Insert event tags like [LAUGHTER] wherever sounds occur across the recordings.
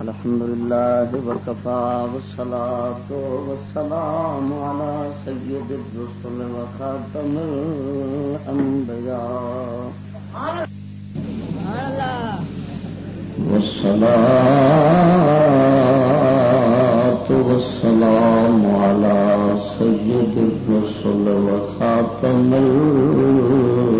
الحمد لله وكفى والصلاة والسلام على سيد الرسل وخاتم الأنبياء. والصلاة والسلام على سيد الرسل وخاتم الأنبياء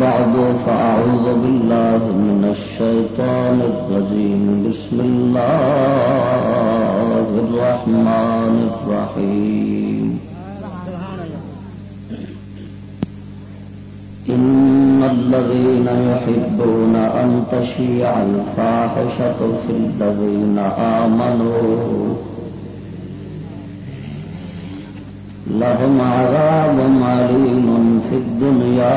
بعد فأعوذ بالله من الشيطان الرجيم. بسم الله الرحمن الرحيم. إن الذين يحبون أن تشيع الفاحشة في الذين آمنوا لهم عذاب أليم في الدنيا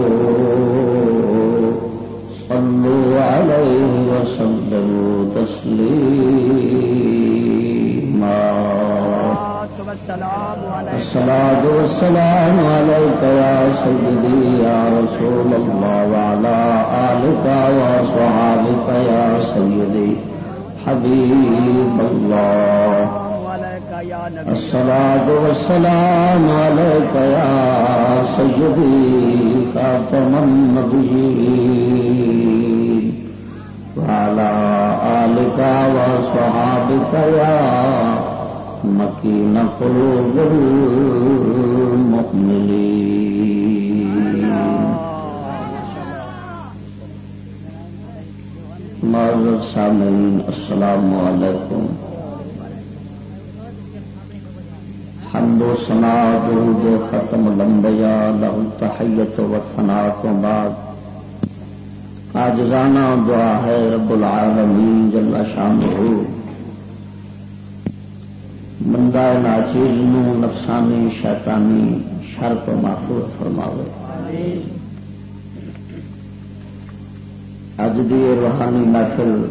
الصلاة والسلام عليك يا سيدي يا رسول الله وعلى آلك وصحابك يا سيدي حبيب الله الصلاة والسلام عليك يا سيدي خاتم النبيين وعلى آلك وصحابك يا مكين قلوب المؤمنين معذر سامعين السلام عليكم حمد و سنا درود ختم لمبیا لہو تحیت و سنا تو بعد۔ آج رانا دعا ہے رب العالمین جل شان ہو بندہ ناچیز نفسانی شیطانی شر تو محفوظ فرماوے۔ اج دی روحانی محفل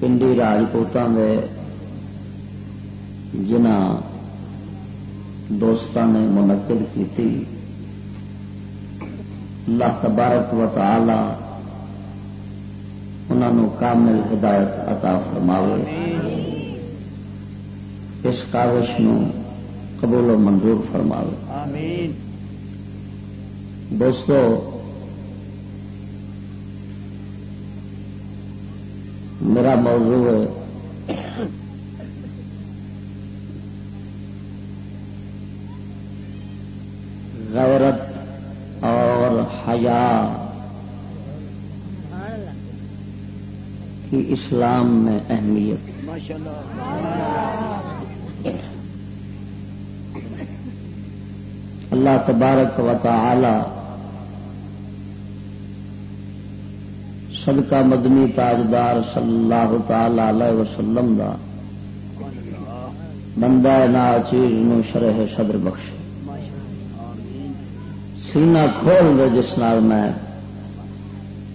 پنڈی راجپوتوں کے جنہ دوستان نے منعقد کی اللہ تبارک و تعالی انہوں کامل ہدایت عطا فرماوے۔ اس کاوش قبول و منظور فرماوے۔ دوستو میرا موضوع ہے غیرت اور حیا۔ کی اسلام میں اہمیت۔ اللہ تبارک و تعالی صدقہ مدنی تاجدار صلی اللہ تعالی علیہ وسلم دا بندہ نا چیز نو شرح صدر بخش۔ سینہ کھول دے جس نال میں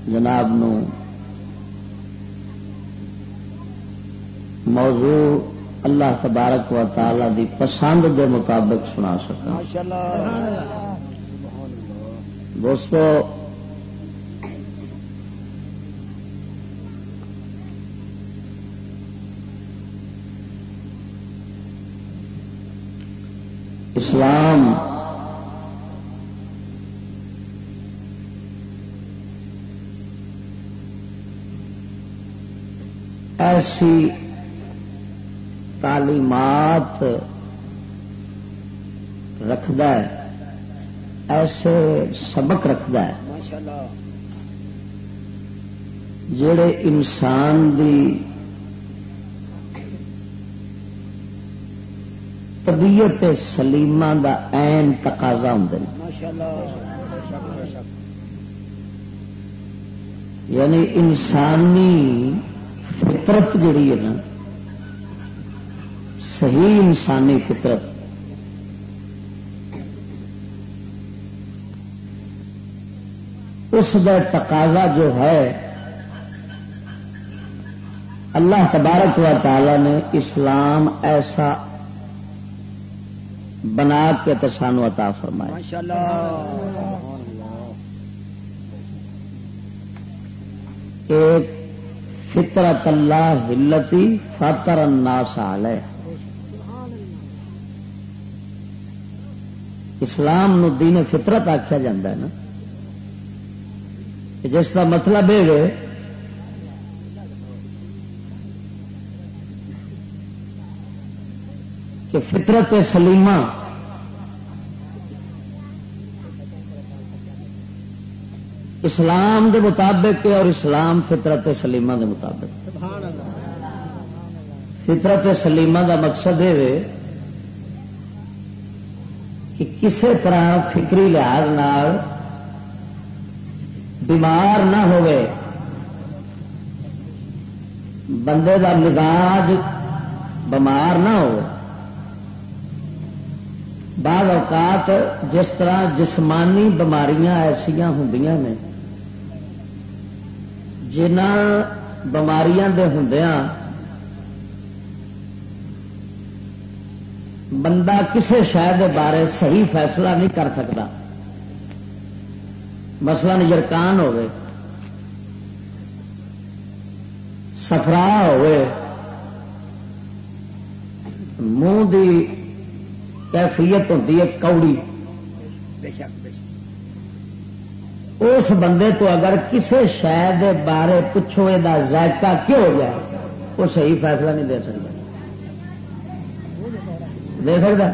جناب نو موضوع اللہ تبارک و تعالی دی پسند دے مطابق سنا سکا دوستو اسلام ایسی تعلیمات رکھد ایسے سبق رکھد جڑے انسان دی طبیعت سلیمہ دا این تقاضا ہوں یعنی انسانی فطرت جڑی ہے نا صحیح انسانی فطرت۔ اس کا تقاضا جو ہے اللہ تبارک و تعالی نے اسلام ایسا بنا کے تو سانو عطا فرمایا۔ ایک فطرت اللہ ہلتی فاتر الناس علیہ۔ اسلام نو دین فطرت آخیا جا نا۔ جس کا مطلب یہ کہ فطرت سلیمہ اسلام دے مطابق اور اسلام فطرت سلیمہ دے مطابق۔ فطرت سلیمہ دا مقصد یہ کہ کسی طرح فکری لحاظ نال بیمار نہ ہوئے بندے دا مزاج بمار نہ ہو بعض اوقات جس طرح جسمانی بیماریاں ایسا ہوں نے جنہ بماریاں دے ہندیاں بندہ کسی شہر بارے صحیح فیصلہ نہیں کر سکتا۔ مسئلہ نجرکان ہوئے سفرا ہوئے، منہ دی کیفیت ہوتی ہے کوڑی۔ اس بندے تو اگر کسی شہر بارے پوچھو یہ ذائقہ کیوں ہو جائے وہ صحیح فیصلہ نہیں دے سکتا۔ دے سکتا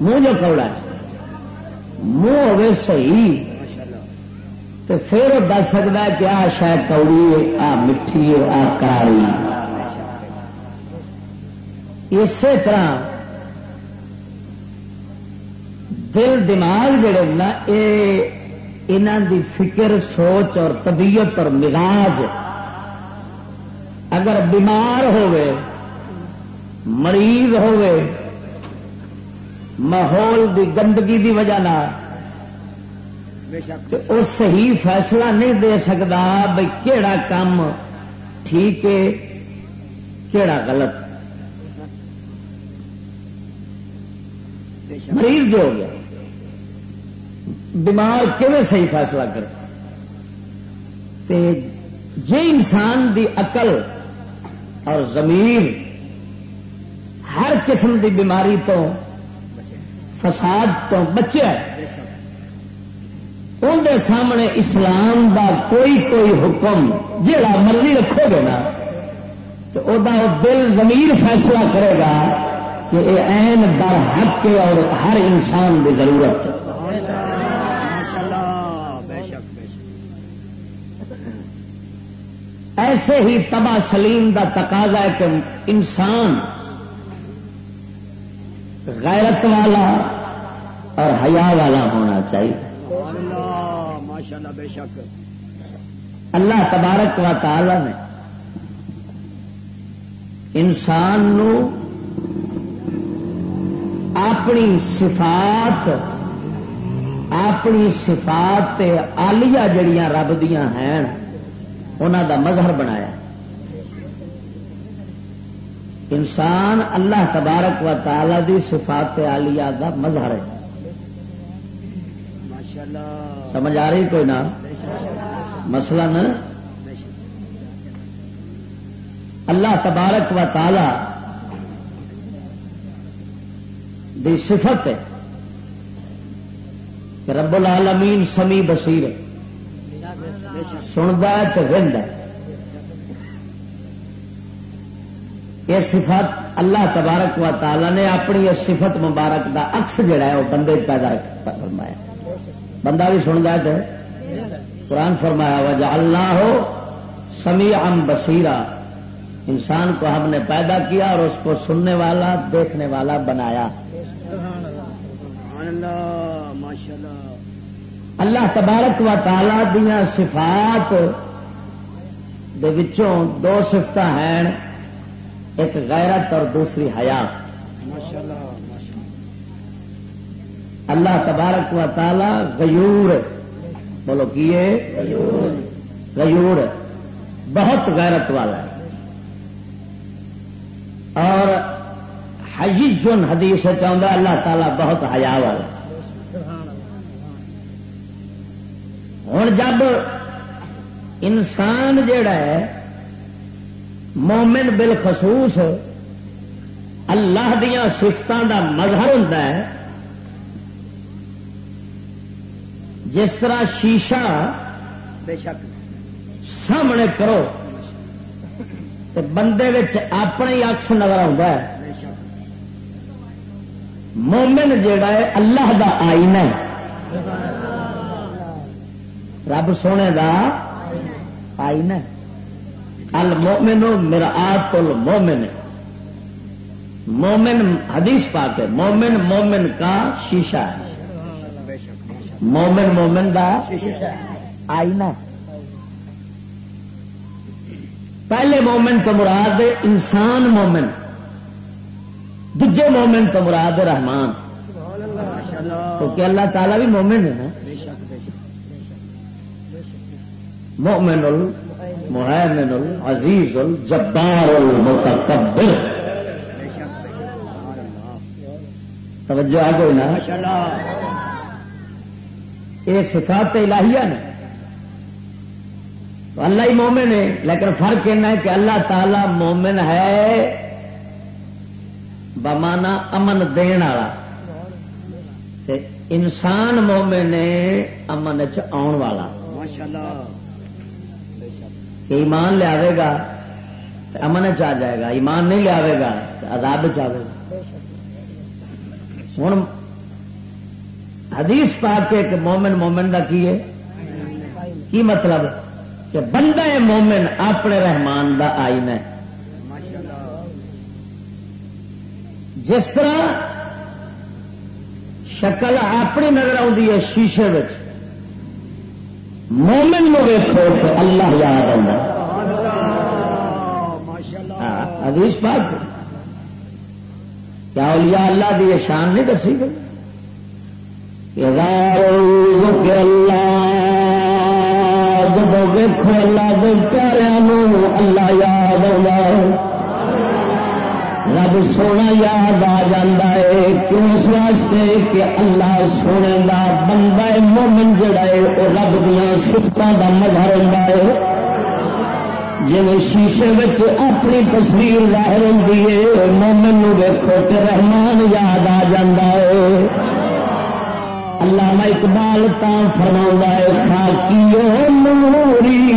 منہ جو کوڑا منہ ہوے صحیح۔ تو پھر دس سکتا کہ آ شاید کوڑی ہے آ مٹھی ہے آ کاری اسی طرح دل دماغ جڑے نا یہ دی فکر، سوچ اور طبیعت اور مزاج اگر بیمار ہوئے مریض ہوئے ماحول دی گندگی دی وجہ وہ صحیح فیصلہ نہیں دے سکتا بھائی کہڑا کام ٹھیک ہے کہڑا غلط۔ مریض جو ہو گیا بیمار کیون صحیح فیصلہ کرے؟ یہ انسان دی عقل اور ضمیر ہر قسم دی بیماری تو فساد تو بچے اندر سامنے اسلام دا کوئی کوئی حکم جہاں مرضی رکھو گے نا، تو وہ دل ضمیر فیصلہ کرے گا کہ یہ این در حق اور ہر انسان کی ضرورت ایسے ہی تبا سلیم دا تقاضا ہے کہ انسان غیرت والا اور حیا والا ہونا چاہیے۔ بے شک۔ اللہ تبارک و تعالی نے انسان نو اپنی صفات اپنی صفات آلیا جڑیاں رب دیا ہیں انہوں دا مظہر بنایا۔ انسان اللہ تبارک و تعالی دی صفات آلیا دا مظہر ہے۔ سمجھ آ رہی کوئی نہ مسئلہ نا اللہ تبارک و تعالی دی صفت ہے کہ رب العالمین سمی بصیر سنتا ہے تو ہے۔ یہ صفت اللہ تبارک و تعالی نے اپنی اس صفت مبارک دا عکس جڑا ہے، وہ بندے پیدا فرمایا۔ بندہ بھی سنتا ہے تو۔ قرآن فرمایا وجہ اللہ ہو سمی ام انسان کو ہم نے پیدا کیا اور اس کو سننے والا، دیکھنے والا بنایا۔ اللہ تبارک و تعالی دیا صفات دے وچوں دو سفت ہیں۔ ایک غیرت اور دوسری حیات اللہ تبارک و تعالی غیور بولو کیے غیور۔ بہت غیرت والا ہے۔ اور حجن حدیث چاہتا اللہ تعالیٰ بہت حیا والا ہوں جب انسان جڑا ہے مومن بالخصوص اللہ دیا سفتوں کا مظہر ہوں جس طرح شیشہ بے شک۔ سامنے کرو تو بندے اپنے ہی اکس نظر آتا ہے۔ مومن جیڑا ہے اللہ دا آئین ہے۔ رب سونے دا آئین ہے۔ المومن میرا المومن مومن حدیث پا کے مومن مومن کا شیشہ ہے۔ مومن مومن دا آئین ہے۔ پہلے مومن تو مراد انسان مومن۔ دجے مومن تو مراد رحمان۔ کیونکہ اللہ تعالیٰ بھی مومن ہے نا؟ مومن المحمن العزیز الجبار المتکبر۔ توجہ آ گئی نا؟ یہ صفات الہیہ نے۔ تو اللہ ہی مومن ہے، لیکن فرق ہے کہ اللہ تعالی مومن ہے بمانا امن دن والا۔ انسان مومن ہے امن چن والا۔ ماشاءاللہ۔ ایمان لیا گا تو امن چ جائے گا، ایمان نہیں لیا گا آزاد چاہے گا۔ ہوں حدیث پا کے مومن مومن کا کی ہے؟ کی مطلب؟ کہ بندہ مومن اپنے رحمان دا آئین ہے۔ جس طرح شکل اپنی نظر آتی ہے شیشے مومن نو ویکو تو اللہ یاد آتا ہاں، حدیث پاک۔ کیا اولیاء اللہ دی شان نہیں دسی گئی؟ اللہ، جب ویکو اللہ دے پیاروں اللہ یاد رب سونا یاد آ جا ہے۔ کیوں اس واسطے کہ اللہ سونے کا بندہ مومن جڑا ہے، وہ رب دیا سفتوں کا مظہر ہوتا ہے۔ جی شیشے اپنی تصویر ظاہر ہوتی ہے مومن ویکو تو رحمان یاد آ جا ہے۔ علامہ اقبال تا فرما ہے خاکی نوری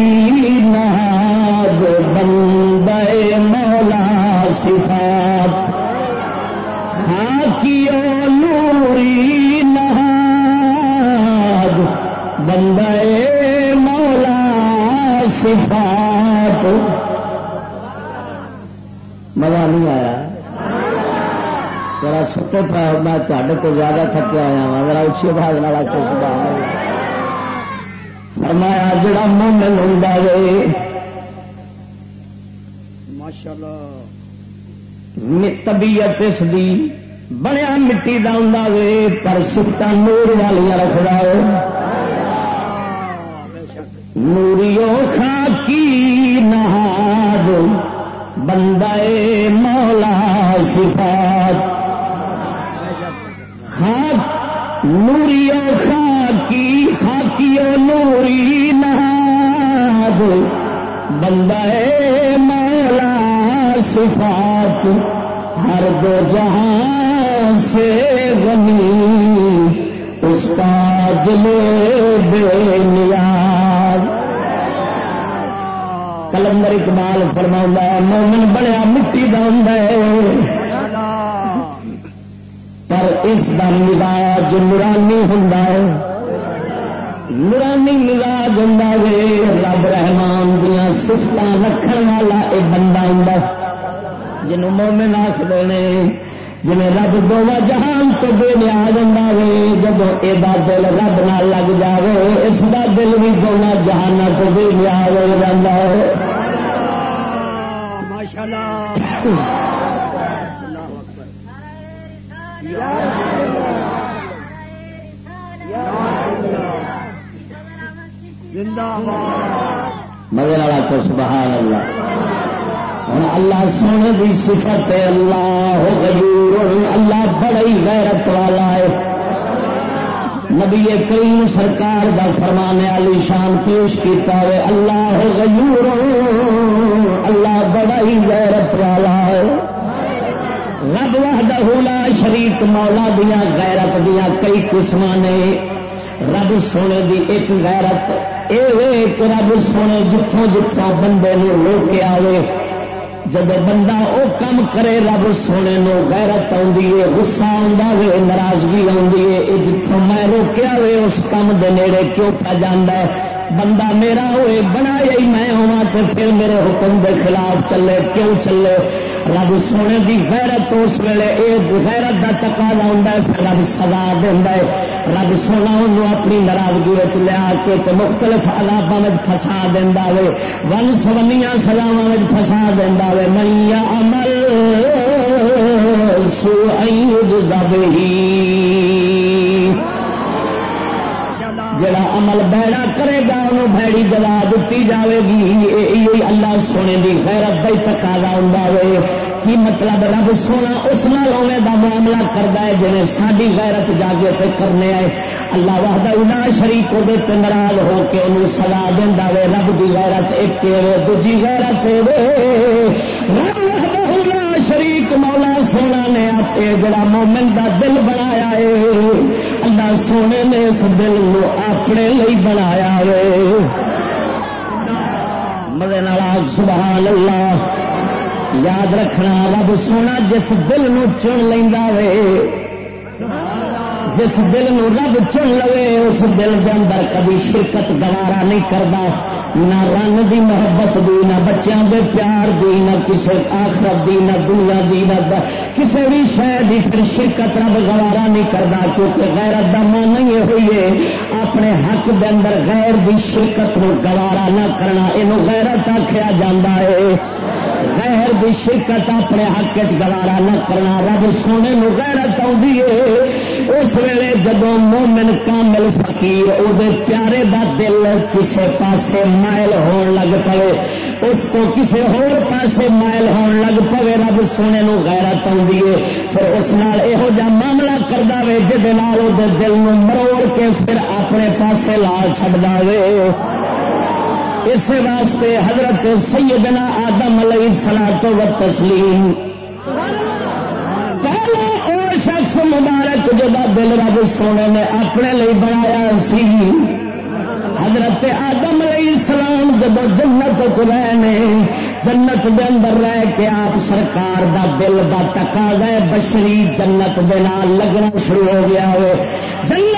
نہاد بندے مولا صفات خاکی و نوری نہاد، بندے مولا صفات۔ مزہ نہیں آیا۔ ذرا ستے پا میں تے زیادہ تھکیا ہوا وا ذرا اچھی بھاگ والا کچھ فرمایا، جڑا مومن ہوں وے طبیعت اس دی بنیا مٹی کا ہوں وے، پر سفت نور والیاں رکھتا ہے نوریو خاکی نہاد، بندہ مولا صفات۔ خاک، نوری خاکی خاکی نوری ناد بندہ مولا صفات ہر دو جہاں سے غنی اس کا دل بے نیاز۔ کلندر اقبال فرما مومن بنیا مٹی ہوں پر اس کا مزاج نورانی ہوں نورانی مزاج ہوں رب رحمان دیا سفت رکھ والا یہ بندہ ہوں جنوب مومن آخر نے جی رب دونوں جہان تو بے لیا جا جب یہ دل رب نہ لگ جائے اس کا دل بھی دونوں جہان تو بے لیا ہو جا ماشاء اللہ مگر والا کو سبحان اللہ۔ ہوں اللہ سونے کی صفت ہے، اللہ غیور، اللہ بڑا ہی غیرت والا ہے۔ نبی کریم سرکار کا فرمانے علی شان پیش کیتا ہے، اللہ غیور، اللہ بڑا ہی غیرت والا ہے۔ رب وحدہ لا شریک، مولا دیا غیرت دیا کئی قسم نے۔ رب سونے دی ایک غیرت یہ رب سونے جتوں جتوں بندے لو کے آئے جب بندہ وہ کام کرے، رب سونے نو غیرت آدھی ہے گسا آئے ناراضگی آدھی ہے جتوں میں روکیا ہوئے اس کام دے نیڑے کیوں پہ جانا ہے؟ بندہ میرا ہوئے بنا ہی میں ہوا تو پھر میرے حکم دے خلاف چلے، کیوں چلے؟ رب سونے کی غیرت اس ویلے یہ غیرت کا تقاضا ہوں رب سزا دینا ہے۔ رب سونا انہوں اپنی ناراضگی لیا کے تو مختلف آلابوں میں فسا دینا وے۔ ون سونیاں سزاوا میں فسا دینا وے۔ مئی عمل سو جب ہی جڑا عمل بیڑا کرے گا، انہوں بھڑی جلا دیتی جاوے گی۔ اللہ سونے دی غیرت بھائی تقاضا ہوں کی مطلب رب سونا اس نال ہونے دا معاملہ کرتا ہے جی ساری غیرت جاگے پہ کرنے آئے۔ اللہ وحدہ الا شریف وہ ناراض ہو کے انہوں سزا دینا وے۔ رب دی غیرت ایک دوجی غیرت رب شریک مولا سونا نے آپ جڑا مومن دا دل بنایا ہے اللہ سونے نے اس دل کو اپنے لی بنایا وے مدے سبحان اللہ۔ یاد رکھنا، رب سونا جس دل نو چن لینا وے جس دل نو رب چن لو اس دل کے اندر کبھی شرکت گوارا نہیں کرتا نہ رنگ دی محبت دی، نہ بچوں دے پیار دی، نہ کسی آخرت دی، نہ دنیا دی، نہ کسی بھی شہر کی پھر شرکت رب گوارا نہیں کرتا کیونکہ غیرت کا من نہیں ہوئی ہے، اپنے حق دے اندر غیر دی شرکت نو گوارا نہ کرنا یہ غیرت آخیا جا ہے۔ غیر دی شرکت اپنے حق چ گوارا نہ کرنا، رب سونے نو غیرت آئی ہے۔ اس ویلے جب مومن کامل فقیر وہ پیارے دا دل کسے پاسے مائل ہون لگ پے اس کو کسے ہور پاسے مائل ہون لگ پے رب سونے نو غیرت آئی ہے۔ پھر اس نال یہو جا معاملہ کر دے جہد وہ دل نو مروڑ کے پھر اپنے پاسے لا چڑ دے اس واسطے حضرت سیدنا آدم علیہ سلا تو و تسلیم شخص مبارک جا دل رب سونے نے اپنے لیے بنایا سی۔ حضرت آدم علیہ السلام جب جنت رہے جنت دے اندر رہ کے آپ سرکار دا دل دا ٹکا گئے بشری جنت دے نال لگنا شروع ہو گیا ہوئے۔ جنت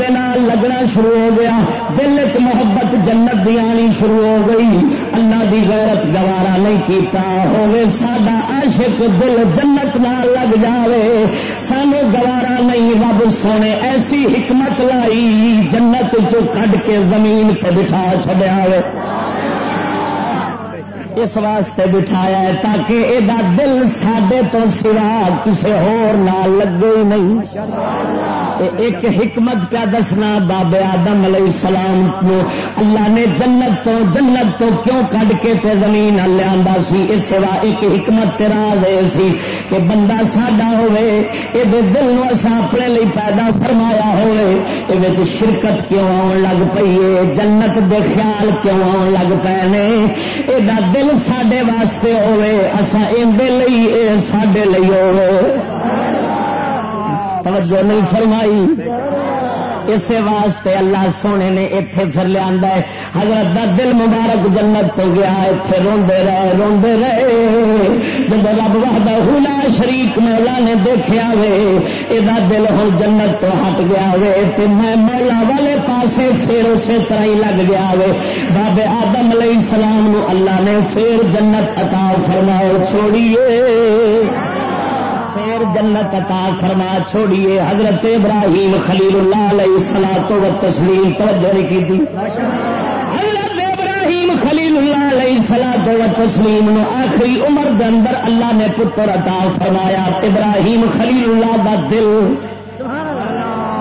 دے نال لگنا شروع ہو گیا۔ دل چ محبت جنت دی آنی شروع ہو گئی۔ اللہ دی غیرت گوارا نہیں کیتا ہوئے ساڈا عاشق دل جنت نال لگ جاوے۔ سانو گوارا نہیں، رب سونے ایسی حکمت لائی جنت چ کڈ کے زمین پہ بٹھا چڈیا ہوئے اس واسطے بٹھایا ہے تاکہ یہ دل سڈے تو سوا کسی ہور نہ لگے ہی نہیں۔ ایک حکمت پیا دسنا بابے آدم علیہ السلام کو۔ اللہ نے جنت تو جنت تو کیوں کڈ کے تے زمین لیا سی؟ اس سوا ایک حکمت تیرا دے سی کہ بندہ ساڈا ہوے یہ دل نو اصا اپنے لیے پیدا فرمایا ہوے یہ شرکت کیوں آن لگ پئی ہے؟ جنت دے خیال کیوں آن لگ پے نے؟ یہ دل سڈے واسطے ہوے اصا اندر لیے سڈے لیے ہوے توجہ نہیں فرمائی۔ اسی واسطے اللہ سونے نے اتے پھر لیا حضرت دا دل مبارک جنت تو گیا اتے روندے رہے روندے رہے۔ جب رب وحدہ حلا شریک مولا نے دیکھا وے یہ دل ہوں جنت تو ہٹ گیا وے۔ تے میں مولا والے پاسے پھر اسی طرح ہی لگ گیا وے۔ بابے آدم علیہ السلام نو اللہ نے پھر جنت عطا فرمائے چھوڑیے۔ پھر جنت عطا فرما چھوڑیے۔ حضرت ابراہیم خلیل اللہ علیہ سلا تو تسلیم توجہ نہیں کی حضرت ابراہیم خلیل اللہ علیہ سلا تو تسلیم نو آخری عمر دے اندر اللہ نے پتر عطا فرمایا۔ ابراہیم خلیل اللہ دا دل۔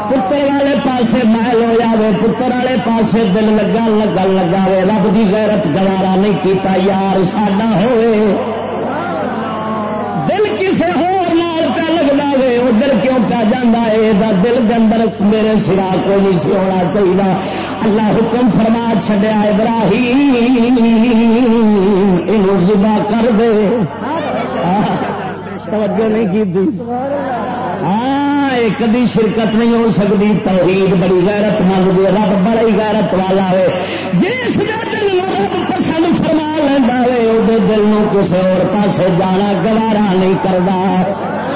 پتر والے پاسے محل ہو جائے پتر والے پاسے دل لگا لگا لگا رب کی غیرت گوارا نہیں کیتا، یار ساڈا ہوئے۔ کیوں پہ جانا دل کے اندر میرے سرا کوئی نہیں سی ہونا چاہیے اللہ حکم فرما چڈیا ابراہیم یہ زبا کر دے. توجہ نہیں کی ہاں، کدی شرکت نہیں ہو سکتی، توحید بڑی غیرت مانگ دے رب بڑا ہی غیرت والا ہے۔ جس دل پسند فرما لینا ہے وہ دل کسی اور پاس جانا گوارا نہیں کرتا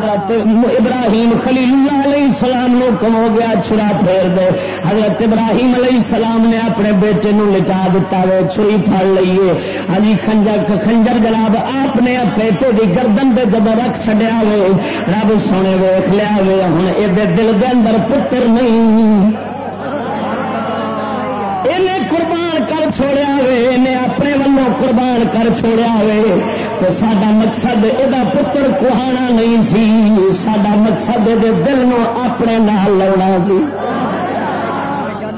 حضرت ابراہیم خلیل اللہ علیہ السلام نو ہو گیا، چھڑا پھیر دے۔ حضرت ابراہیم علیہ السلام نے اپنے بیٹے نو لٹا دیتا وے، چھری پھڑ لئیے۔ علی خنجر خنجر جناب، آپ نے بیٹے دی گردن دے جب رکھ چڈیا وے۔ رب سونے ویخ لیا وے ہوں یہ دل دے اندر پتر نہیں۔ قربان کر چھوڑیا وے اپنے ولوں قربان کر چھوڑیا وے تو سڈا مقصد یہ پتر کہانا نہیں سی سڈا مقصد یہ دل نو اپنے نال لونا سی۔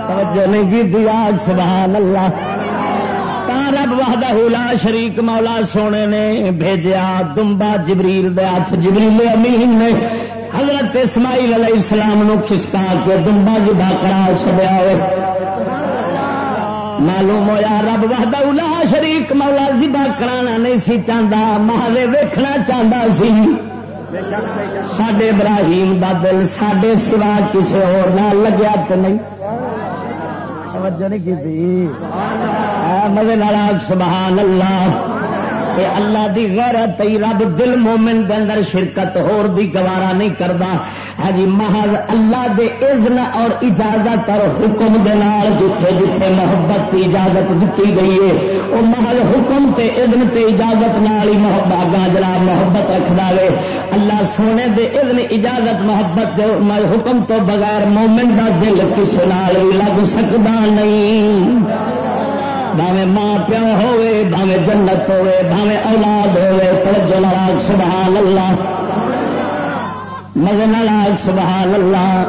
توجہ نہیں کی دیا سبحان اللہ رب وحدہ لا شریک مولا سونے نے بھیجیا، دمبا جبریل دے ہاتھ جبریل امین نے۔ حضرت اسماعیل علیہ السلام نو کھسکا کے دمبا جبا کرا چڑیا ہوئے۔ معلوم ہوا رب وحدہ الا شریک مولا زبا کرانا نہیں سی چاہتا مہارے ویکھنا چاہتا سی۔ سڈے ابراہیم دا دل سڈے سوا کسی اور نہ لگیا تو نہیں۔ توجہ نہیں کی مزے سبحان اللہ۔ اے اللہ دی غیرت ای رب دل مومن دے اندر شرکت ہور دی گوارا نہیں کردا۔ ہاں جی محض اللہ دے اذن اور اجازت اور حکم دے نال جتھے جتھے محبت کی اجازت دتی گئی ہے، او محض حکم تے اذن تے اجازت نال ہی محبت جناب محبت رکھدا وے۔ اللہ سونے دے اذن، اجازت، محبت دے حکم تو بغیر مومن دا دل کسے نال بھی لگ سکدا نہیں۔ بھاوے ماں پیو ہوے بھاوے جنت ہوے بھاوے اولاد ہوے توجہ ناراگ سبحان اللہ۔ مزے ناراگ سبحان اللہ۔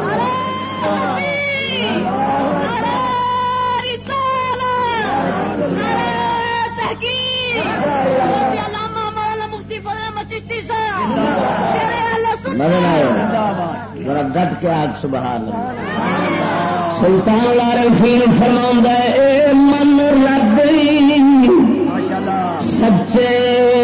ذرا ڈٹ کے آگ سبحان اللہ۔ سلطان لارے فیل فرما اے من رب سچے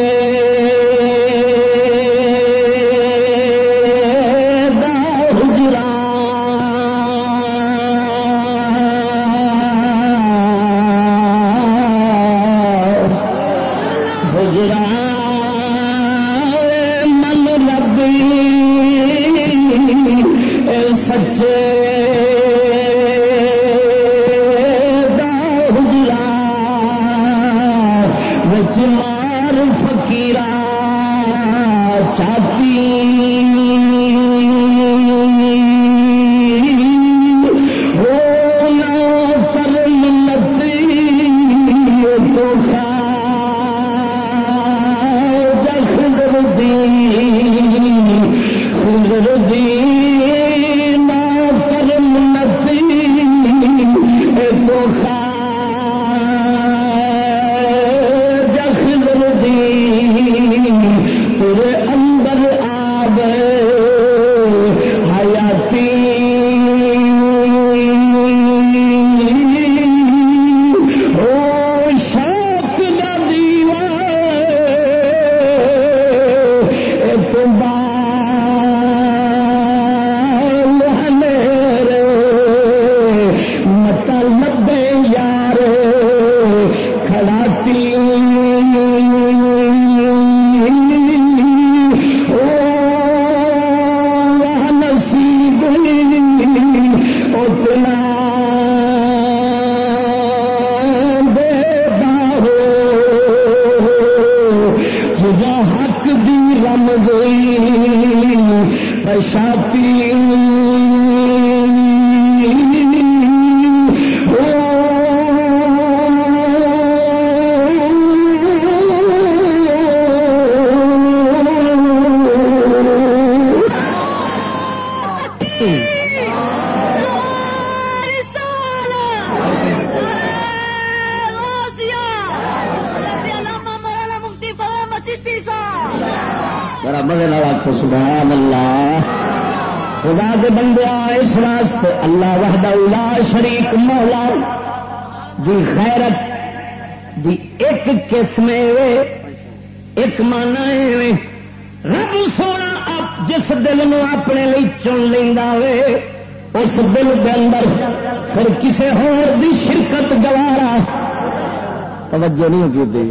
توجہ نہیں ہوگی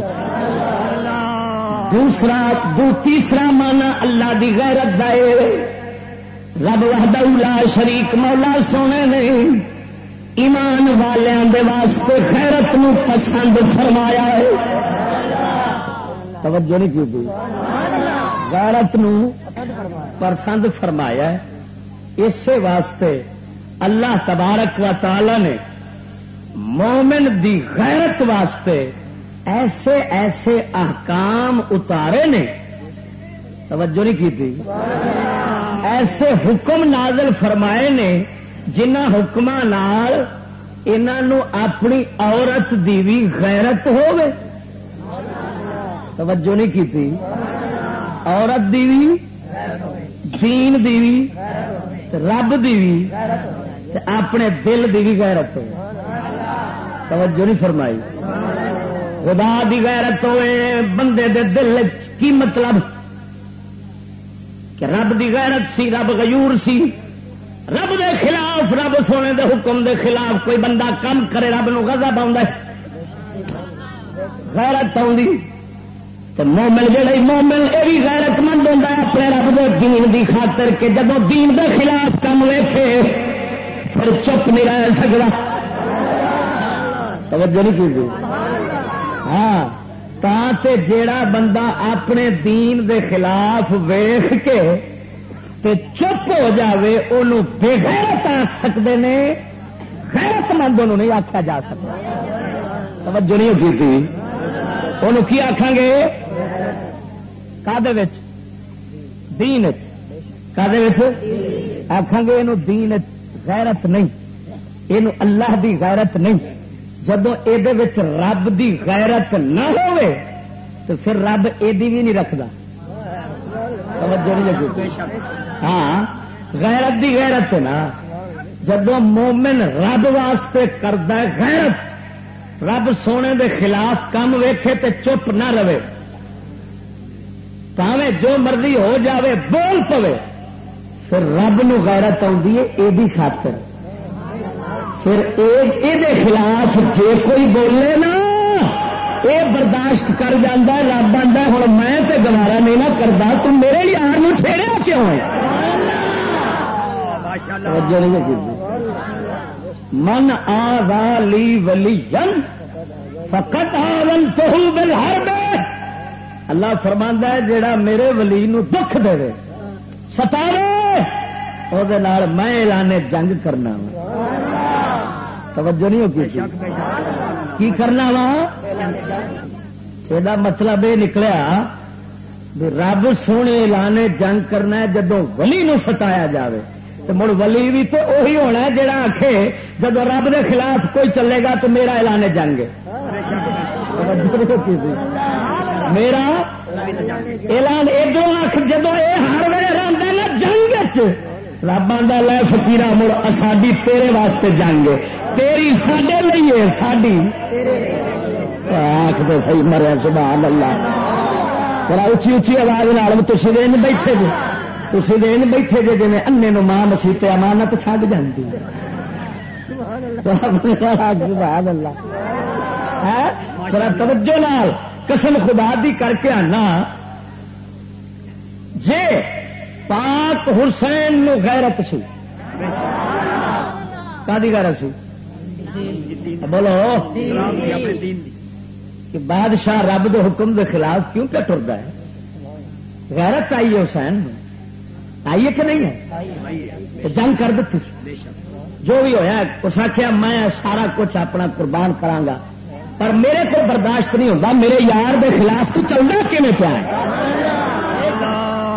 دوسرا، دو تیسرا مانا اللہ دی غیرت دے رب وحدہ لا شریک، مولا سونے نے ایمان والوں دے واسطے خیرت نو پسند فرمایا ہے۔ توجہ نہیں کی غیرت نو پسند فرمایا ہے۔ اسی واسطے اللہ تبارک و تعالی نے مومن دی غیرت واسطے ایسے ایسے احکام اتارے نے۔ توجہ نہیں کی تھی۔ ایسے حکم نازل فرمائے نے جنہ حکم اپنی عورت دی بھی غیرت ہو توجہ نہیں کی تھی۔ عورت دی بھی، دین دی بھی، رب دی بھی اپنے دل دی بھی غیرت ہو توجہ نہیں فرمائی۔ خدا دی غیرت ہوئے، بندے دے دل کی مطلب؟ کہ رب دی غیرت سی، رب غیور سی، رب دے خلاف، رب سونے دے حکم دے خلاف کوئی بندہ کم کرے، رب نو غضب آ غیرت آئی تو مومل جہے یہ بھی غیرت مند ہوتا ہے اپنے رب دے دین دی خاطر کہ جب دین دے خلاف کم ویکھے، پھر چپ نہیں رہ سکتا توجہ نہیں کی ہاں تا تے جیڑا بندہ اپنے دین دے خلاف ویخ کے تے چپ ہو جاوے انہوں بےغیرت آخ سکتے ہیں خیرت مند انہوں نہیں آخیا جا سکتا توجہ نہیں کی تھی انہوں کی آخان گے؟ کدے دین کدے آخان گے یہ دین غیرت نہیں۔ یہ اللہ دی غیرت نہیں۔ جدو یہ رب دی غیرت نہ ہوئے تو پھر رب یہ بھی نہیں رکھتا ہاں غیرت دی غیرت نا۔ جدو مومن رب واسطے کرد غیرت، رب سونے دے خلاف کم ویکھے تے چپ نہ رہے۔ پاوے جو مرضی ہو جاوے، بول پوے۔ پھر رب نو غیرت آئی ہے یہ خاطر۔ پھر ایک یہ خلاف جے کوئی بولے نا یہ برداشت کر جا رب آتا ہوں میں تے گوارا نہیں نہ کرتا تم میرے یار چھیڑیا کیوں ہے؟ جی۔ من آ لی ولی فقط آن تو بل ہر میں اللہ فرما ہے، جیڑا میرے ولی نو دکھ دے ستارے وہ میں اعلان جنگ کرنا۔ ہوں توجہ نہیں ہوگی کی کرنا وا؟ یہ مطلب یہ نکلیا رب سونے لانے جنگ کرنا جدو ولی نو ستایا جاوے۔ تو مڑ ولی بھی تو اہی ہونا جڑا آخ جب رب دے خلاف کوئی چلے گا تو میرا اعلان جنگ میرا اعلان ادھر آخ جب یہ ہر ویل رہتا نا جنگ رب آدھا لے فکیر مڑ ساری تیرے واسطے جنگ تیری سڈے لیے ساری آخ تو سی مریا، سبحان اللہ۔ تھوڑا اچھی اچھی آواز نال تھی دین بیٹھے جی تھی دین بیٹھے جی جی انے نو ماں مسیح امانت چھڈ جاتی سبحان اللہ تھوڑا ہاں؟ توجہ نال، قسم خدا دی کر کے آنا۔ جے پاک حسین نو غیرت سی۔ کا غیرت سی؟ بولو۔ کہ بادشاہ رب دے حکم دے خلاف کیوں کیا ٹرتا ہے؟ غیرت آئی ہے حسین آئیے کہ نہیں ہے؟ جنگ کر دیتی۔ جو بھی ہوا اس آخیا میں سارا کچھ اپنا قربان کرا پر میرے کو برداشت نہیں ہوتا میرے یار دے خلاف تو چلنا کیون پیا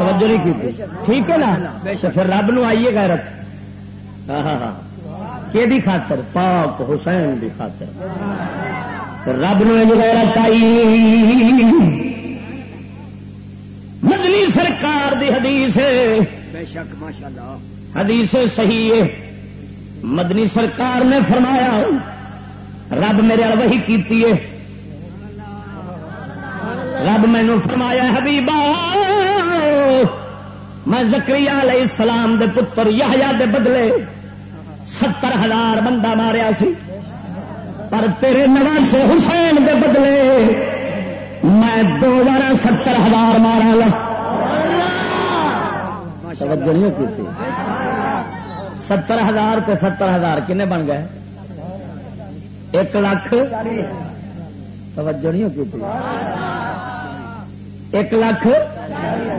توجہ نہیں کی ٹھیک ہے نا؟ پھر رب نو آئیے غیرت۔ ہاں ہاں ہاں کہ خاطر؟ پاک حسین دی خاطر۔ رب نو غیرت آئی۔ مدنی سرکار دی حدیث بے شک ماشاءاللہ۔ حدیث صحیح ہے۔ مدنی سرکار نے فرمایا رب میرے وہی کیتی ہے۔ رب مینو فرمایا حبیبا میں زکری علیہ السلام دے پتر یا دے بدلے ستر ہزار بندہ ماریا سی، پر تیرے نواسے حسین دے بدلے میں دو بارہ ستر ہزار مارا گا۔ ستر ہزار تو ستر ہزار کنے بن گئے؟ ایک لاکھ۔ توجہ نہیں ہوتی۔ ایک لاکھ۔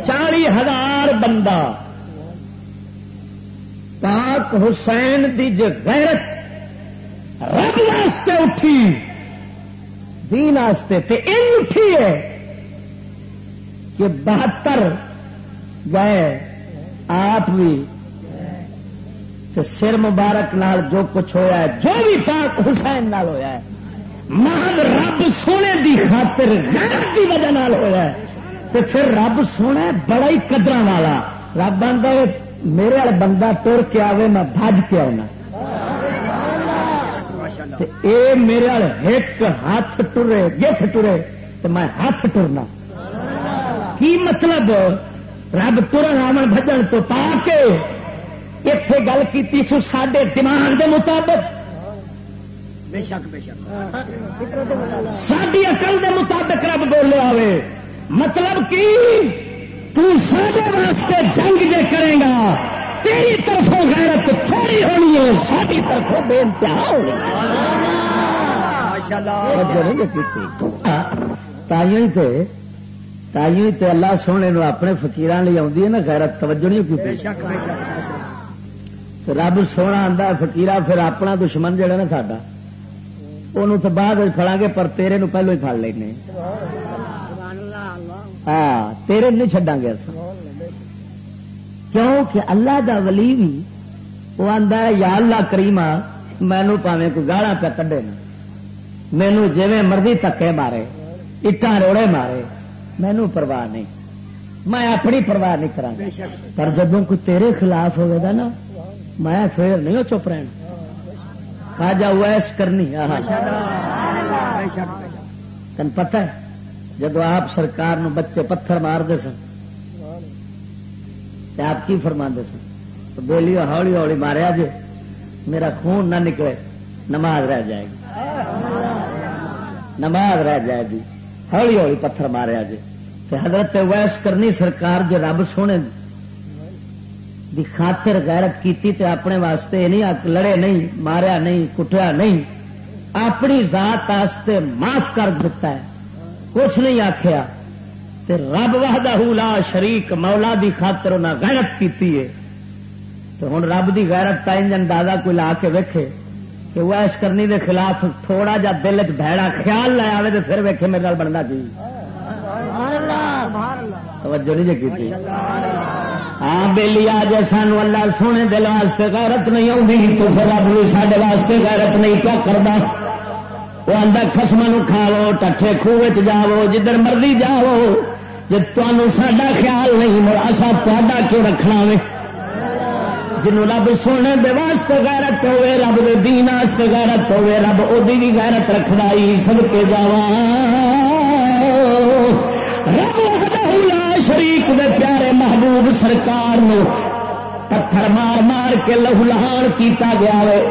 چالی ہزار بندہ۔ پاک حسین دی جو غیرت رب واسطے اٹھی، دین واسطے تے ان اٹھی ہے کہ بہتر گئے آپ بھی۔ تے سر مبارک نال جو کچھ ہویا ہے، جو بھی پاک حسین نال ہویا ہے، محض رب سونے دی خاطر غیرت دی وجہ نال ہویا ہے۔ تو پھر رب سونا بڑا ہی قدر والا۔ رب آتا میرے وال بندہ ٹر کے آئے میں بج کے آنا اے میرے ایک ہاتھ ٹرے گٹھ ٹرے تو میں ہاتھ ٹرنا۔ کی مطلب؟ رب ترن آمن بجن تو پا کے اتے گل کی سو سڈے دماغ کے مطابق۔ ساری اقل کے مطابق رب بولے آئے مطلب کی واسطے جنگ جے کرے گا تیری طرفوں غیرت تھوڑی ہونی ہے ساری طرفوں بے انتہا ہونی تائیوں تے اللہ سونے نو اپنے فکیران لی آدھی ہے نا غیرت توجہ نہیں کی رب سونا آتا فکیرا پھر اپنا دشمن جہا نا ساڈا انہوں تو بعد پڑا گے پر تیرے نو پہلو ہی پڑ لینے۔ ہاں تیرے نہیں چڈا گے کیوں کہ اللہ دا ولی بھی وہ آتا ہے یا اللہ کریما مینو پاوے کوئی گالا پہ کڈے نا مینو جی مرضی تکے مارے اٹان روڑے مارے مینو پرواہ نہیں۔ میں اپنی پرواہ نہیں کرا پر جب کوئی تیرے خلاف ہوگا نا میں پھر نہیں چپ رہنا۔ خاجا ویس کرنی۔ تین پتہ ہے؟ جب آپ سرکار نو بچے پتھر مارتے سن آپ کی فرما سن؟ بولی ہولی ہولی ماریا جی میرا خون نہ نکلے، نماز رہ جائے گی۔ نماز رہ جائے گی۔ ہولی ہولی پتھر ماریا جی۔ حضرت ویس کرنی سرکار جو رب سونے دی خاطر غیرت کیتی تے اپنے واسطے نہیں لڑے نہیں، ماریا نہیں کٹیا نہیں، اپنی ذات واسطے معاف کر دیتا ہے۔ کچھ نہیں آخیا رب وحدہ لا شریک مولا دی خاطر انہیں غیرت کی ہوں رب دی غیرت کا انجن دادا کوئی لا کے ویکھے کہ وہ اس کرنی دے خلاف تھوڑا جا دل چ بہڑا خیال لے آئے تو پھر ویکھے میرے نال بننا جی توجہ نہیں جی کی ہاں بہلی آ جائے سانو اللہ سونے دل واسطے غیرت نہیں آتی تو پھر رب بھی سارے واسطے غیرت نہیں کیا کرتا وہ آدھا خسم کھاو ٹھے خوہ جاو جدھر مرضی جاو جی تمہوں سڈا خیال نہیں مراسا تا کیوں رکھنا وے? جنوں رب سونے دے واسطے غیرت ہوے، رب دے دین واسطے غیرت ہوے، رب وہ بھی غیرت رکھنا سب کے جا رب شریف دے پیارے محبوب سرکار نو پتھر مار مار کے لہو لہان کیتا گیا ہے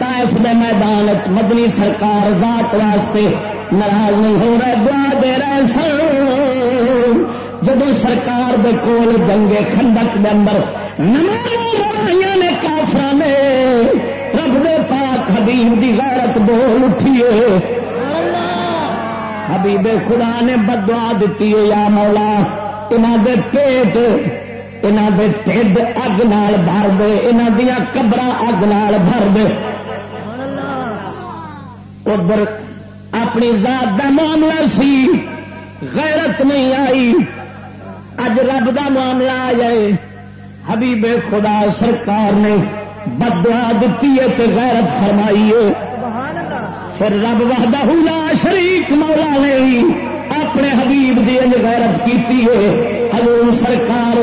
تائف دے میدان مدنی سرکار ذات واسطے ناراض نہیں ہو رہے، دعا دے رہے سن۔ جب سرکار دے کول جنگے خندق دے اندر لڑائیاں نے کافر نے، رب دے پاک حبیب دی غیرت بول اٹھیے حبیب خدا نے بدوا دیتی ہے، یا مولا انہوں دے پیٹ انہوں دے ٹھڈ اگ نال بھر دے انہوں دیا قبر اگ نال بھر دے۔ ادھر اپنی ذات دا معاملہ سی، غیرت نہیں آئی۔ اج رب دا معاملہ آ جائے حبیب خدا سرکار نے بدوا دیتی ہے تے غیرت فرمائی ہے۔ پھر رب وحدہ لا شریک مولا نے اپنے حبیب دی غیرت کیتی ہے۔ حضور سرکار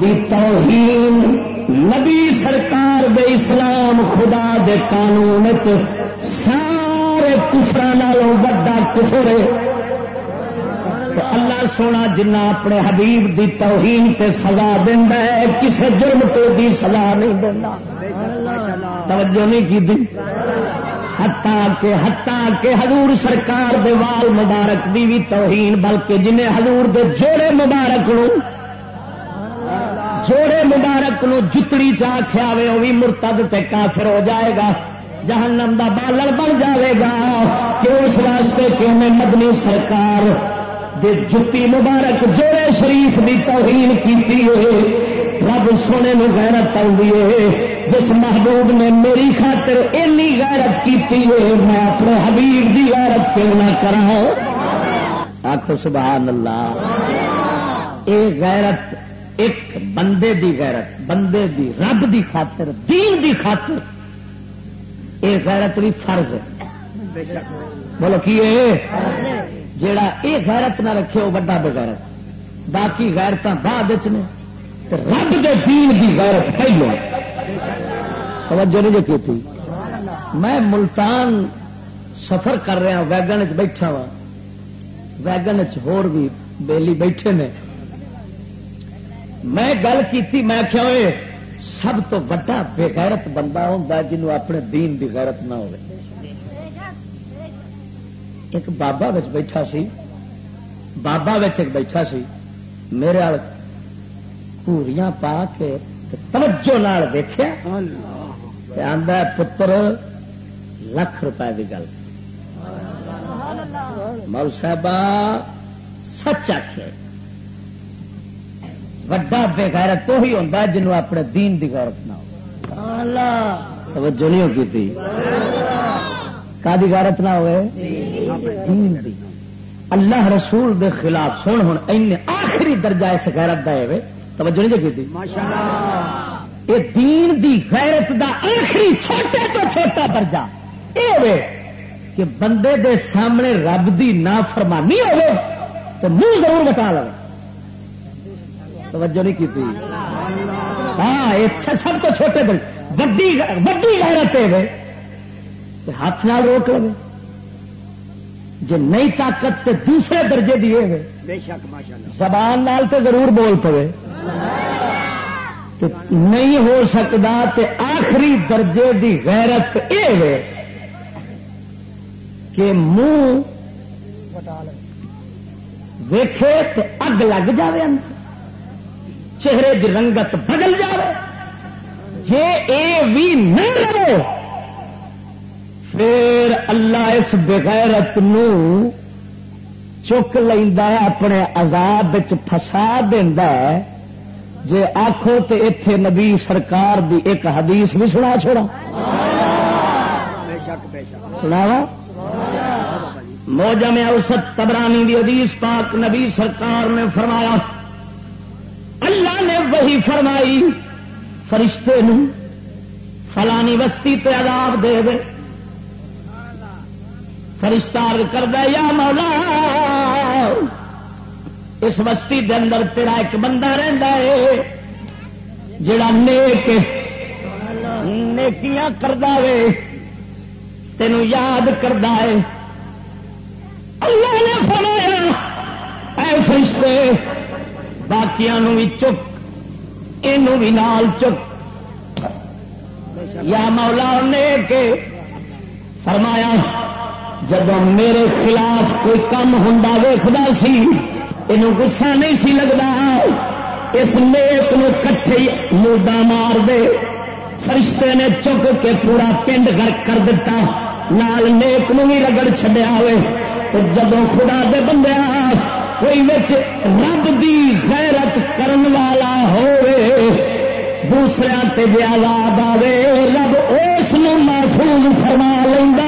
دی توہین، نبی سرکار دے اسلام خدا دے قانون سارے کفر وڈا کفر اللہ سونا جنا اپنے حبیب دی توہین تے سزا دینا ہے، کسے جرم تے دی سزا نہیں دینا توجہ نہیں کی دی؟ ہتا کے ہتا کے حضور سرکار دے وال مبارک دی بھی توہین، بلکہ جنہیں حضور دے جوڑے مبارک نو، جوڑے مبارک نو جتڑی چاہ کھیاوے وہ بھی مرتد تے کافر ہو جائے گا۔ جہنم دا بالر بن جاوے گا کہ اس واسطے کہ انہیں مدنی سرکار دے جتی مبارک جوڑے شریف دی توہین کی رب سونے نو غیرت آئی جس محبوب نے میری خاطر اینی غیرت کی میں اپنے حبیب دی غیرت کیوں نہ کرا آخو سبحان اللہ اے غیرت ایک بندے دی غیرت، بندے دی رب دی خاطر، دین دی خاطر۔ اے غیرت بھی فرض ہے۔ بولو کی جیڑا یہ غیرت نہ رکھے وہ وڈا بغیرت۔ باقی غیرت بعد نے۔ رب دے دین دی غیرت پہلو۔ توجہ نہیں جو تھی میں ملتان سفر کر رہا ویگن چ بیٹھا وا ویگن چور بھی بیلی بیٹھے نے۔ میں گل کی میں کیا ہوئے سب تو بڑا بےغیرت بندہ ہوں جنوب اپنے دین دی غیرت نہ ہوئے ایک بابا بچ بیٹھا سی، بابا بچ ایک بیٹھا سی، میرے پوریاں پا کے توجہ نال دیکھا پتر، لکھ روپے کی گل۔ مول صاحب سچ آخ وڈا بے غیرت تو ہی ہوتا جنوب اپنے دین دی غیرت نہ ہو۔ توجہ نہیں کا غیرت نہ ہوئے؟ اللہ رسول دے خلاف سن ہوں این آخری درجہ اس غیرت دا ہے توجہ نہیں کی یہ دین دی غیرت دا آخری چھوٹے تو چھوٹا درجہ۔ یہ کہ بندے دے سامنے رب دی نا فرمانی ہو تو منہ ضرور بتا لو۔ توجہ نہیں کی ہاں سب تو چھوٹے بڑی غیرت ہے ہاتھ نال روک لو۔ جی نہیں طاقت تو دوسرے درجے دیے ہوئے زبان نال تو ضرور بول پے نہیں ہو سکتا تے آخری درجے دی غیرت یہ کہ منہ ویخے تو اگ لگ جائے چہرے دی رنگت بدل جائے جے اے بھی نہیں رہو، پھر اللہ اس بغیرت نو چک لینا اپنے عذاب فسا دینا جے آخو تو اتے نبی سرکار دی ایک حدیث بھی سنا چھوڑا۔ سناوا؟ موجہ میں اوسط تبرانی دی حدیث پاک نبی سرکار نے فرمایا اللہ نے وہی فرمائی، فرشتے نو فلانی وستی تے عذاب دے دے۔ فرشتار کر یا مولا، اس بستی دے اندر تیرا ایک بندہ رہتا ہے، جڑا نیک، نیکیاں کردا وے۔ تینوں یاد کردا ہے۔ اللہ نے فرمایا، اے فرشتے باقیاں بھی چک یہ بھی نال چک۔ یا مولا نیک فرمایا جب میرے خلاف کوئی کم ہوں ویختا سی یہ گسا نہیں سی لگتا اس نیک نو کٹھے موڈا مار دے۔ فرشتے نے چک کے پورا پنڈ گرک کر دیتا نال نیک نو بھی رگڑ چڈیا ہوئے۔ تو جب خدا دے بندے کوئی رب دی غیرت کرن والا ہوئے دوسرے تے جی آزاد آئے رب اس محفوظ فرما لینا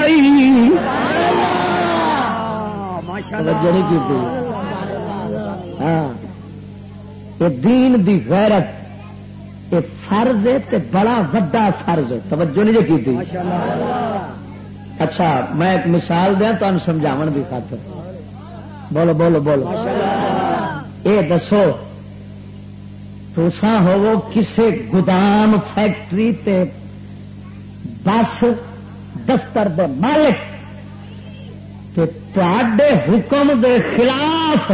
ہاں، دین دی غیرت یہ فرض ہے تے بڑا وڈا فرض ہے۔ توجہ نہیں جی کی اچھا میں ایک مثال دیا تمہیں سمجھاو کی خاطر۔ بولو بولو بولو۔ یہ دسو تسا ہو کسے گودام فیکٹری تے بس دفتر دے مالک تے حکم دے خلاف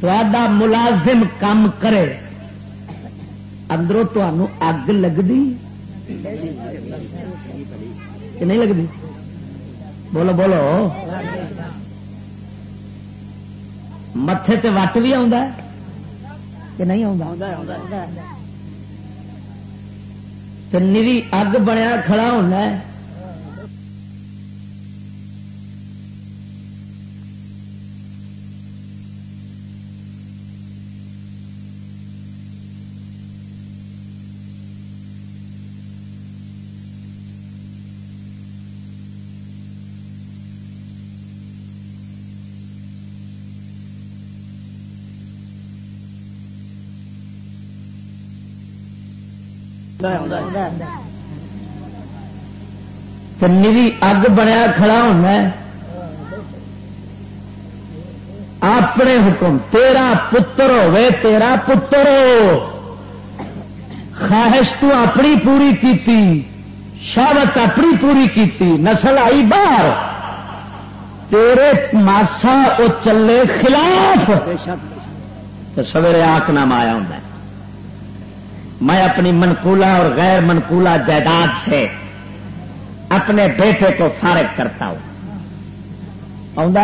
تا ملازم کام کرے۔ اندروں تمہوں اگ لگتی کہ نہیں لگتی بولو بولو۔ متے تے وٹ بھی آ کہ نہیں نیری اگ بنیا کھڑا ہونا ہے۔ نیری اگ بنیا کھڑا ہونا اپنے حکم تیرا پتر ہوے تیرا پتر ہو خواہش تو اپنی پوری کیتی شہوت اپنی پوری کیتی نسل آئی باہر تیرے ماسا وہ چلے خلاف سویرے آک نام آیا ہوں میں اپنی منقولہ اور غیر منقولہ جائیداد سے اپنے بیٹے کو فارغ کرتا ہوں۔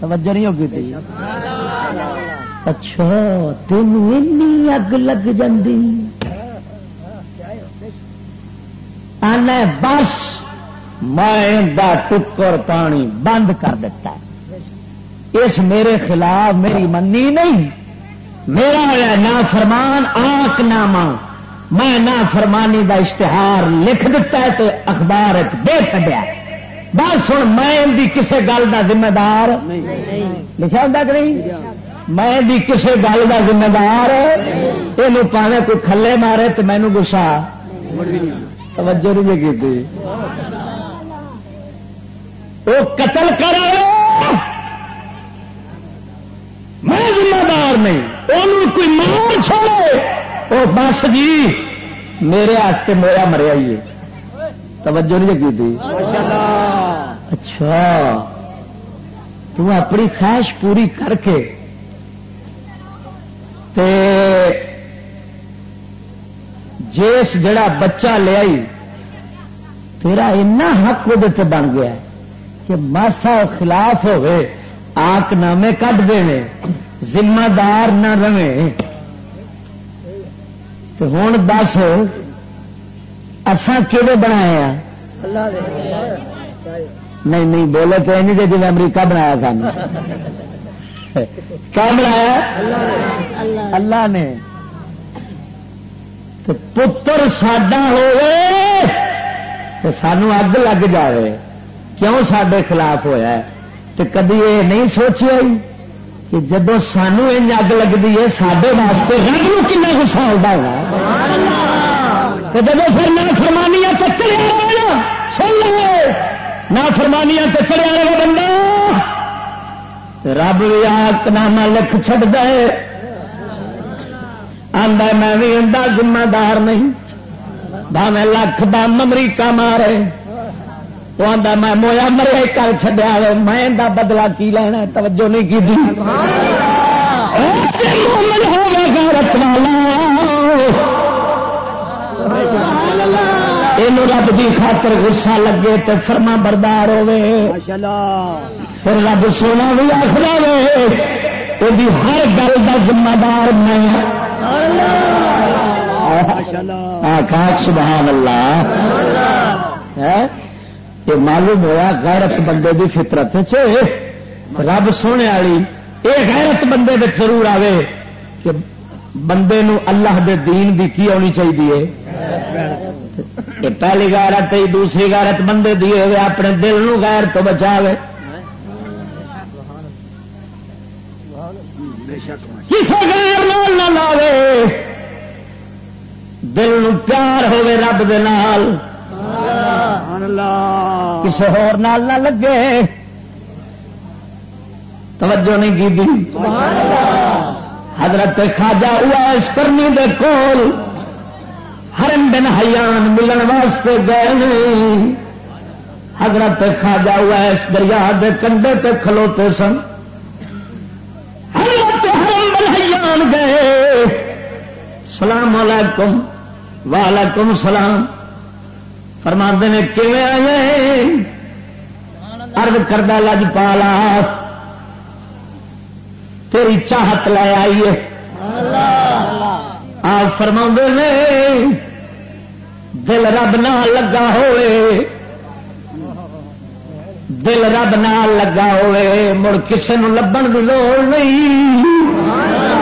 توجہ نہیں ہوگی تھی۔ اچھا تین اگ لگ جی آنا بس۔ میں ٹکر پانی بند کر دیتا۔ اس میرے خلاف میری منی نہیں۔ میرا ہوا نا فرمان آک نامہ میں نہ فرمانی دا اشتہار لکھ دیتا ہے تو اخبار دے چڈیا بس ہوں میں کسے گل دا ذمہ دار لکھا ہوں کہ نہیں؟ میں کسے گل دا ذمہ دار یہ پاوے کوئی کھلے مارے تو مینو گسا۔ توجہ نہیں جی کی وہ قتل کر میں ذمہ دار نہیں۔ کوئی مار چھوڑے وہ بس جی میرے آستے مویا مریا ہی ہے توجہ نہیں لگی تھی اچھا تو اپنی خواہش پوری کر کے تے جس جڑا بچہ لیا تیرا اینا حق وہ بن گیا کہ ماسا خلاف ہوئے آک نامے کٹ دے ذمہ دار نہ رہے۔ ہوں دس اسان کہ بنایا نہیں نہیں، بولے تو نہیں جی امریکہ بنایا سن کیا بنایا؟ اللہ نے۔ پتر ساڈا ہوئے تو سانو اگ لگ جائے کیوں سڈے خلاف ہوا تو کدی یہ نہیں سوچیا کہ جب سانو یہ اگ لگتی ہے سڈے واسطے رب کن گسا ہوتا ہے؟ جب پھر نہ فرمانیاں تو چلیا ہاں، سن لو نہ فرمانیاں تو چلیا رہا ہاں بندہ۔ رب بھی آک لکھ چڑ دے آدھا میں بھی اندر ذمہ دار نہیں۔ بھاوے لکھ بم امریکہ مارے۔ وہ آتا میں مویا مریا کر چڈیا میں بدلا کی لینا توجہ نہیں کی رب کی خاطر غصہ لگے تو فرما بردار ہوے پھر رب سونا بھی آخر یہ ہر گل کا ذمہ دار میں سبحان اللہ۔ یہ معلوم ہوا غیرت بندے کی فطرت رب سونے والی یہ غیرت بندے ضرور آئے کہ بندے نو اللہ دے دین دی کی ہونی چاہیے۔ پہلی غیرت دوسری غیرت بندے دی ہوئے اپنے دل نو غیر تو بچا کسی غیر نہ لاوے۔ دل نو پیار ہوے رب دے نال۔ کسی ہور نال نہ لگے۔ توجہ نہیں کی دی؟ حضرت خاجا اس کرنی دے کول ہرن بن حیان ملن واسطے گئے حضرت خاجا اس دریا دے کنڈے تے کھلوتے سن۔ حضرت ہرن بن حیان گئے۔ سلام علیکم وعلیکم سلام۔ فرما نے کیون آئے ارد کردہ لج پالا تیری چاہت لے آئیے آپ فرما نے دل رب نہ لگا ہوئے. دل رب نہ لگا ہوئے مڑ کسی لبن کی لوڑ نہیں۔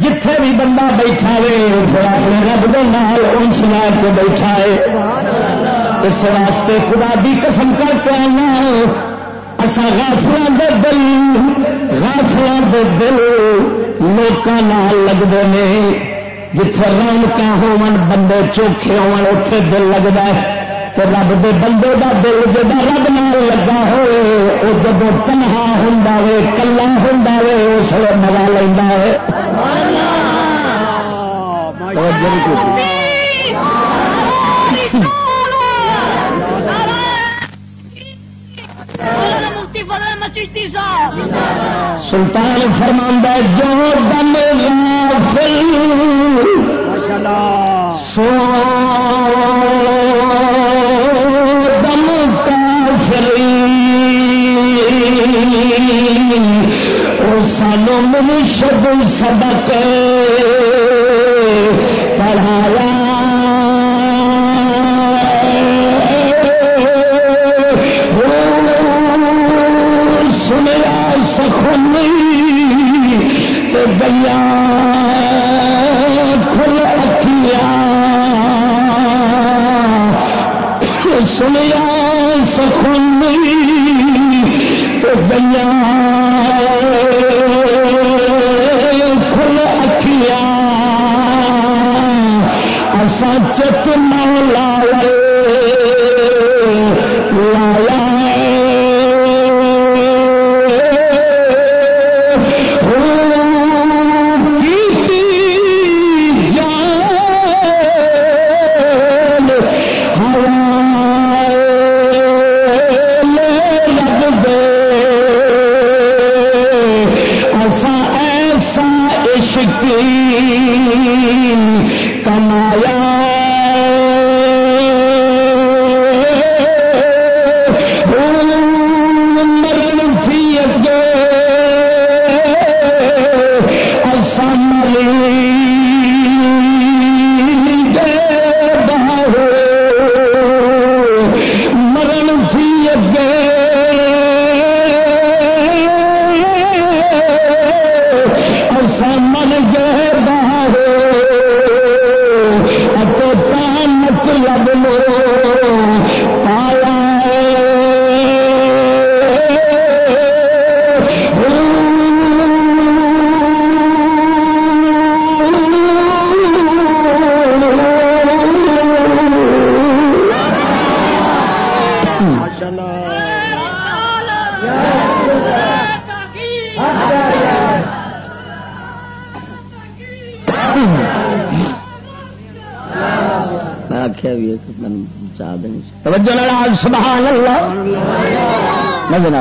جتھے بھی بندہ بیٹھا ہے اپنے رب دے نال انس لا کے بیٹھا ہے۔ اس واسطے خدا دی قسم کر کے آنا۔ اصا غافل دے دل غافل دے دل لوکاں لگتے ہیں جتھے رونق ہون، بندے چوکھے ہون اتے دل لگتا ہے۔ تو رب دے بندے دا دل جب رب نال لگا ہوئے وہ جب تنہا ہوں کلا ہوں اس لیے مزہ لینا ہے سلطان فرماندہ جو دم غافل چلا سو دم کافری سانو منشد سبق پڑھایا۔ سنیا سخنی تو گیا سنیا سخنی تو گیا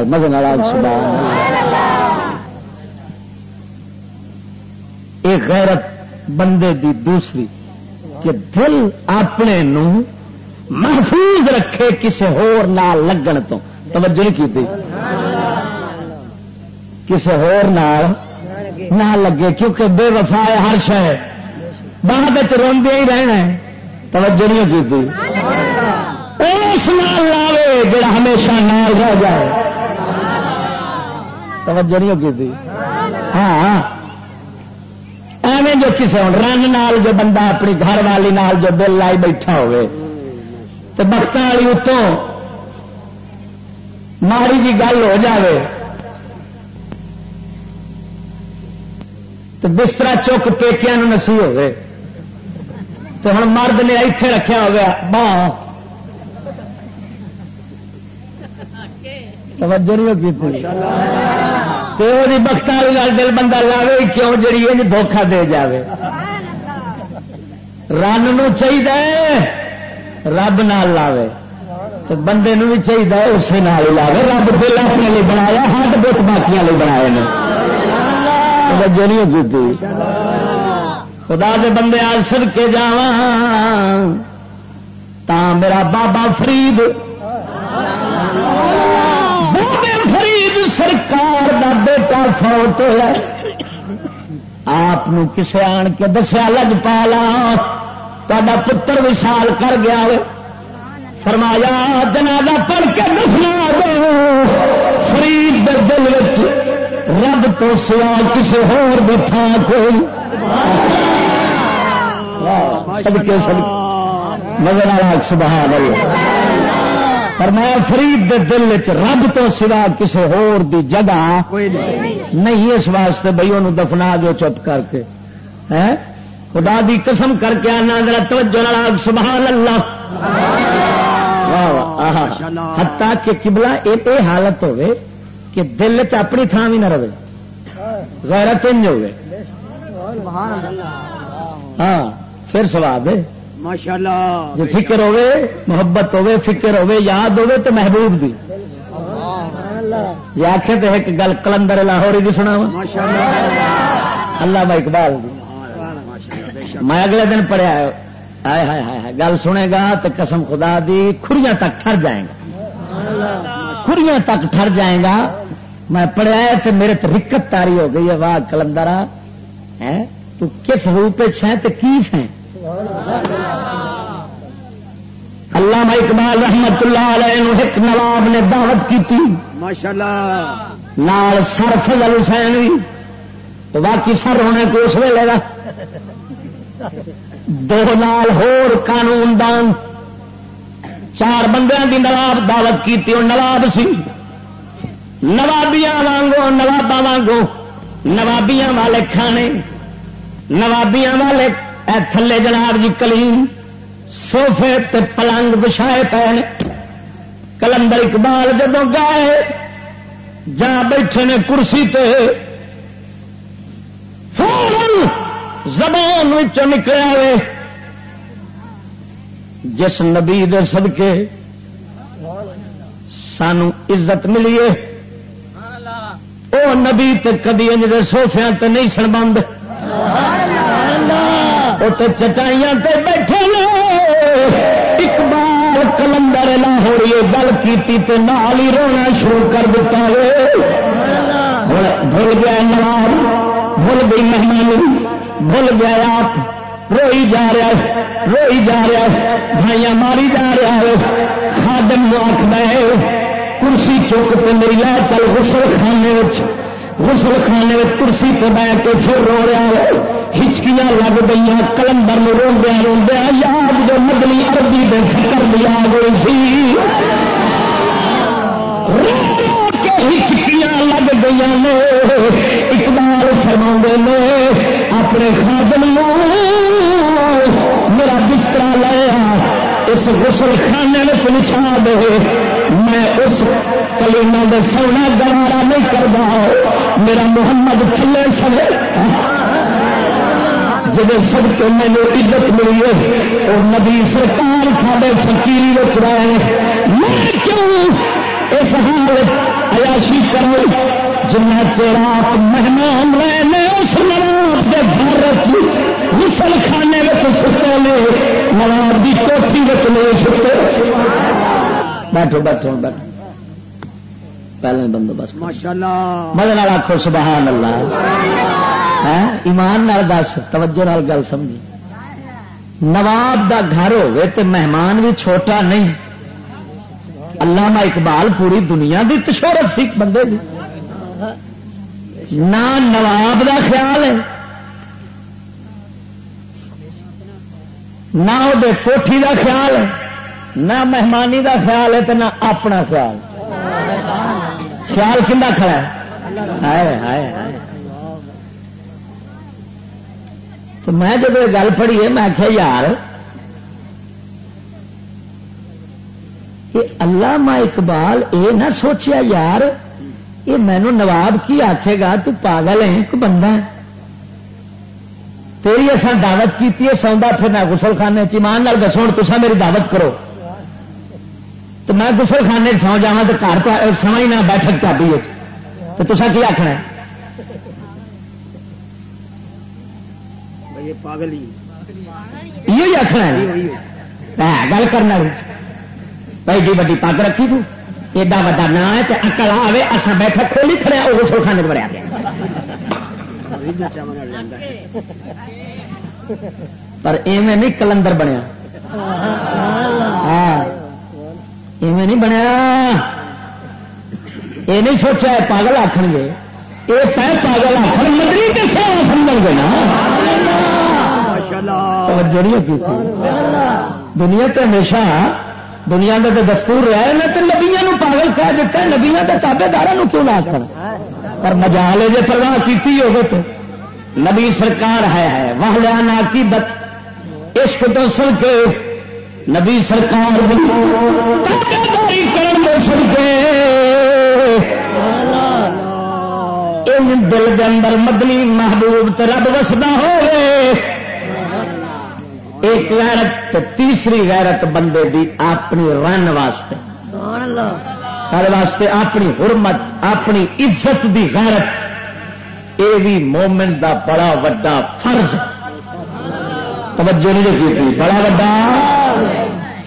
مزے ایک غیرت بندے دی دوسری کہ دل اپنے نو محفوظ رکھے کسی ہور نال لگن تو توجہ نہیں کی کسی ہور نال نہ لگے کیونکہ بے وفا ہے ہر شہ بعد روندے ہی رہنا توجہ نہیں کی اس نال لاوے جڑا ہمیشہ نال رہ جائے توجہ نہیں ہوگی تھی ہاں. جو کسی ہوں، رن نال جو بندہ اپنی گھر والی نال جو دل لائی بیٹھا ہوئے تو بخت والی اتوں ماڑی جی گل ہو جاوے تو بستر چک پیکیا نسی ہوئے تو ہوں مرد نے اتے رکھا ہوا باہ توجہ نہیں ہوگی بخت والی دل بندہ لاوے کیوں جڑی یہ دھوکھا دے جاوے رن چاہیے رب نال لاوے تو بندے نو بھی چاہیے اسی نال لاوے رب دل اپنے لیے بنایا ہاتھ بت باقیاں بنایا توجہ نہیں ہوگی خدا دے بندے آ سر کے جا میرا بابا فرید بیٹا فوت ہوا آپ کسے آن کے دسیا، لج پالا تا پتر وشال کر گیا فرمایا، جنازہ پڑھ کے دسنا دو۔ فرید دل وچ رب تو سوا کسی ہور تھان کوئی۔ سبکے سب نظر آ سبحان اللہ۔ پر میں فرید دے دل چ رب تو سوا کسی ہور دی جگہ نہیں۔ اس واسطے بھائی انہوں دفنا جو چپ کر کے۔ خدا دی قسم کر کے آنا ذرا توجہ نال سبحان اللہ ہتا کہ کبلا یہ حالت ہوے کہ دل چ اپنی تھان بھی نہ رہے۔ غیرت ہوے ہاں پھر سواد ہے۔ جو فکر ہوے محبت ہوے فکر ہوے یاد ہوے تو محبوب دی۔ یہ آخے تو ایک گل کلندر لاہور کی سنا اللہ بھائی اقبال میں اگلے دن پڑھیا ہائے ہائے ہائے گل سنے گا تو قسم خدا دی کھڑیاں تک ٹر جائیں گا۔ کھڑیاں تک ٹر جائے گا۔ میں پڑھیا تو میرے تو رکت تاری ہو گئی ہے واہ کلندرا تو کس روپ ہے تو کی ہے اللہ اقبال رحمت اللہ علیہ ایک نواب نے دعوت کی تھی نال سر فضل حسین بھی باقی سر ہونے کو اس ویلے گا دو نال ہور قانون دان۔ چار بندیاں دی نواب دعوت کی تھی نواب سی۔ نوابیاں وانگو نوابا وانگو۔ نوابیاں والے کھانے۔ نوابیاں والے اے تھلے جناب جی کلیم سوفے تے پلنگ بچھائے پے کلندر اقبال جب گئے جہاں بیٹھے نے کرسی تے۔ زبان نکلے ہوئے جس نبی دے صدقے سانو عزت ملیے او نبی تے کدی انج دے سوفیا تے نہیں سن بند چٹائیاں تے بیٹھے اقبال کلندر لاہور یہ گل کی نال ہی رونا شروع کر دیتا ہے بھول گیا نواب بھول گئی مہمان بھول گیا آپ روئی جا رہا ہے روئی جا رہا ہے بھائیاں ماری جا رہا ہے خادم آخر ہے کرسی چک تو میری لا چل غسل خانے غسل خانے کرسی تے بہ کے پھر رو رہا ہے ہچکیاں لگ گئی کلندر روندیا روندیا یاد جو مدنی عربی دے فکر بھی آ گئی سی۔ ہچکیاں لگ گئی نے۔ اقبال فرما نے، اپنے خادم میرا بستر لایا اس غسل خانے بچھا دے۔ میں اس کلیما دے سونا گوارا نہیں کرتا میرا محمد کھلے سب جب سب کے مینو عزت ملی ہے اور نبی سرکار سارے فکیری رہے میں کیوں اس حال عیاشی کرو جنا چراپ مہمان رہے اس نواب کے گھر غسل خانے ستے نے نواب کی کوٹھی نہیں ستے بیٹھو بیٹھو بیٹھو۔ پہلے بندوبست مدد آخو سبحان اللہ۔ ایمان نال دس، توجہ نال گل سمجھی۔ نواب دا گھر ہوے تو مہمان بھی چھوٹا نہیں۔ علامہ اقبال پوری دنیا کی تشورت سی بندے نہ نواب دا خیال ہے۔ نہ وہ کوٹھی دا خیال ہے۔ نہ مہمانی دا خیال ہے تو نہ اپنا خیال۔ خیال کھا کھڑا ہے؟ تو میں جب یہ گل پڑھی ہے، میں آخیا یار کہ اللہ اقبال یہ نہ سوچیا، یار، یہ مینو نواب کی آخے گا، تو پاگل ہے کہ بندہ ہے۔ تیری اصا دعوت کی سوندا پھر نہ گسل خانے چمان دسو ہوں تو میری دعوت کرو۔ تو میں گسل خانے سو جا تو گھر سمجھ نہ بیٹھک چابی تو تصا کی آخنا یہ آخنا گل کرنا بھائی جی ویڈی پگ رکھی تو۔ ایڈا وا نام ہے اکل آئے اصا بیٹھا کھولی کھڑے وہ گسل خانے بڑا گیا پر ایویں نہیں کلندر بنیا۔ ہاں ایویں نہیں بنیا۔ یہ نہیں سوچا پاگل آخ گے۔ یہ پہ پاگل آخر مدری کے سو سمجھ گے نا۔ دنیا تو ہمیشہ دنیا کا تو دستور رہا ہے تو نبیا پاگل کہہ دیتا ہے نبیا کے تابے دار کیوں نہ کر پر مجالے جی پرواہ کی ہوگی تو۔ نبی سرکار ہے ہے۔ وہ لانا کی بت عشق تو سل کے نبی سرکار سل کے۔ دل کے اندر مدنی محبوب تو رب وسدا ہوئے۔ ایک غیرت تیسری غیرت بندے دی اپنی رن واسطے۔ واسطے اپنی حرمت اپنی عزت دی غیرت۔ یہ بھی مومن دا بڑا وڈا فرض۔ توجہ نہیں کی بڑا وڈا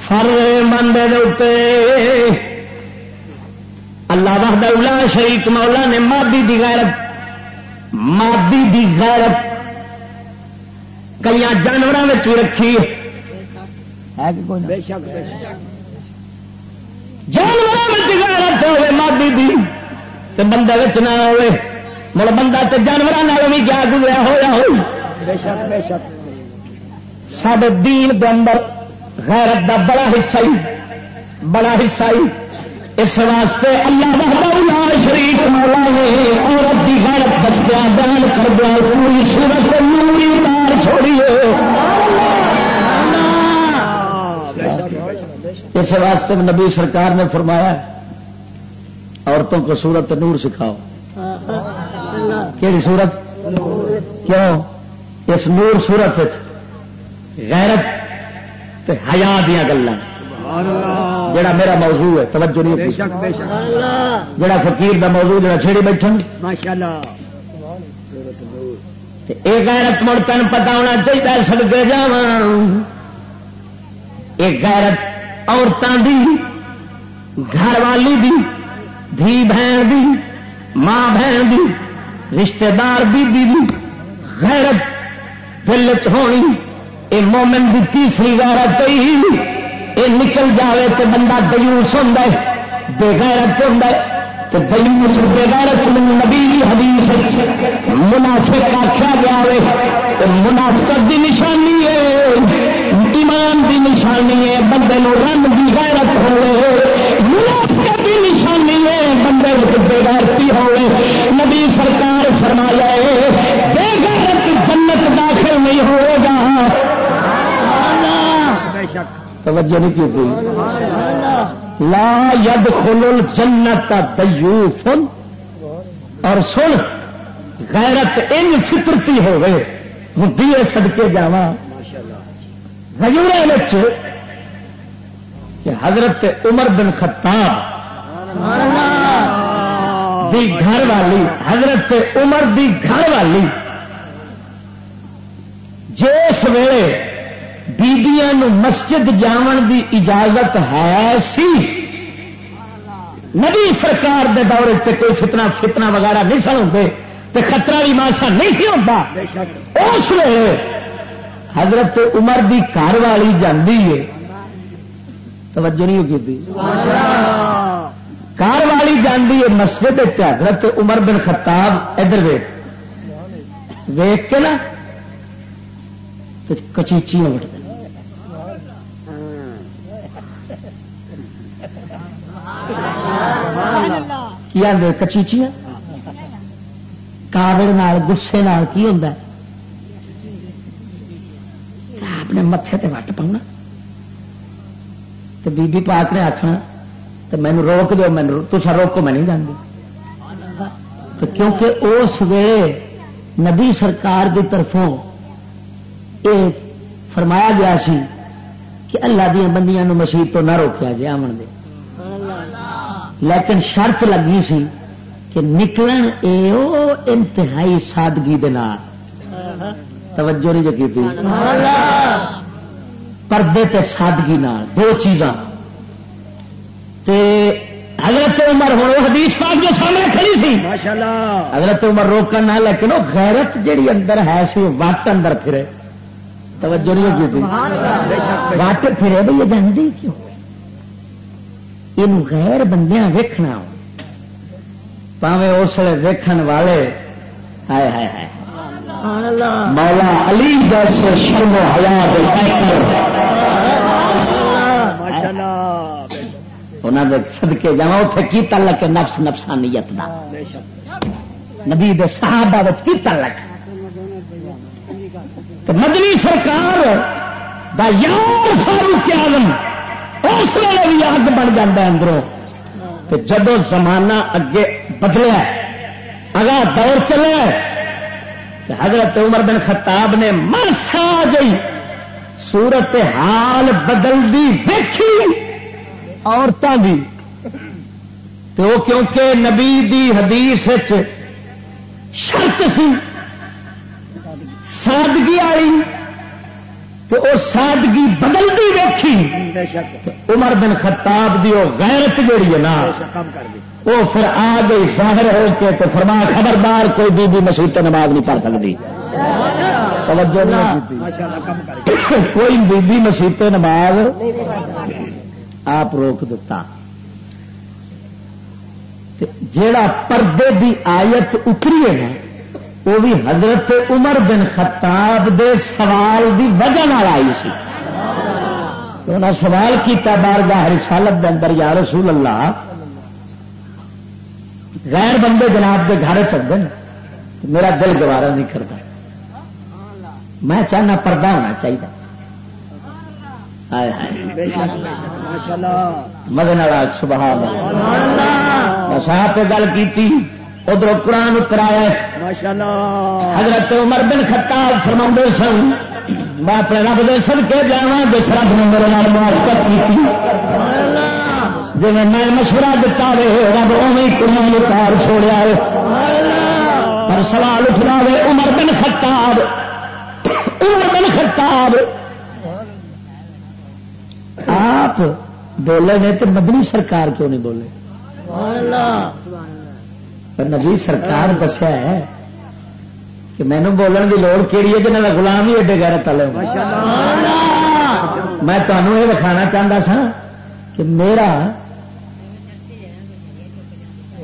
فرض مندے اللہ وحدہ اللہ شریک مولا نے مادی دی غیرت۔ مادی دی غیرت۔ کئی جانوروں میں رکھی۔ میں غیرت ہوئے مادی دی بندے نہ ہوئے۔ مڑ بندہ تو جانوروں بھی کیا گزرا ہوا ہو؟ سڈے دین دے اندر غیرت دا بڑا حصہ ہی بڑا حصہ ہی۔ اس واسطے اللہ شریف مولا نے عورت کی غیرت دستیا بیان کر دیا۔ پوری سورت نوری چھوڑیے۔ اس واسطے نبی سرکار نے فرمایا عورتوں کو سورت نور سکھاؤ۔ کہڑی سورت؟ کیوں؟ اس نور سورت غیرت ہیا دیا گلیں جڑا میرا موضوع ہے، توجہ نہیں جڑا فقیر دا موضوع، جڑا چھیڑی بیٹھے ایک غیرت مڑ تین پتا ہونا چاہیے سڑکے جا ایک غیرت عورتوں دی گھر والی دی دھی بہن دی ماں بہن دی رشتے دار بی بی دی غیرت دل ہونی، اے مومن دی تیسری غیرت اے نکل جاوے تو بندہ دیوس ہوں بے غیرت ہوں تو دیوس بے غیرت نبی حدیث منافق آخیا گیا ہے منافقت دی نشانی ہے ایمان دی نشانی ہے بندے رنگ دی غیرت ہوئے۔ منافقت دی نشانی ہے بندے بے غیرتی ہوئے۔ نبی سرکار فرمایا بے غیرت جنت داخل نہیں ہوئے گا۔ توجہ نہیں کی لا ید خل جنت دیوف اور سن، غیرت ان فطرتی ہو گئے بدھی سدکے جا ہزور کہ حضرت عمر بن خطاب، دی گھر والی، حضرت عمر دی گھر والی، جس ویلے بیبیاں مسجد جان دی اجازت ہے سی۔ نبی سرکار دے دور سے کوئی فتنہ فتنہ وغیرہ نہیں سن ہوتے تو خطرہ بھی ماسا نہیں سی ہوتا اس ویلے حضرت عمر دی گھر والی جاندی ہے۔ توجہ نہیں ہوگی کار والی جاندی ہے مسجد حضرت عمر بن خطاب ادھر ویخ ویخ کے نا کچیچی وٹ کی آدھے کچیچیاں؟ کاوڑ گسے کی ہوں اپنے متے تے وٹ پاؤنا؟ تو بی بی پاک نے آخنا تو مینو روک دو مینو تو روکو، میں نہیں جانتی تو کیونکہ اس ویلے نبی سرکار دی طرفوں یہ فرمایا گیا سی کہ اللہ دیا بندیاں مسیح تو نہ روکیا جی آمن دے۔ لیکن شرط لگی سی کہ نکلن اے او انتہائی سادگی توجہ نہیں جو کی پردے تے سادگی نال دو چیزاں۔ تے حضرت عمر ہوں حدیث پاک جو سامنے کھڑی سی۔ حضرت عمر روکن نہ لیکن وہ غیرت جیڑی اندر ہے سی وٹ اندر پھرے۔ توجہ نہیں کی وٹ پھرے بھائی یہ جانتی کیوں؟ یہ غیر بندیاں ویکھنا پاوے اس لیے ویکھن والے ہائے ہائے ہائے مولا علی جیسے شرم و حیا انہوں نے سدکے جا اتنے کی تلک نفس نفسانیت دا نبی دے صحابہ کی تلک مدنی سرکار دا یار فاروق آلم اس ویلے بھی اگ بن جا اندروں۔ تو جب زمانہ اگے بدلیا اگا دور چلے حضرت عمر بن خطاب نے ماسا گئی سورت حال بدلتی دیکھی عورتوں کی تو کیونکہ نبی دی حدیث شرط سی، سادگی آئی تو وہ سادگی بدلتی ویکھی. عمر بن خطاب دی وہ غیرت جیڑی ہے نا وہ پھر آ گئی ظاہر ہو کے تو فرما خبردار کوئی بی بی مسیح نماز نہیں پڑھ سکتی۔ [COUGHS] کوئی بی بی مسیح نماز آپ روک دیتا۔ جیڑا پردے دی آیت اتری ہے نا وہ بھی حضرت عمر بن خطاب دے سوال دی وجہ آئی سی۔ انہیں سوال کیا بار گاہ رسالت دے اندر یا رسول اللہ غیر بندے جناب کے گھر چلتے ہیں میرا دل گوارا نہیں کرتا۔ میں چاہنا پردہ ہونا چاہیے۔ مدن سبحان بس آپ گل کی ادھر قرآن اترایا حضرت عمر بن خطاب فرما سن میں اپنے رب دے سن کے جانا جس رب نے میرے نال موافقت کی جی میں مشورہ دتا رہے رب اوی قرآن اتار چھوڑیا ہے پر سوال اٹھ رہا ہے عمر بن خطاب عمر بن خطاب۔ آپ بولے نے تو مدنی سرکار کیوں نہیں بولے؟ نبی سرکار دسیا ہے کہ مینو بولن کی لوڑ کہڑی ہے جنہیں گلام ہی ایڈے گہرے تلے میں تمہوں یہ دکھانا چاہتا سا کہ میرا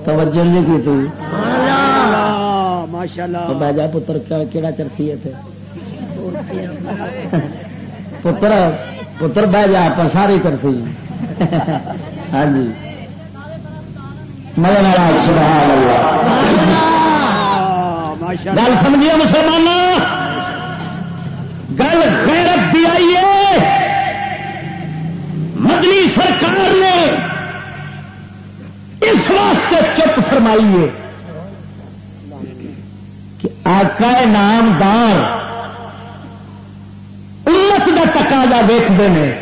توجہ نہیں کی باجا پتر کہڑا چرخی ہے پتر پتر بہ جا آپ ساری چرخی ہاں جی گل سمجھیے مسلمان گل غیرت دی آئی ہے۔ مدنی سرکار نے اس واسطے چپ فرمائی ہے کہ آقا نامدار امت کا تقاضا ویختے ہیں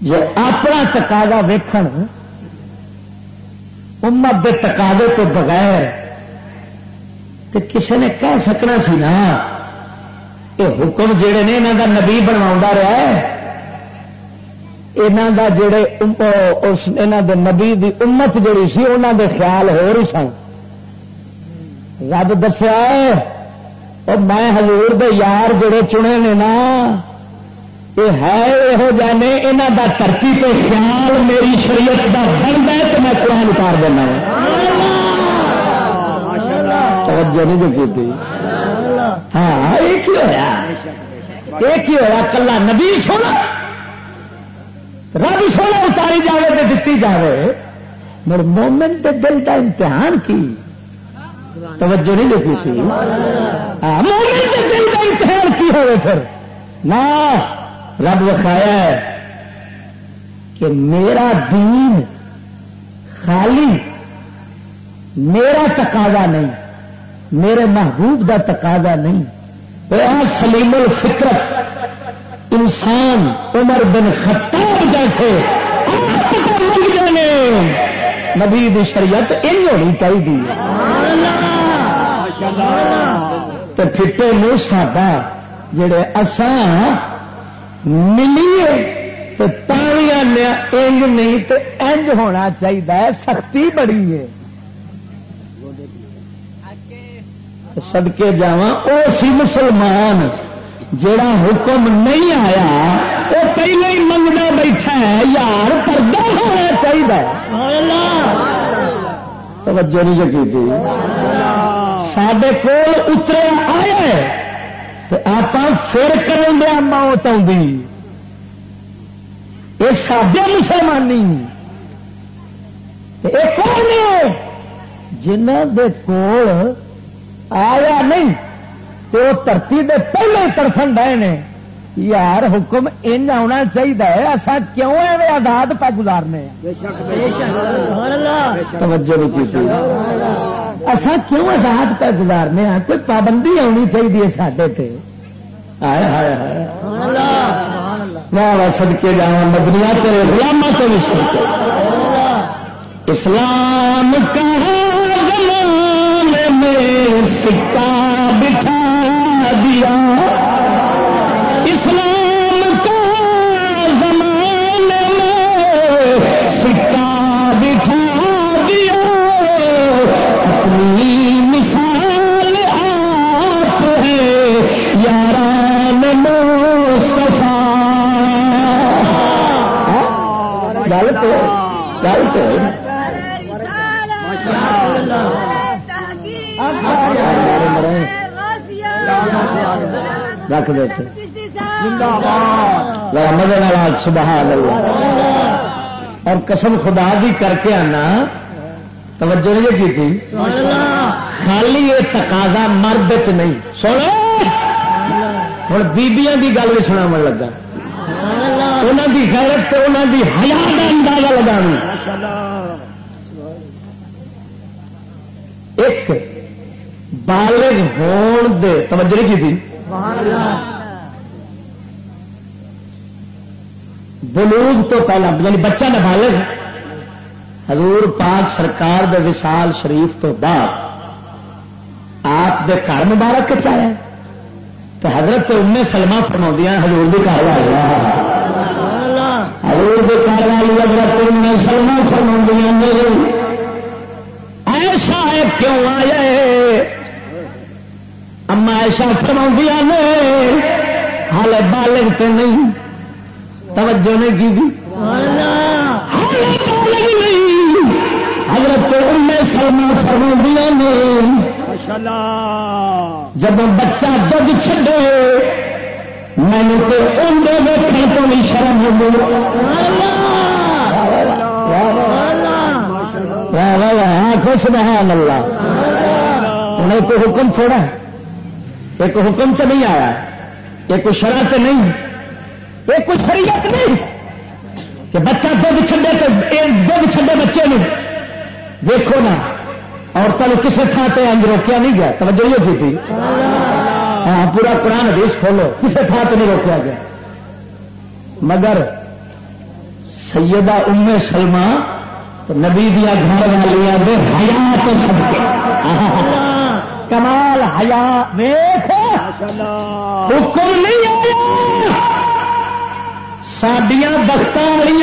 جو اپنا تقاضا ویکھن امت دے تقاضے تو بغیر تو کسی نے کہہ سکنا سی نا یہ حکم جڑے نے یہاں کا نبی بنوا رہا ہے یہاں جڑے دے نبی دی امت جڑی سی انہوں دے خیال ہو رہی سن۔ رب دسیا اور میں حضور دے یار جڑے چنے نے نا یہ ہے یہو جانے یہاں کا ترقی پہ خیال میری شریعت کا بن ہے تو میں قرآن اتار دینا توجہ نہیں کی ہاں،, ہاں ایک ہی ہوا ایک ہی ہوا کلا نبی سونا۔ رب سونا اتاری جائے تو دیتی جائے مر مومن کے دل کا امتحان کی؟ توجہ نہیں دیکھی تھی ہاں، مومن کے دل کا امتحان کی ہوئے پھر۔ نہ رب وکھایا ہے کہ میرا دین خالی، میرا تقاضا نہیں، میرے محبوب دا تقاضا نہیں۔ سلیم الفطرت، انسان عمر بن خطاب جیسے جانے۔ نبی شریعت یہ ہونی چاہیے۔ تو پھٹے منہ ساڈا جڑے اسان ملیے تو تالیاں لیا، انج نہیں تو انج ہونا چاہیے، سختی بڑی ہے۔ سدکے جا سی مسلمان جڑا حکم نہیں آیا وہ پہلے ہی منگنا بیٹھا ہے، یار پردہ ہونا چاہیے۔ توجہ نہیں کی سڈے کول اترے آیا تو آپ پھر کریں گے موت آئی یہ سادے مسلمانی۔ یہ کون جنہ دے کول آیا نہیں تو دھرتی دے پہلے ترفن ڈے نے۔ یار حکم ان آنا چاہیے ایسا کیوں ایویں آزاد پہ گزارنے اصا کیوں آزاد پہ گزارنے ہاں کوئی پابندی آنی چاہیے سڈے سد کے جا مدنیا تیرے غلامہ تو بھی اسلام کا میں سکا بٹھا دیا۔ رکھ دیتے مدد سبحان اللہ۔ اور قسم خدا بھی کر کے آنا، توجہ نہیں کی تھی؟ خالی یہ تقاضا مرد چ نہیں۔ سنو ہوں بیبیاں کی گل بھی سنا لگا۔ انہوں کی غیرت تو انہوں کی ہزار کا اندازہ لگا ایک، بالغ ہون دے، توجہ نہیں کی تھی؟ بلوغ تو پہلا یعنی بچہ نبالغ۔ حضور پاک سرکار دے وسال شریف تو بعد آپ دے گھر مبارک چاہے تو حضرت ام سلمہ فرما حضور دی گھر والی حضور دے گھر والی حضرت ام سلمہ فرما ایسا ہے کیوں آئے؟ اما ایسا فرما نے ہال بالغ تو نہیں توجہ نہیں کی حضرت ان سلما فرما نے جب بچہ دھد چڈے میں نے تو اندر دیکھنے تو بھی شرم ہو خوش رہا اللہ انہیں کوئی حکم تھوڑا ایک حکم تو نہیں آیا ایک شرط نہیں ایک کوئی شریعت نہیں کہ بچہ دھد چھڈے تو دھد چھڈے بچے نے دیکھو نا عورتوں نے کسی تھان سے انج روکیا نہیں گیا۔ توجہ نہیں ہوتی تھی؟ ہاں پورا قرآن حدیث کھولو کسی تھان سے نہیں روکیا گیا۔ مگر سیدہ ام سلمہ نبی دیا گھر والیا حیات سب کے [LAUGHS] کمال ہیا ویخ حکم نہیں آیا۔ سڈیا بخت والی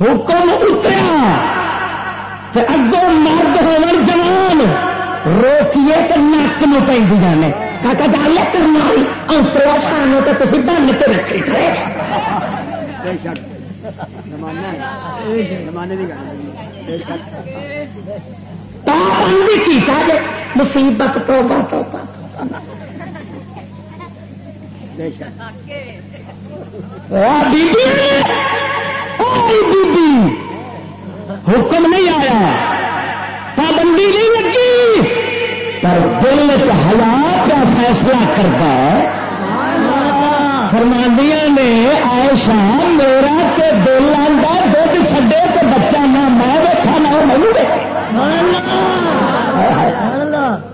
حکم اتریا۔ اگوں مرد ہو جوان روکیے تو نک میں پہ جانے۔ کاکا گل کرنا اترا سانو تو تھی بن کے رکھے کرے زمانے مصیبت تو حکم نہیں آیا۔ پابندی نہیں لگی۔ پر دل چلا کیا فیصلہ کرتا فرماندیاں نے ایسا میرا دل آتا دھد چھڈے تو بچہ نہ میں دیکھا نہ میں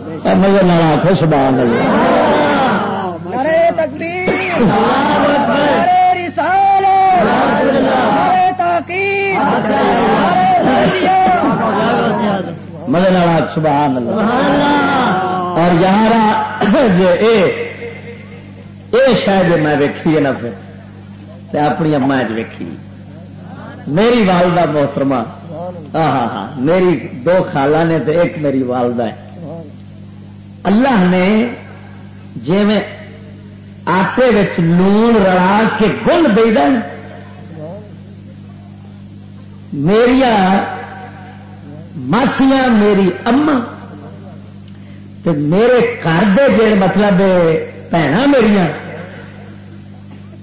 دیکھا مجھے نہ آخو سبحان اللہ۔ ارے تکبیر۔ ارے رسال ارے تاکید۔ مجھے نہ آخ سبحان اللہ۔ اور یار اے شاید میں ویکھی ہے نا پھر اپنی اما چ ویکھی۔ میری والدہ محترمہ ہاں ہاں ہاں میری دو خالہ نے تو ایک میری والدہ ہے۔ اللہ نے جی میں آٹے نون رلا کے گن دے دیں میریا ماسیاں، میری اما تے میرے گھر دے جڑے مطلب بھن میری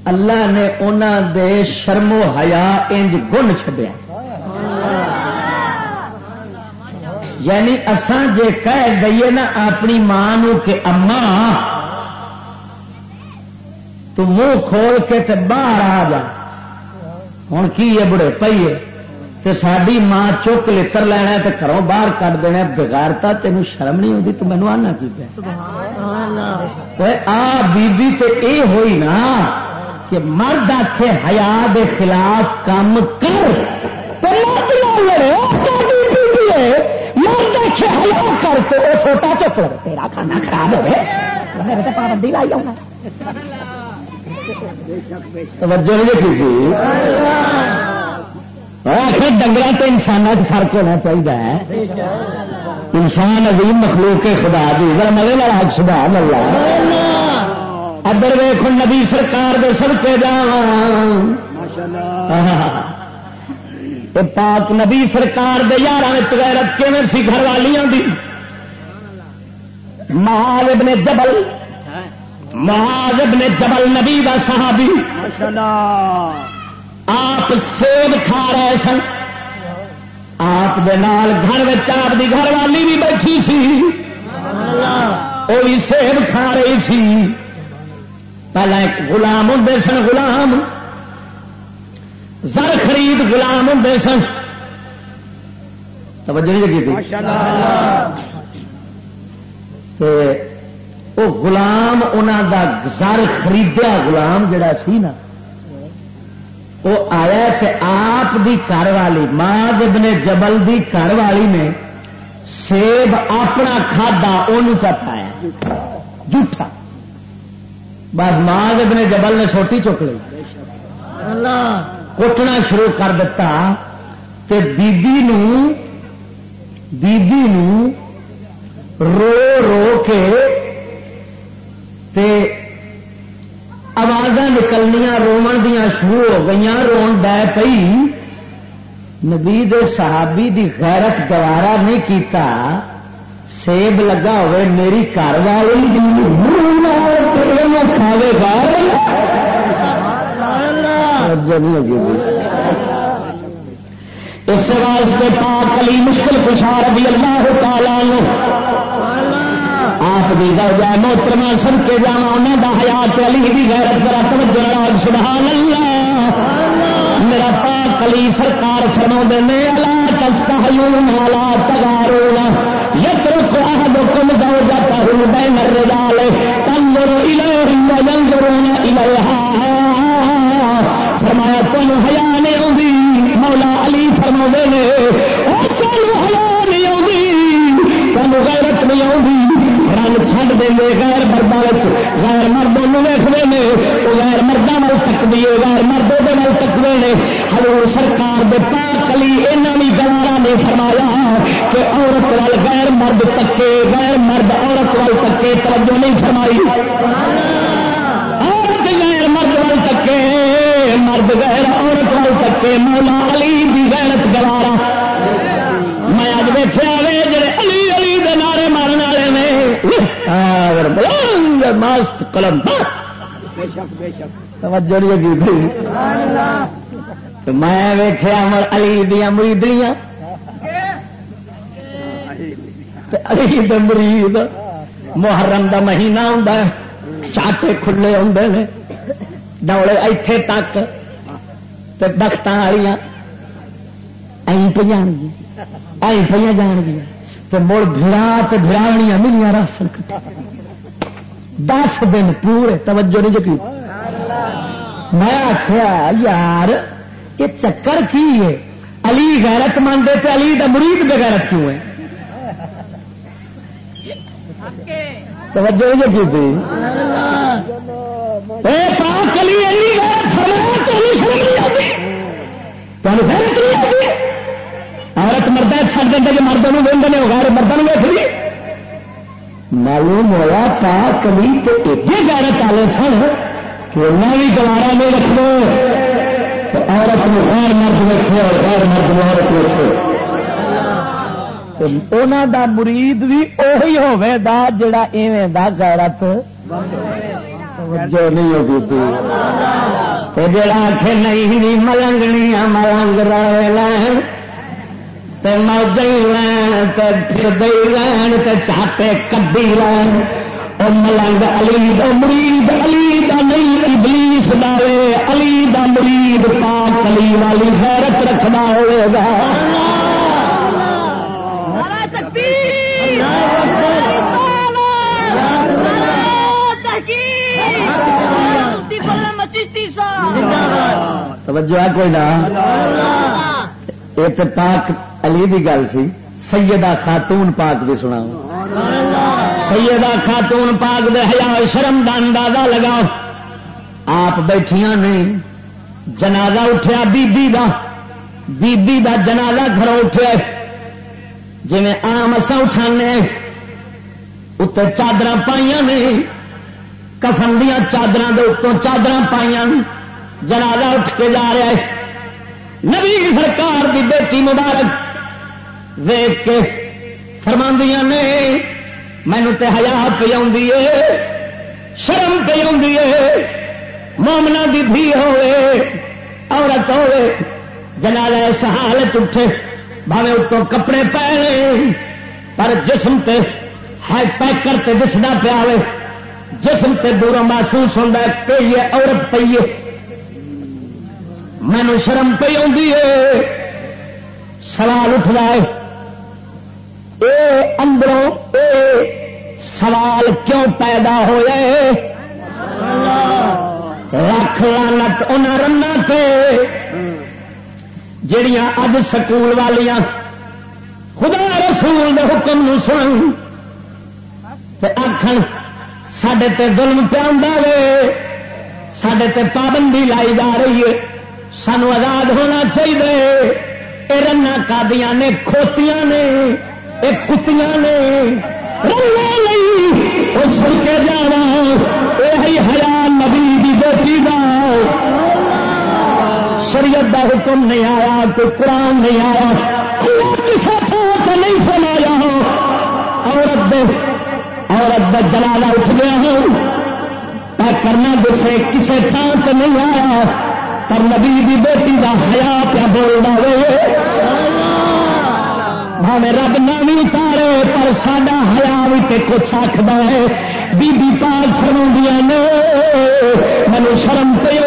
اللہ نے انہوں دے شرم و حیا انج گن چڈیا یعنی اسان جے کہہ دئیے نا اپنی ماں کہ اما تو منہ کھول کے تے باہر آ جا۔ ہوں کی ہے بڑے پیے تے ساری ماں چک لر لینا تے گھروں باہر کٹ دینا بگارتا تین شرم نہیں ہوتی تو مینو آنا کی پہ آ بی تے اے ہوئی نا کہ مرد آخے ہیا دے خلاف کام کر۔ لڑے کر چھوٹا چپ لڑے تیرا کھانا خراب ہوئے۔ میرے تو پابندی لائی آؤں توجہ نہیں دیکھی آخر ڈنگر تو انسان فرق ہونا چاہیے انسان عظیم مخلوق خدا دی۔ ذرا ملے لا سبحان اللہ ادھر ویخ نبی سرکار دے سر کے جا پاک نبی سرکار دے یار غیرت کیون سی گھر والیاں دی؟ مہاو ابن جبل مہاج ابن جبل نبی دا صحابی۔ آپ سیب کھا رہے سن۔ آپ گھر آپ کی گھر والی بھی بیٹھی سی۔ وہ بھی سیب کھا رہی سی۔ پہلے ایک گلام ہوں سن گلام زر خرید گلام ہوں سن۔ توجہ نہیں لگی وہ گلام انہوں دا زر خریدیا گلام جڑا سی نا وہ آیا کہ آپ دی گھر والی ماں ابن جبل دی گھر والی نے سیب اپنا کھادا ان پایا۔ جھوٹا۔ بس ماں ابن جبل نے چھوٹی چک لی۔ کٹنا شروع کر دیتا تے بی بی نو بی بی نو رو رو کے تے آواز نکلنیا رومن دیا شروع ہو گئی رو ڈ پی نبی صحابی دی غیرت گوارا نہیں کیتا سیب لگا ہوئے میری گھر والی کھاوے گا اس واسطے پاک علی مشکل کشار بھی اللہ تعالی آپ کی زوجہ محترمہ سن کے جانا انہوں دا حیات علی بھی غیرت ذرا توجہ راگ سبحان اللہ میرا پاک علی سرکار فرما نے اللہ تستحیون ولا تغارون۔ یترک احدکم زوجته بین الرجال، تنظر الیہم وینظرون الیہا۔ فرمایا تم حیا نہیں ہوندی مولا علی فرما نے او تم حیا نہیں تم غیرت نہیں ہوندی رنگ چھڈ دیں غیر مردوں غیر مردوں ویستے ہیں وہ غیر مردوں وال تکتی ہے غیر مردوں کے وال تکتے ہیں ہلو سرکار دے پاک علی یہاں بھی گوارا نے فرمایا کہ عورت وال غیر مرد تکے غیر مرد عورت وال تکے توجہ نہیں فرمائی عورت غیر مرد وال تکے مرد غیر عورت وال تکے مولا علی بھی غیرت گوارا۔ میں اج ویچیا وے، جڑے علی علی دے نعرے مارن والے نے مست قلم بے شک بے شک توجہ نہیں لگی میں ویخیا علی دیا مریدیاں۔ علی دے مرید، محرم دا مہینہ ہوں چاٹے کھلے ہوں نے ڈولے ایتھے تک دخت والی پہ جان گیا پہ جان گیا تو مڑ بھڑا تو بھڑاوڑیاں ملیا راسن دس دن پورے توجہ نہیں جکی میں آخیا یار یہ چکر کی ہے علی غیرت مند ہے علی دا مرید بغیرت کیوں ہے توجہ نہیں جکی پاک عورت مرد چھڑ دیں جی مردوں وہدے غیر مردوں ویس لی معلوم ہوا پا کلی تو ایڈے غیرت والے سن کہ انہیں بھی گوارا نہیں رکھو عورت میں غیر مرد ویکھے اور غیر مرد میں عورت ویکھے۔ انہوں دا مرید بھی اہی ہوے دا جڑا ایویں دا غیرت۔ جو نہیں ہوگی جڑا آخ نہیں ملنگنیاں ملنگ رہے موج لین پھر دے لین چاپے کدی لین۔ او ملنگ علی دا مرید، علی دا نہیں، ابلیس دے علی دا مرید پاک علی والی غیرت رکھنا ہوئے گا۔ توجہ ہے کوئی نہ؟ یہ پاک علی دی گل سی، سیدہ خاتون پاک بھی سنا سیدہ خاتون پاک دے حیا شرم کا اندازہ لگا آپ بیٹھیاں نہیں جنازہ اٹھیا بی بی دا بی بی دا جنازہ گھروں اٹھیا۔ جی آم اسا اٹھانے اتنے چادر پائیا نے، کفن دیا چادر دے اتوں چادر پائیا جنازہ اٹھ کے جا رہا ہے۔ نبی سرکار دی بیٹی مبارک ویگ کے فرماندیاں نے مینو تے ہیا پی شرم پی مومنا دی دھی ہوئے، عورت ہوئے جنال اس حالت اٹھے بھاوے اتوں کپڑے پے پر جسم تے ہائی پیک کرتے دسنا پیا جسم تے دوروں محسوس ہوتا ہے پیے عورت پیے مینو شرم پی آ سوال اٹھ رہا ہے، اے اندروں اے سوال کیوں پیدا ہوئے رکھ لانت ان رنا جڑیاں اب سکول والیاں خدا رسول دے حکم نو سن آخر سڈے تے ظلم پیا سڈے تے پابندی لائی جا رہی ہے۔ سانو آزاد ہونا چاہیے۔ یہ رنا کادیاں نے، کھوتیاں نے کتیاں نے سن کے جانا یہ ہیا نبی کی بیٹی کا شریعت کا حکم نہیں آیا، کوئی قرآن نہیں آیا۔ کسی تھان نہیں سنایا عورت عورت جلالا اٹھ گیا ہوں۔ کرنا دسے کسی تھان سے نہیں آیا۔ پر نبی کی بیٹی کا ہیا پیا بول رہے ہمیں رب نہ بھی اتارے پر سڈا ہیا بھی کچھ آخر ہے۔ بی بی پال فرما نے مینو شرم پہ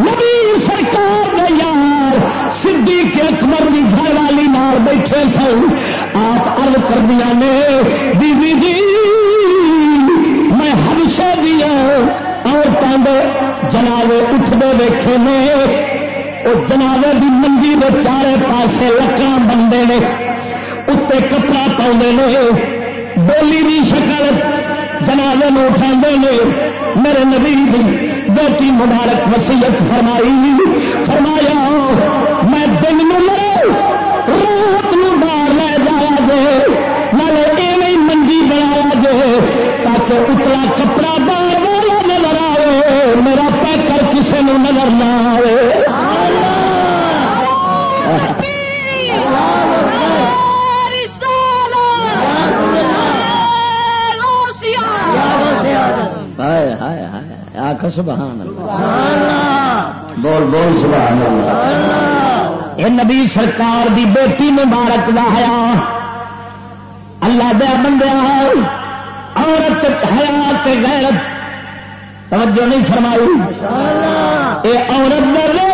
نبی سرکار نے یار سدھی کے اکبر کی گھر والی مار بیٹھے سن۔ آپ ارد کردیا نے بی بی جی میں ہمیشہ دیا ہاں۔ عورتوں کے اٹھتے ویکھے نے وہ جنازے کی منجی کے چارے پاسے لکڑا بنتے ہیں اتنے کپڑا پاؤں بولی کی شکل جنازے میں اٹھا میرے نبی بیٹی مبارک وسیعت فرمائی، فرمایا، میں دن میں رات باہر لے جایا جے نالے منجی بنایا جے تاکہ اتنا کپڑا باہر میرا پیکر کسی نے نظر نہ آئے آخ سبحان بول بول سبحان اللہ۔ اے نبی سرکار دی بیٹی مبارک لایا اللہ دیا بندے عورت حیات غیرت توجہ نہیں فرمائی۔ اے عورت دے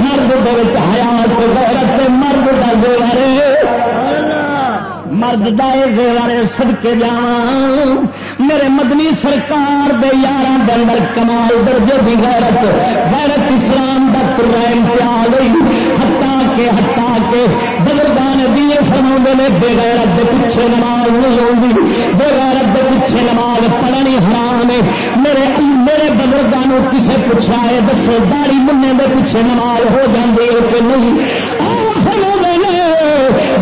مرد حیات غیرت مرد کا زیور مرد دے زیور سد کے جا میرے مدنی سرکار دے یار اندر کمال درجے کی غیرت غیرت اسلام کا ترا امتیاز ہٹا کے ہٹا کے بزرگان دیے فرما نے بےغیرت کے پیچھے نماز نہیں آتی بےغیرت کے پیچھے نماز پڑھنی حرام ہے۔ میرے میرے بزرگوں کسے پوچھا ہے، دسو داڑی منہ کے پیچھے نماز ہو جاتی ہے کہ نہیں؟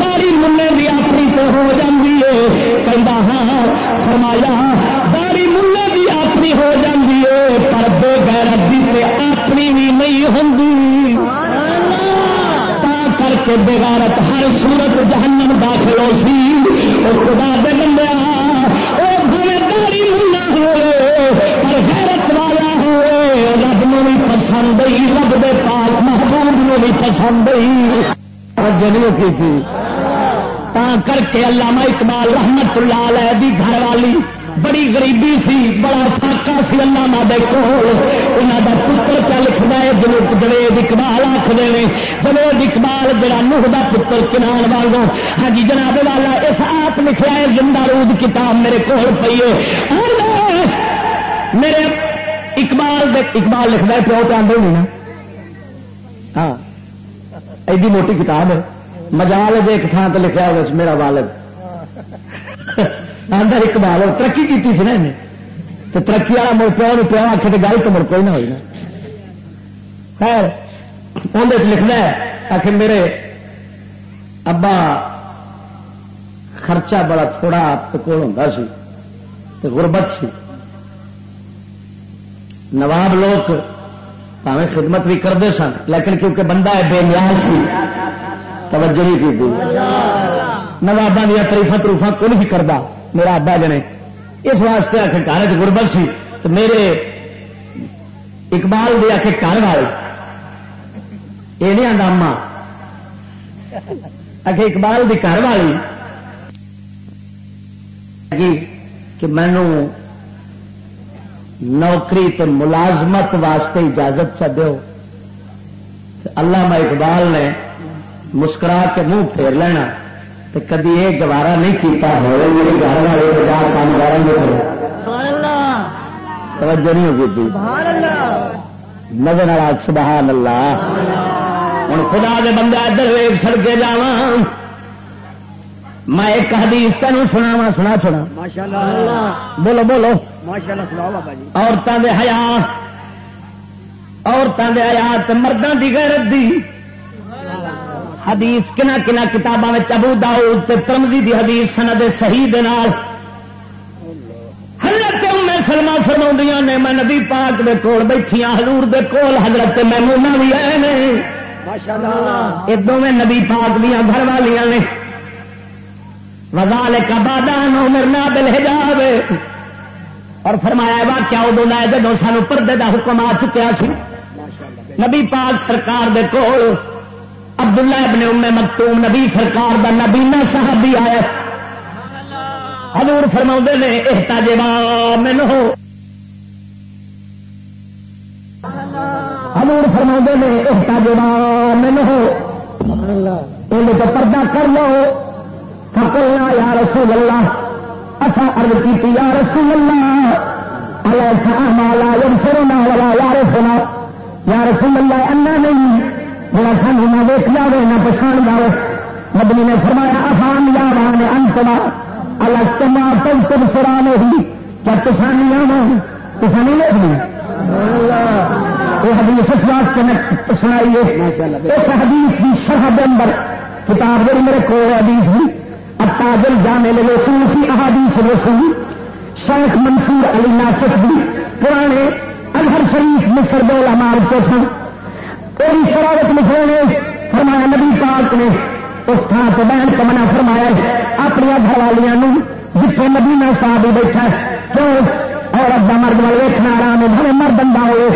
داڑی منہ بھی اپنی تو ہو جاتی ہے۔ کہ ہاں فرمایا داڑی منہ بھی اپنی ہو جاتی ہے، پر بے غیرت بھی اپنی بھی نہیں ہوں کے بغیرت ہر سورت جہنم داخل ہو سی۔ وہ خدا دے بندہ وہ منا ہوئے، پر غیرت والا ہوئے۔ رب نو بھی پسند ہی رب دے پاک محبوب نو بھی پسند ہی جنوں کی تھی؟ تا کر کے علامہ اقبال رحمت اللہ علیہ دی گھر والی بڑی غریبی سی، بڑا فاقا سی اللہ دے کول۔ انہوں دا پتر کیا لکھنا ہے، جنوب جوید اقبال آخر جوید اقبال جڑا نوح دا پتر کنان والوں ہاں جی جناب والا، اس آپ لکھا ہے، زندہ رود کتاب میرے کول پی ہے۔ میرے اقبال دے اقبال لکھنا ہے، پیو تو آدھے نہیں نا۔ ہاں ایڈی موٹی کتاب ہے۔ مجال جی ایک تھان سے لکھا ہوا میرا والد۔ اندر اقبال ترقی کی سی نا تو ترقی والا مڑ پیو پیو آخ تو گل تو مڑ کوئی نہ ہوئی نا۔ خیر اندر لکھنا ہے آخر میرے ابا خرچہ بڑا تھوڑا آپ کول ہوں سی تو غربت سی۔ نواب لوگ پاوے خدمت بھی کرتے سن لیکن کیونکہ بندہ ہے بے نیاز سی توجہ نہیں کی نوابا دیا تریفا تروفا کل بھی کرتا میرا ابا جنے، اس واسطے آ کے گھر گربت سی تو میرے اقبال دے آ کے گھر والے۔ یہ نہیں آتا اما اقبال دی گھر والی۔ جی، کہ مینو نوکری تو ملازمت واسطے اجازت چ دو اللہ اقبال نے مسکرا کے منہ پھیر لینا۔ کدی یہ گوارا نہیں کیتا ہوئے، میرے گھر والے بجا کام توجہ نہیں ہوگی نظر والا سبحان اللہ۔ ہوں خدا دے بندہ ادھر ویگ سڑ کے جا میں ایک حدیث تین سنا وا سنا سنا بولو بولو۔ عورتوں کے ہیا عورتوں کے ہیا مردوں کی غیرت دی۔ حدیث کنا کنا کتابوں میں ابو داؤد ترمزی دی حدیث سند صحیح دے نال۔ حضرت ام سلمہ فرماؤں نے میں نبی پاک دے کول بیٹھی حضور دے کول حضرت میمونہ بھی آئے نے۔ یہ دونوں نبی پاک دیا گھر والیاں نے۔ وزال کا بادان مرنا دل حجاب اور فرمایا واقعہ ادو لائے جدو سانو پردے دا حکم آ چکیا سی۔ نبی پاک سرکار دے کول عبداللہ ابن ام مکتوم نبی سرکار دا نبینا صحابی آیا۔ حضور فرما نے احتا احتاج مینو حضور فرما نے، احتاج مینو ان تو پردہ کر لو۔ فکلنا یا رسول اللہ۔ اچھا ارد کی یا رسول اللہ۔ اللہ مالا یم فرنا والا یا رسول یا رسول اللہ، انا نہیں۔ بڑا سن نہ ویک جائے نہ پچھان جائے مدنی نے فرمایا، آسان یا رہا انتما الستما تم تم سرا نہیں کیا پچھانی آنا پچھانی لکھ یہ حدیث اس واسطے میں سنائیے اس حدیث کی شرح اندر کتاب جو میرے کو حدیث بھی اتاجل جانے لگے سوفی احادیث رسول شیخ منصور علی ناصف بھی پرانے اظہر شریف مصر دول امار کے سن کوئی شرارت لکھے نے فرمایا نبی پاک نے، اس تھان سے بہن کو منع فرمایا، اپنی گھر والوں جتنے نبی میں صاحب بیٹھا کیوں؟ اور ابا مرد والے ویکنا آرام ہے، بھلے مرد بندہ ہوئے۔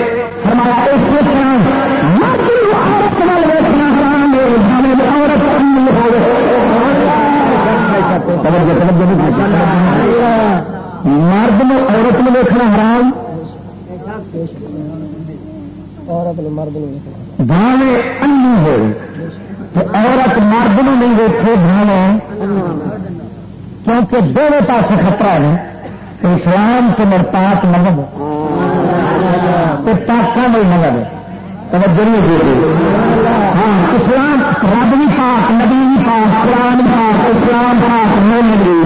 فرمایا اس طرح مرد عورت وال ویکنا حرام ہے، بھلے عورت ہوئے مرد میں عورت میں دیکھنا حرام۔ بھاوے انی ہو، تو عورت مرد میں نہیں دیکھے بھاوے۔ کیونکہ دونوں پاس خطرہ ہے، اسلام تو مرتاط مذہب پاکا نہیں مذہب ہے۔ توجہ نہیں ہوگی ہاں اسلام رب بھی پاک، نبی بھی پاک، قرآن پاک، اسلام پاک، مومن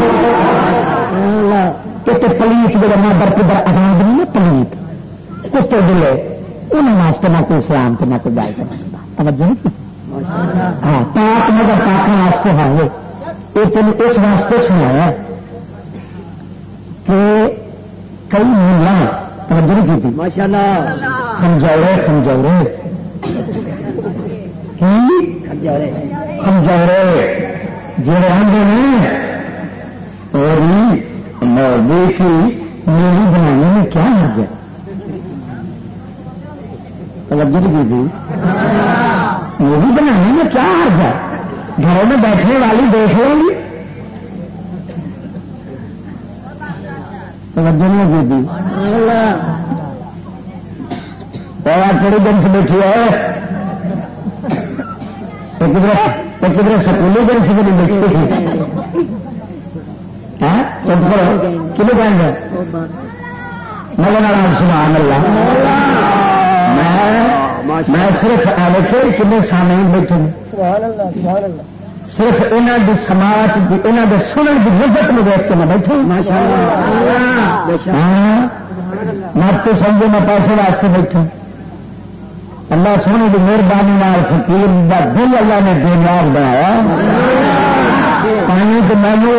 کہ پلیت جب نہ در آزاد نہیں ہے، پلیت۔ کتے دلے۔ ان واسطے نہ کوئی اسلام تو نہ کوئی توجہ نہیں ہاں پاک مگر پاک واسطے ہے یہ۔ تین اس واسطے سنایا کہ کئی ملا توجہ کی اللہ کمزورے کمزورے کمزورے جڑے آدھے ہیں اور دیکھی میری بنانے میں کیا حرج ہے؟ توجہ نہیں کی میری بنانے میں کیا حرج ہے؟ گھروں میں بیٹھنے والی دیکھ لیں گی۔ توجہ نہیں کی کہڑی دن سے بیٹھی ہے۔ کدھر سکولی دن سے بھی بیٹھی تھی کلو ٹائم ہے ہاں؟ مگر سبحان اللہ۔ میں صرف ایسے کنے سامنے بیٹھے صرف یہاں کی سماج یہاں کے سنن کی لذت میں دیکھ کے میں بیٹھے مت سمجھو میں پیسے واسطے بیٹھے اللہ سونے کی مہربانی فکیر کا دل اللہ نے بے نیاز بنایا۔ پانی تو مینو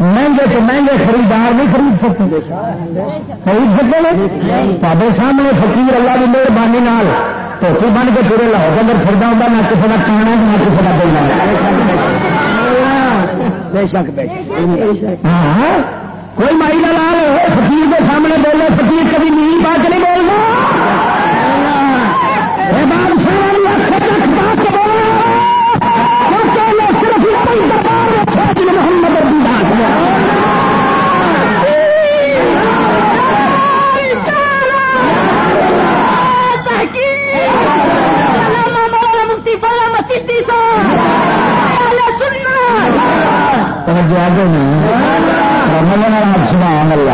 مہنگے تو مہنگے خریدار نہیں خرید سکتے. خرید سکتے تے سامنے فکیر اللہ کی مہربانی دھوتی بن کے پورے لاہور کے اندر فردا ہوتا نہ کسی کا کھانا نہ کسی کا بولنا ہاں کوئی مائی کا لال فکیر کے سامنے بولے فکیر کبھی نیل پا کے نہیں بولنا؟ سبحان اللہ۔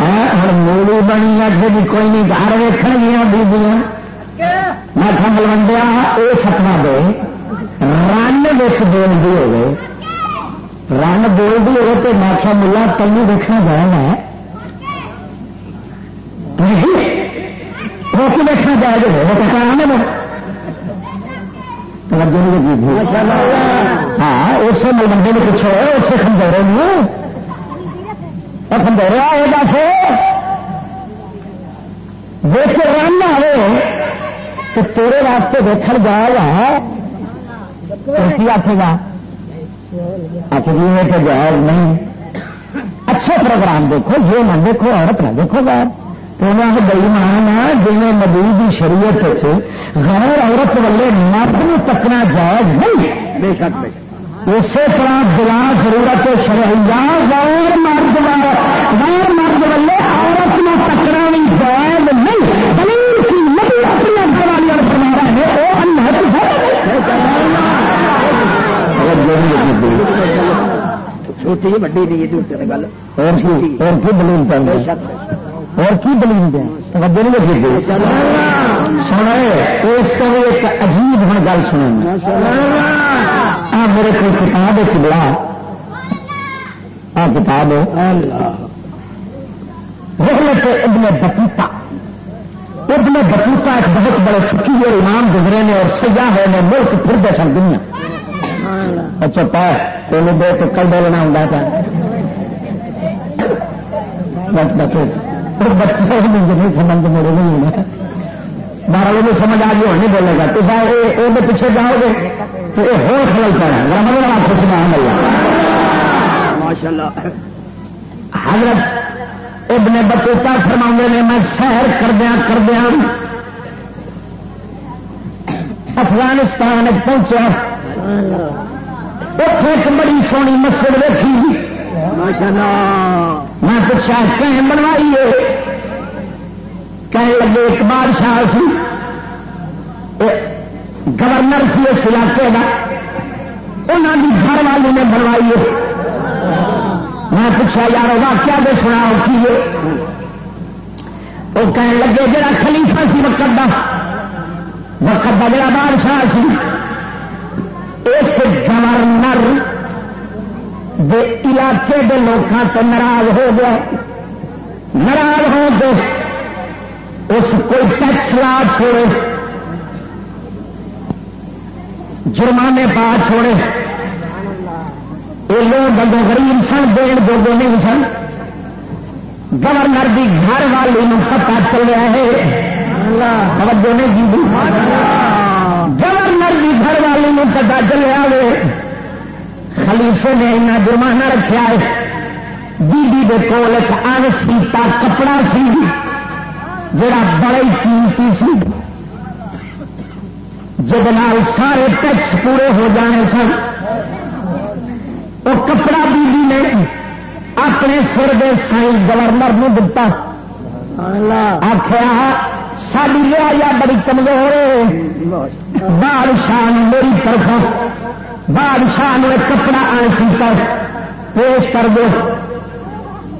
ہوں موڑی بنی اگے کوئی نہیں گھر ویخ گیا بیبیاں۔ میں ملوڈیا یہ فتنا دے۔ رن بولتی ہوگی رن بولتی ہوگی تو میں کیا ملا تینوں دیکھنا جائے وہ دیکھنا وہ تو کام ہاں اسے ملوڈے نے پوچھو اسے کمزورے میں کمزورے آئے دس دیکھ رن آئے تو تیرے واسطے دیکھ جائے گا آخے گا؟ آخر جی تو جائز نہیں۔ اچھے پروگرام دیکھو یہ نہ دیکھو عورت نہ دیکھو گا تو بئی مان جی نبی کی شریعت غیر عورت والے مرد تکنا جائز نہیں بے شک اسی طرح بلا ضرورت شرعیہ غیر مرد غیر مرد والے عورت میں تکنا بھی جائز نہیں چھوٹی وڈی نہیں گل اور کی دلیل پہ اور کی دلیل دیں؟ سنا اس کا بھی ایک عجیب ہوں گل سنا میرے کو کتاب ہے کبلا آ کتاب ابن بتیتا ابن بتیتا ایک بہت بڑے فقیر اور امام گزرے نے اور سیاح ہوئے نے ملک پھر دے سن دنیا۔ اچھا پا تین دے تو کل بولنا ہوں تھا بچے نہیں سمجھ میرے نہیں ہونا بارہ لوگ سمجھ آ گئی نہیں بولے گا۔ تو یہ پیچھے جاؤ گے تو یہ ہو خلل پڑا رمضان آپ خوش مان ماشاء حضرت ابن بطوطہ فرما نے میں سیر کردیا کردیا افغانستان پہنچا اتے ایک بڑی سونی مسجد دیکھی میں پوچھا کہیں بنوائیے کہنے لگے ایک بادشاہ سی۔ گورنر سی اس علاقے کا انہوں کی گھر والی نے بنوائی میں پوچھا یار واقعہ دے سنا کی وہ کہنے لگے جا خلیفہ سی وقت کا وقت کا جڑا بادشاہ سی۔ اس گورنر دے علاقے دے لوگوں تو ناراض ہو گیا ناراض ہو کے اس کوئی ٹیکس لا چھوڑے، جرمانے پا چھوڑے۔ یہ لوگ بندے غریب سن دین دو نہیں سن۔ گورنر کی گھر والی پتا چلیا ہے۔ توجہ گورنر کی گھر والی پتا چلیا خلیفے نے اتنا جرمانہ رکھا ہے۔ بیبی کے کول ایک ان سیتا کپڑا سی، جڑا بڑا ہی قیمتی سی۔ جب سارے ٹیکس پورے ہو جانے سن وہ کپڑا بیبی نے اپنے سر دے سائی گورنر نے دتا۔ آخیا ساری لیا بڑی کمزور بادشاہ میری طرف بادشاہ نے کپڑا آن سیتا پیش کر دو۔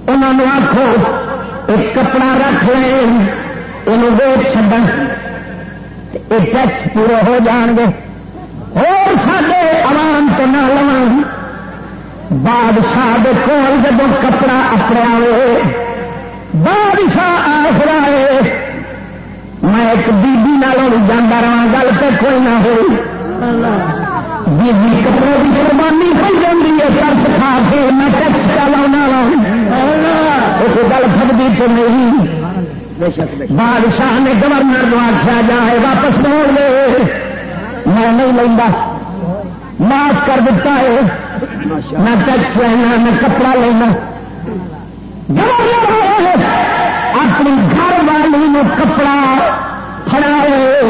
انہوں آخو ایک کپڑا رکھ لے یہ ویچ چڈن یہ ٹیکس پورے ہو جان گے۔ اور سارے عوام تو نہ لو بادشاہ کول جب کپڑا اپنے آئے بادشاہ آخر آئے میں ایک بیبی نالوں جانا رہا گل تو کوئی نہ ہوئی۔ بیبی کپڑے کی قربانی ہو جاتی ہے، سر سکھا کے میں ٹیکس کا لاؤنا گل فکتی تو نہیں۔ بادشاہ نے گورنر کو آخیا جائے واپس موڑ لے میں نہیں لینا معاف کر دیتا ہے۔ نہ ٹیکس لینا نہ کپڑا لینا۔ اپنی گھر والی نے کپڑا فڑائے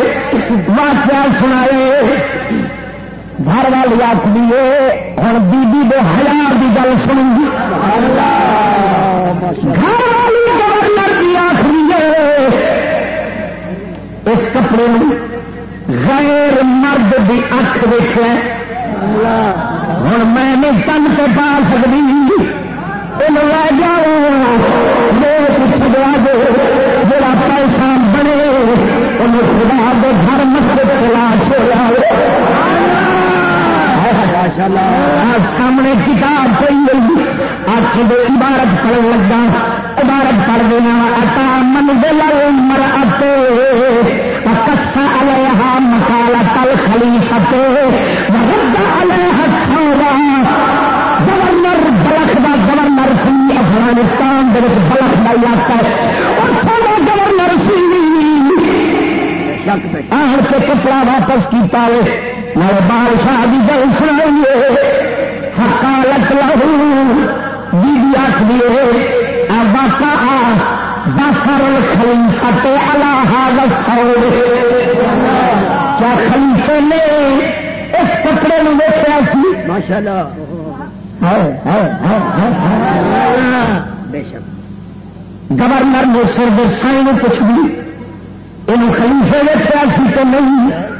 واقعہ سنائے۔ گھر والی آخ دیے ہوں بیبی دے ہزار کی گل سنوں گی۔ گھر والی گورنر کی آخ دیے اس کپڑے غیر مرد کی اکھ دیکھا ہوں میں نہیں تن سے پا سکتی لے جاؤ پوچھ گیا دے جا پیسہ بنے ان خدا دے، گھر مسجد چلا چھوڑا سامنے کتاب پہ آخ دے عبارت پڑھ لگا۔ عبارت پڑھ دیا اتا من دل مر اتے کسا علیہ مکالا تل خلیفت گورنر بلخ کا گورنر سی افغانستان بلخ کا علاقہ ہے۔ گورنر سی۔ آن کے کپڑا واپس کیا میرے بادشاہ کی گل سنائیے حکالت لہو بیبی آخ دیے واقع باسر خلیفت اللہ سور کیا خلیفے نے اس کپڑے میں دیکھا سی؟ ماشاء اللہ گورنر نے سر درسائی نے کچھ بھی یہ خلیفے دیکھا سی تو نہیں؟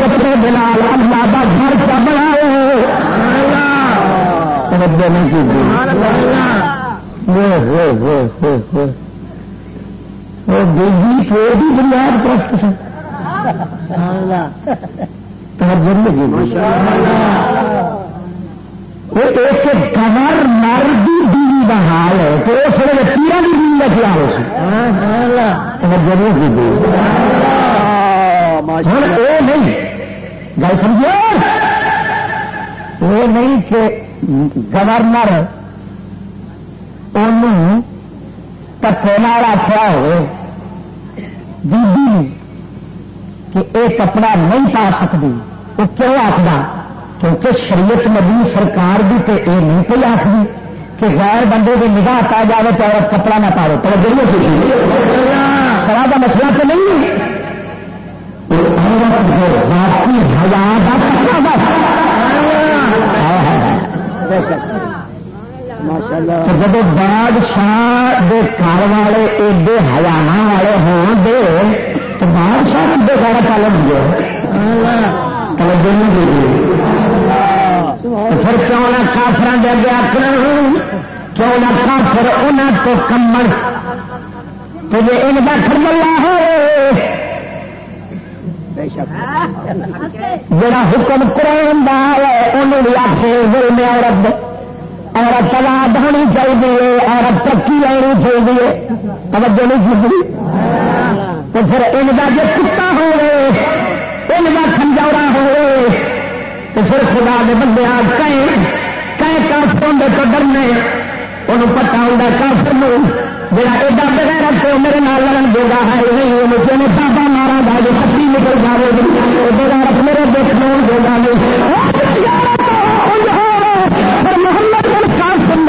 کپڑے دلال اللہ کا گھر چ بناؤ بھی بنیاد پرست سے ایک گور نر کی بیوی کا حال ہے تو اس ویلے پیرا کی بیوی کا خیال ضرور ہوں یہ نہیں۔ گل سمجھو یہ نہیں کہ گورنر ان پتے آخیا ہو کہ یہ کپڑا نہیں پا سکتی وہ کیوں آخر کیونکہ شریعت نبی سرکار بھی تو یہ نہیں کوئی آخری کہ غیر بندے کی نگاہ پا جائے تو عورت کپڑا نہ پاؤ تو کا مسئلہ تو نہیں۔ جب ہاں، ہاں، ہاں۔ بادشاہ گھر والے ایڈے ہزار والے ہوں گے، تو بادشاہ کبے گھر پالن گے؟ پھر کیوں نہ کافر دے دیا کیوں نہ کافر انہوں کو کمن تو جی ان کا خرملہ ہو جڑا حکم قرآن دا ہے، انہوں بھی آخے ظلم عورت عورت تلاد ہونی چاہیے، عورت پکی آنی چاہیے۔ توجہ نہیں کی؟ تو پھر ان کا جو کتا ہوئے، ان کا کمزورا ہوئے تو پھر خدا کے بندے کہیں کہیں کافروں کے تو ڈرنے انہوں پتا ہوتا کافر جا ایڈا بغیر تو میرے نال لڑن دے گا ہے نہیں مجھے نے بابا مارا گا جو پتی نکل جائے بغیر میرے دیکھ دے گا نہیں محمد قاسم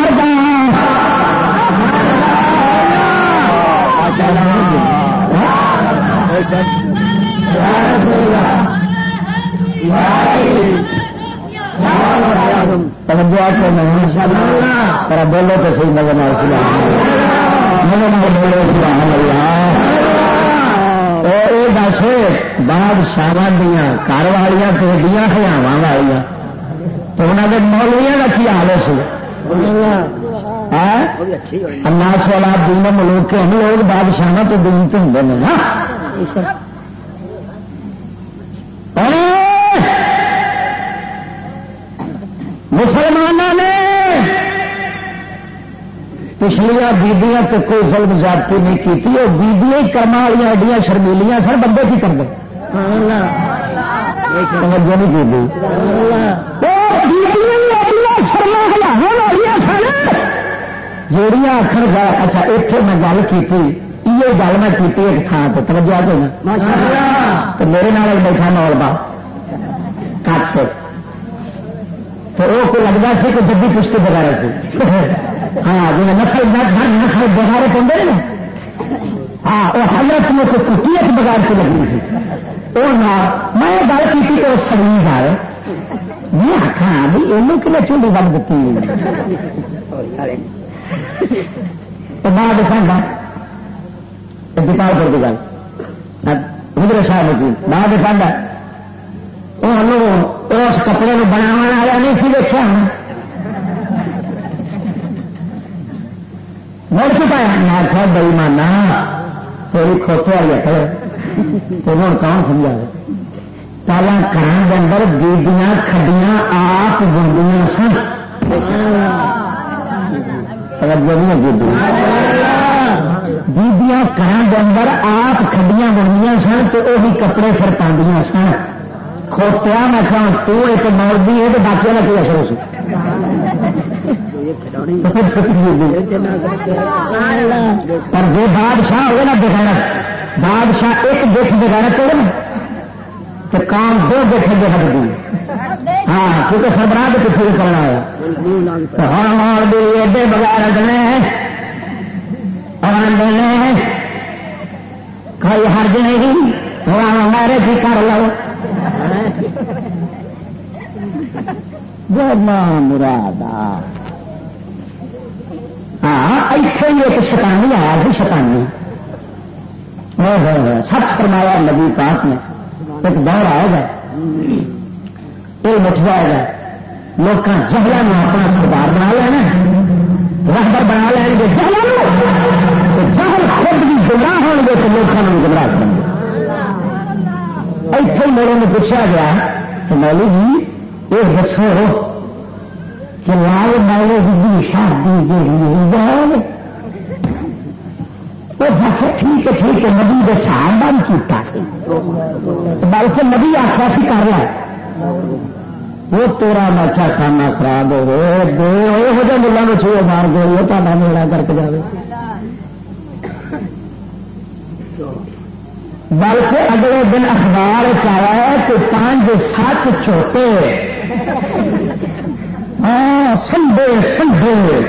توجہ آپ کو نہیں مرگا بولو تو صحیح نظر نہ سلا بولو، سبحان اللہ۔ یہ دس بادشاہ دیا گھر والیا تو دیا ہزاوا والیاں۔ تو انہوں نے مولویا کا کی حال سی اناس والا دین ملوک ہم لوگ بادشاہ تو دین تو ہوں مسلمانوں نے پچھلیا بیبیاں تو کوئی ظلم زیادتی نہیں کی وہ بیبیاں کرم والی ایڈیاں شرمیلیاں سر بندے کی کرتے جہیا آخر اچھا اتنے میں گل کی یہ گل میں کی ایک تھان سے توجہ آ گئی تو میرے نال بیٹھا مولبا کچھ تو وہ کو لگتا سی کہ جدی پشتی بغیر سی۔ ہاں جی نسل نسل بغیر پہ نا۔ ہاں وہ حضرت میں کوئی کٹیت بغیر سے لگی تھی۔ وہ میں گل کی تو سمجھ آئے میں آخا بھی یہ کھلے چونڈی بن دیتی تو میں دکھا گا دیپال کر دی گل۔ ادھر شاہ کی، میں دکھا گا اس کپڑے کو بنا والا نہیں سی دیکھا مڑ چکایا میں آخر بئی مانا کوئی کھوتے والی اکڑ تو ہوں کون سمجھا پہلے گھر کے اندر بیبیاں کھڈیاں آپ بندیاں سن۔ بیبیاں گھر کے اندر آپ کھڈیاں بنیا سن تو وہی کپڑے پھر پاندیاں سن۔ کھوتیا میں کہا تو ایک مولوی ہے تو باقی کا کوئی اثر ہو پر جو بادشاہ ہوگا نا بغیر بادشاہ ایک دیکھ بغیر کرے نا، تو کام دو دیکھے دے حد دی ہاں کیونکہ سربراہ کے پیچھے بھی کرنا ہے ہر مال بھی ایڈے بغیر دنے اور دینے کوئی حرج نہیں ہمارے جی کر لو۔ مراد ہاں ایسے ہی ایک شتانی آیا سی شتانی سچ فرمایا نبی پاک نے. ایک دور آئے گا یہ مٹ جائے گا لوگ جہلا نے اپنا سردار بنا لینا رہبر بنا لیں گے جہل جہل خود بھی گمراہ ہو گے تو لوگوں گمراہ کریں گے ایتھے میرے نے پوچھا گیا کہ مولی جی یہ دسو کہ لال مالج کی شادی جی ٹھیک ہے ٹھیک ہے نبی کے سال بند کیا بلکہ نبی آخیا سی کر لیا وہ تیرا مچا کھانا خراب ہو یہ ملا میں چھوڑے مار گئی وہ تا میڑا کر کے جائے بلکہ اگلے دن اخبار چایا ہے کہ پانچ سات چھوٹے۔ ہاں سنڈے سنڈے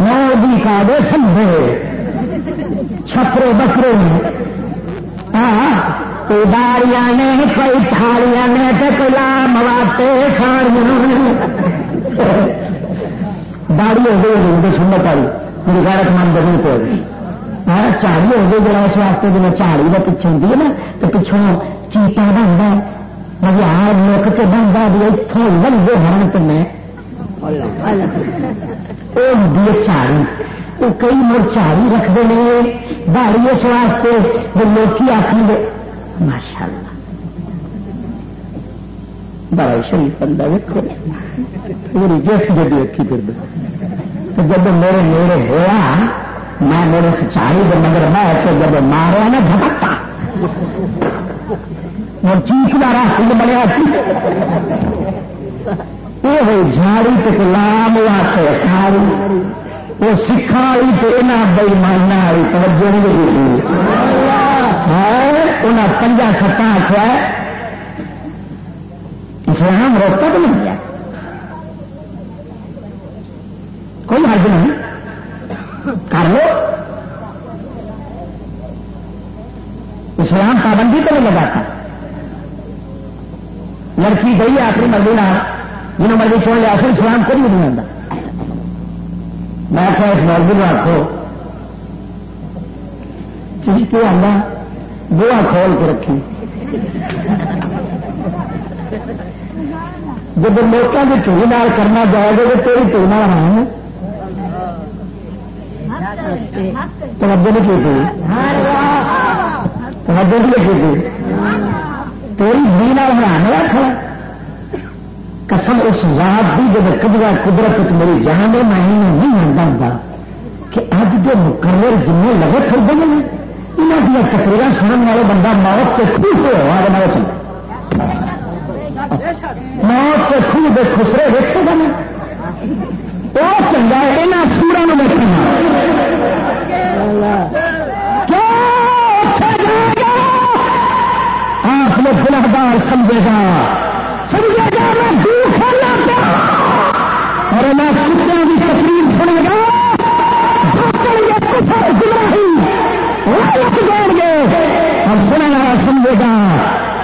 نو بھی کا دے سنڈے چھپرے بکرے۔ ہاں کوئی داریاں نے، کوئی چھالیاں نے تو کوئی لام ساڑیاں۔ داڑی ہو گئی سنت والی میری غیرت مند نہیں پڑ تو ہاں چاڑی ہو گئی جڑا اس واسطے جب چاڑی کا پچھوں ہوتی ہے نا تو پچھوں چیپا بنتا مزار لک کے بنتا بھی اتوں لگے ہرن تو میں وہ ہوتی ہے چاڑی وہ کئی مر چاڑی رکھتے ہیں داڑی اس واسطے وہ لوگ آخر گے ماشاء اللہ بڑا شریف بندہ ویکو میری جیٹ جب رکھی پھر جب میرے میرے ہوا میں میرے سچائی کے مگر میں جب ماریا نا دھپٹا اور چیخ کا راسل بنیا یہ ہوئی جھاڑی تو لام واسطے ساری۔ وہ سکھا والی تو یہاں بئی والی توجہ نہیں ہے انہیں پنجا ستا آخیا اسلام روکتا تو نہیں کوئی حرج نہیں۔ کر لو۔ اسلام پابندی تو نہیں لگاتا۔ لڑکی گئی اپنی مرضی نہ جنہوں مرضی چھوڑ لیا پھر اسلام کو نہیں آتا میں کیا اس مرضی کو آخو چشتی آنا بوا کھول کے رکھی جب لوگوں کی ٹوئی نال کرنا جائے گا، تو تیری ٹوئی نال توجہ نہیں کی توجہ نہیں کی تیری بھی نال ہران رکھا قسم اس ذات کی جب قبضہ قدرت میری جان ہے، میں نہیں مانتا ہوں۔ کہ اج کے مقرر جن لگے پھر دیں انہوں دیا تقریر سننے والے بندہ موت کے خوب سے ہوا بنا موت کے خوب کے خسرے دیکھے گا نا وہ چنگا یہاں سورا دیکھنا آپ نے گنہدار سمجھے گا۔ سمجھے گا، میں دور اور میں کتوں کی تقریر سنے گا جان گے۔ اور سنے گا، سمجھے گا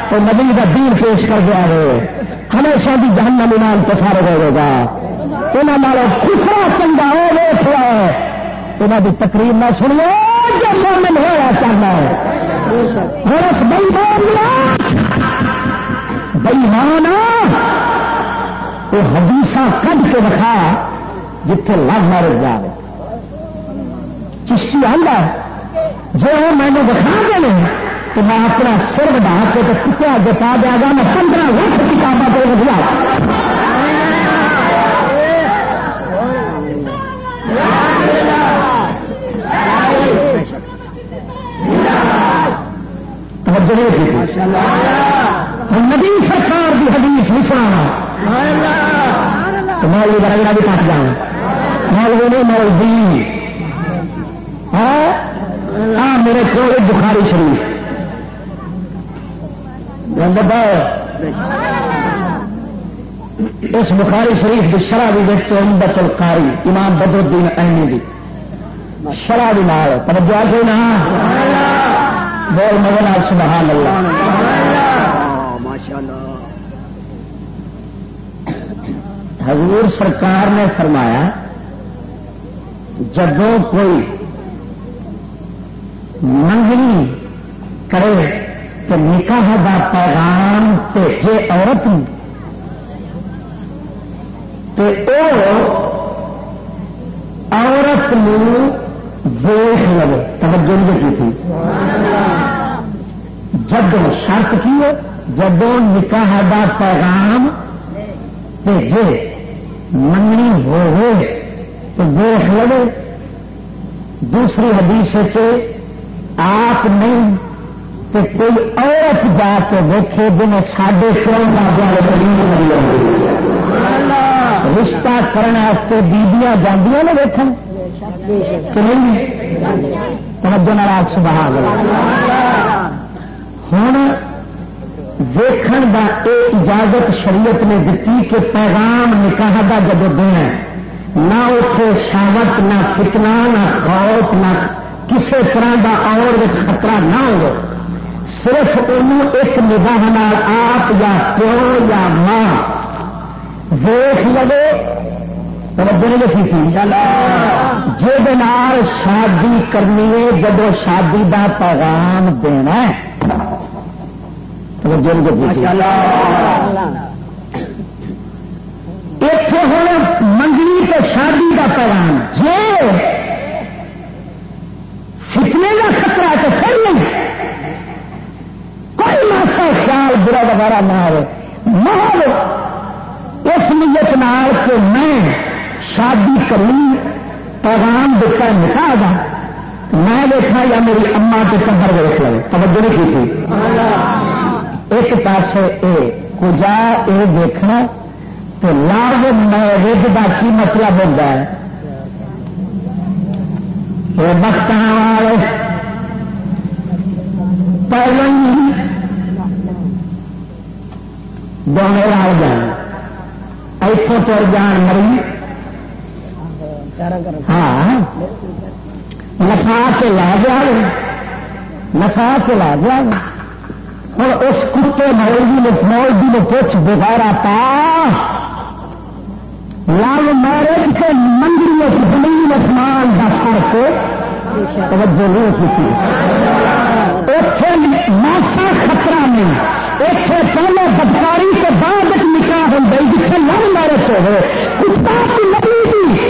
تو نبی کا دین پیش کر دیا ہے ہمیشہ بھی جہنم ایمان تو فارغ ہوئے گا۔ انہوں خسرا چنگا وہ ویٹ ہوا ہے۔ انہوں کی تقریر نہ سنیے، جو مومن ہوا چاہنا ہے۔ اور اس بئی بئیمان وہ حدیث کد کے رکھا جتھے لو مارج جا رہے چشتی آتا جی وہ مینو دکھا دیں تو میں اپنا سر بڑھا کے تو کتیا جتا دیا گا میں پندرہ لاکھ کتابیں پہ بدلا توجہ نہیں کی نبی سرکار کی حدیث بھی سنا۔ مولوی برگڑا بھی کٹ جانا مولوی نہیں مولوی۔ ہاں؟, ہاں، میرے کو بخاری شریف۔ اس بخاری شریف کی شرح بھی دیکھ امبت القاری، امام بدر الدین اہمی دی شرح بھی نال۔ توجہ کوئی نہ بول مگر سبحان اللہ۔ حضور سرکار نے فرمایا جب کوئی منگنی کرے تو نکاح کا پیغام بھیجے عورت تو عورت دیکھ لو۔ توجہ نہیں کی جب شرط کی جب نکاح کا پیغام بھیجے مننی ہو، تو دیکھ لو دوسری حدیث آپ نہیں تو کوئی عورت جا کے دیکھے جنہیں ساڈے شوق رشتہ کرنے بیبیاں جاندیاں نے دیکھن۔ کہ نہیں؟ توجہ ناراض سبحان ہوں ویکھن دا اے اجازت شریعت نے دیتی کہ پیغام نکاح دا جب دینا نہ اتے شاوت نہ فتنا نہ خوف، نہ کسی طرح دا اور خطرہ نہ ہو۔ صرف انہوں ایک نگاہ آپ یا پیو یا ماں ویخ لگے جال شادی کرنی ہے، جب شادی دا پیغام دینا اتے ہوں منگنی تو شادی کا پیغام۔ جی۔ فتنے کا خطرہ تو پھر نہیں۔ کوئی ماسا خیال برا وغیرہ نہ ہو محل اس نیت نال کہ میں شادی کرنی پیغام دیتا نکاح دا۔ میں دیکھا یا میری اما کے کمر دیکھ لو توجہ نہیں کی تھی؟ ایک پاس اے، کجا اے دیکھنا، تو لاو میرج کا کی مطلب ہوتا ہے؟ یہ والے پہلے ہی دونوں لال جان اتوں تر جان مری۔ ہاں۔ نسا کے لا گیا نسا کے لا گیا ہوں اس کتے مولوی نے مولوی نے پوچھ بغیر پا۔ لال میرج کے منگری زمین آسمان کا فرق توجہ نہیں کی اتے ماسا خطرہ نہیں اتے پہلے بدکاری کے بعد نکاح ہو گئی جتنے لو میرج ہوئے کتا کی لڑی بھی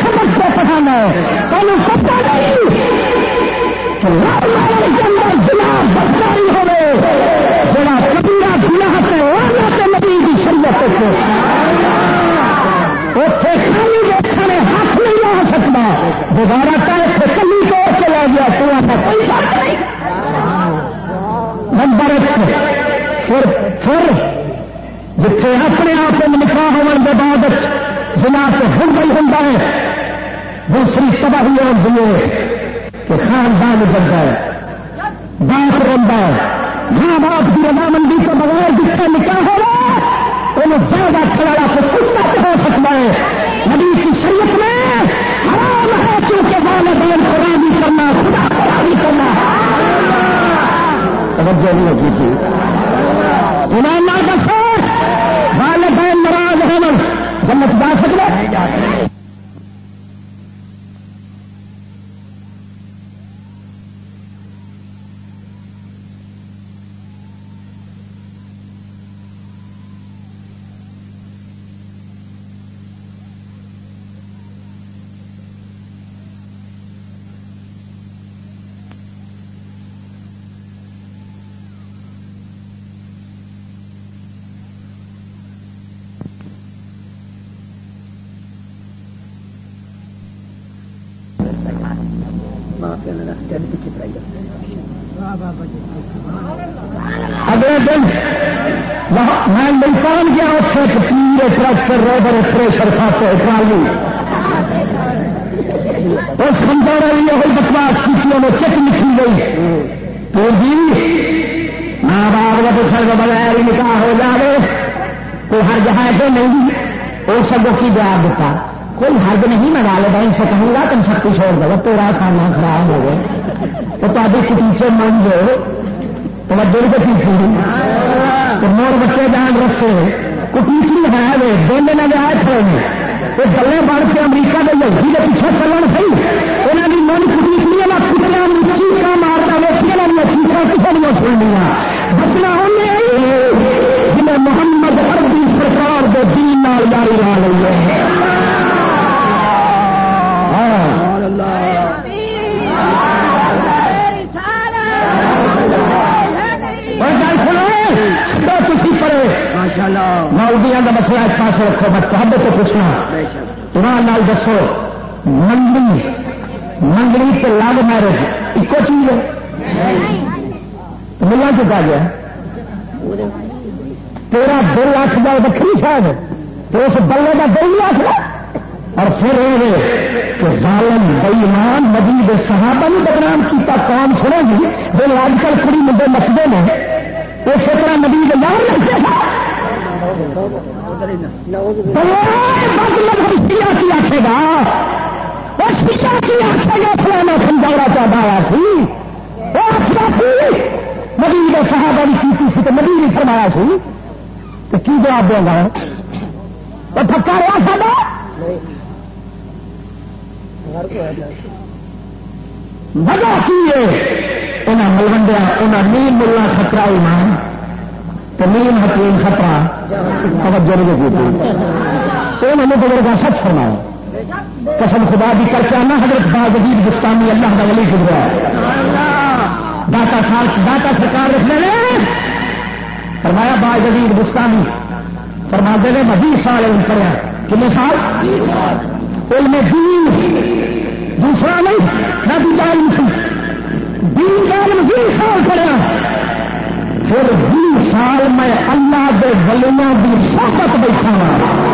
سمجھ کے پڑھانا ہے۔ تمہیں پتا نہیں کہ لو میرج کے اندر جنا بدکاری ہوئے۔ جڑا کبیرہ گناہ پہ والا کے نبی کی شریعت کو۔ اتے خالی دیکھنے ہاتھ نہیں لا سکتا دوبارہ کا کلی کو چلا گیا تو آپ کوئی بات نہیں نمبر ایک پھر پھر جتنے اپنے آپ نکاح ہونے کے بعد جنا سے ہوں گئی ہوں ہے، دوسری تباہی ہوتی ہے کہ خاندان چلتا ہے باپ رہتا ہے ماں باپ کی رضامندی کے بغیر جتنا نکاح ہو انہیں زیادہ کھڑا تو کتا ہو سکتا ہے۔ نبی کی شریعت میں حرام ہے کیونکہ والدین کو راضی کرنا خدا کو راضی کرنا توجہ نہیں ہوتی تھی انہیں نہ دسو والدین ناراض ہونا جنت جا سکتے اگلے دن میں ملتان گیا اتنے پیر ٹریکٹر روبر تھریشر کھاتے ٹرالی اس بندہ نے یہ بکواس کی انہیں چٹ لکھی گئی۔ تو جی ماں باپ کا پوچھنے کے بغیر نکاح ہو جائے تو ہر جہاں سے نہیں۔ وہ سب کی جواب دیتا؟ کوئی حد نہیں، میں والدین سے کہوں گا، تم سختی چھوڑ دو، تیرا کھانا خراب ہو گئے تو تاری کٹیچے من جو دل کے پیچھے تو مور بچے جان رسے کٹیچری ہے وہ دونوں نے آئے کھڑے ہیں۔ وہ گلے بڑھ کے امریکہ کے یہودی کے پیچھے چلن سی انہوں نے من کٹیچری کا کتیا چیخا مارتا ویسے چیخا کسی نے سننیا بچنا انہیں جنہیں محمد عربی سرکار کے دین جاری لا لی ہے۔ ہاں۔ مولویا کا مسئلہ ایک پاس رکھو میں تو پوچھنا۔ ایمان لال دسو منگنی منگنی تو لو میرج ایک چیز ہے۔ ملا چکا گیا تیرا دل آخ جائے بکری شاید تو اس بلے کا دل نہیں آخر اور پھر یہ کہ ظالم بئیمان مزید صحابہ نہیں بدنام کیتا کام سنے گی۔ جو آج کل کڑی منڈے نستے ہیں اسی طرح نبی کے یار لگتے کی آخے گا کی آخے گا فلانا چاہتا ہوا سی نبی نے صحابہ بھی کی سی تو نبی نے فرمایا سی تو کی جواب دے گا تو پکا رہا سا وجہ کی ہے۔ انہیں ملوڈیا انہیں نیم ملا خطرہ ایمان۔ تو نیم حکیم خطرہ، توجہ نہیں کی انہوں نے بزرگ سچ فرمایا۔ قسم خدا بھی کر کے آنا، حضرت باغیر گستانی اللہ کا ولی گزرا داتا داتا سرکار رکھنے لے فرمایا با جدید بستانی فرما دے میں بیس سال علم کرا کتنے سال؟ علم دین۔ دوسرا نہیں نہ دوسرا علم سی دین کا علم بیس سال کرا پھر بھی سال میں اللہ کے ولیوں کی صحبت بیٹھا ہوں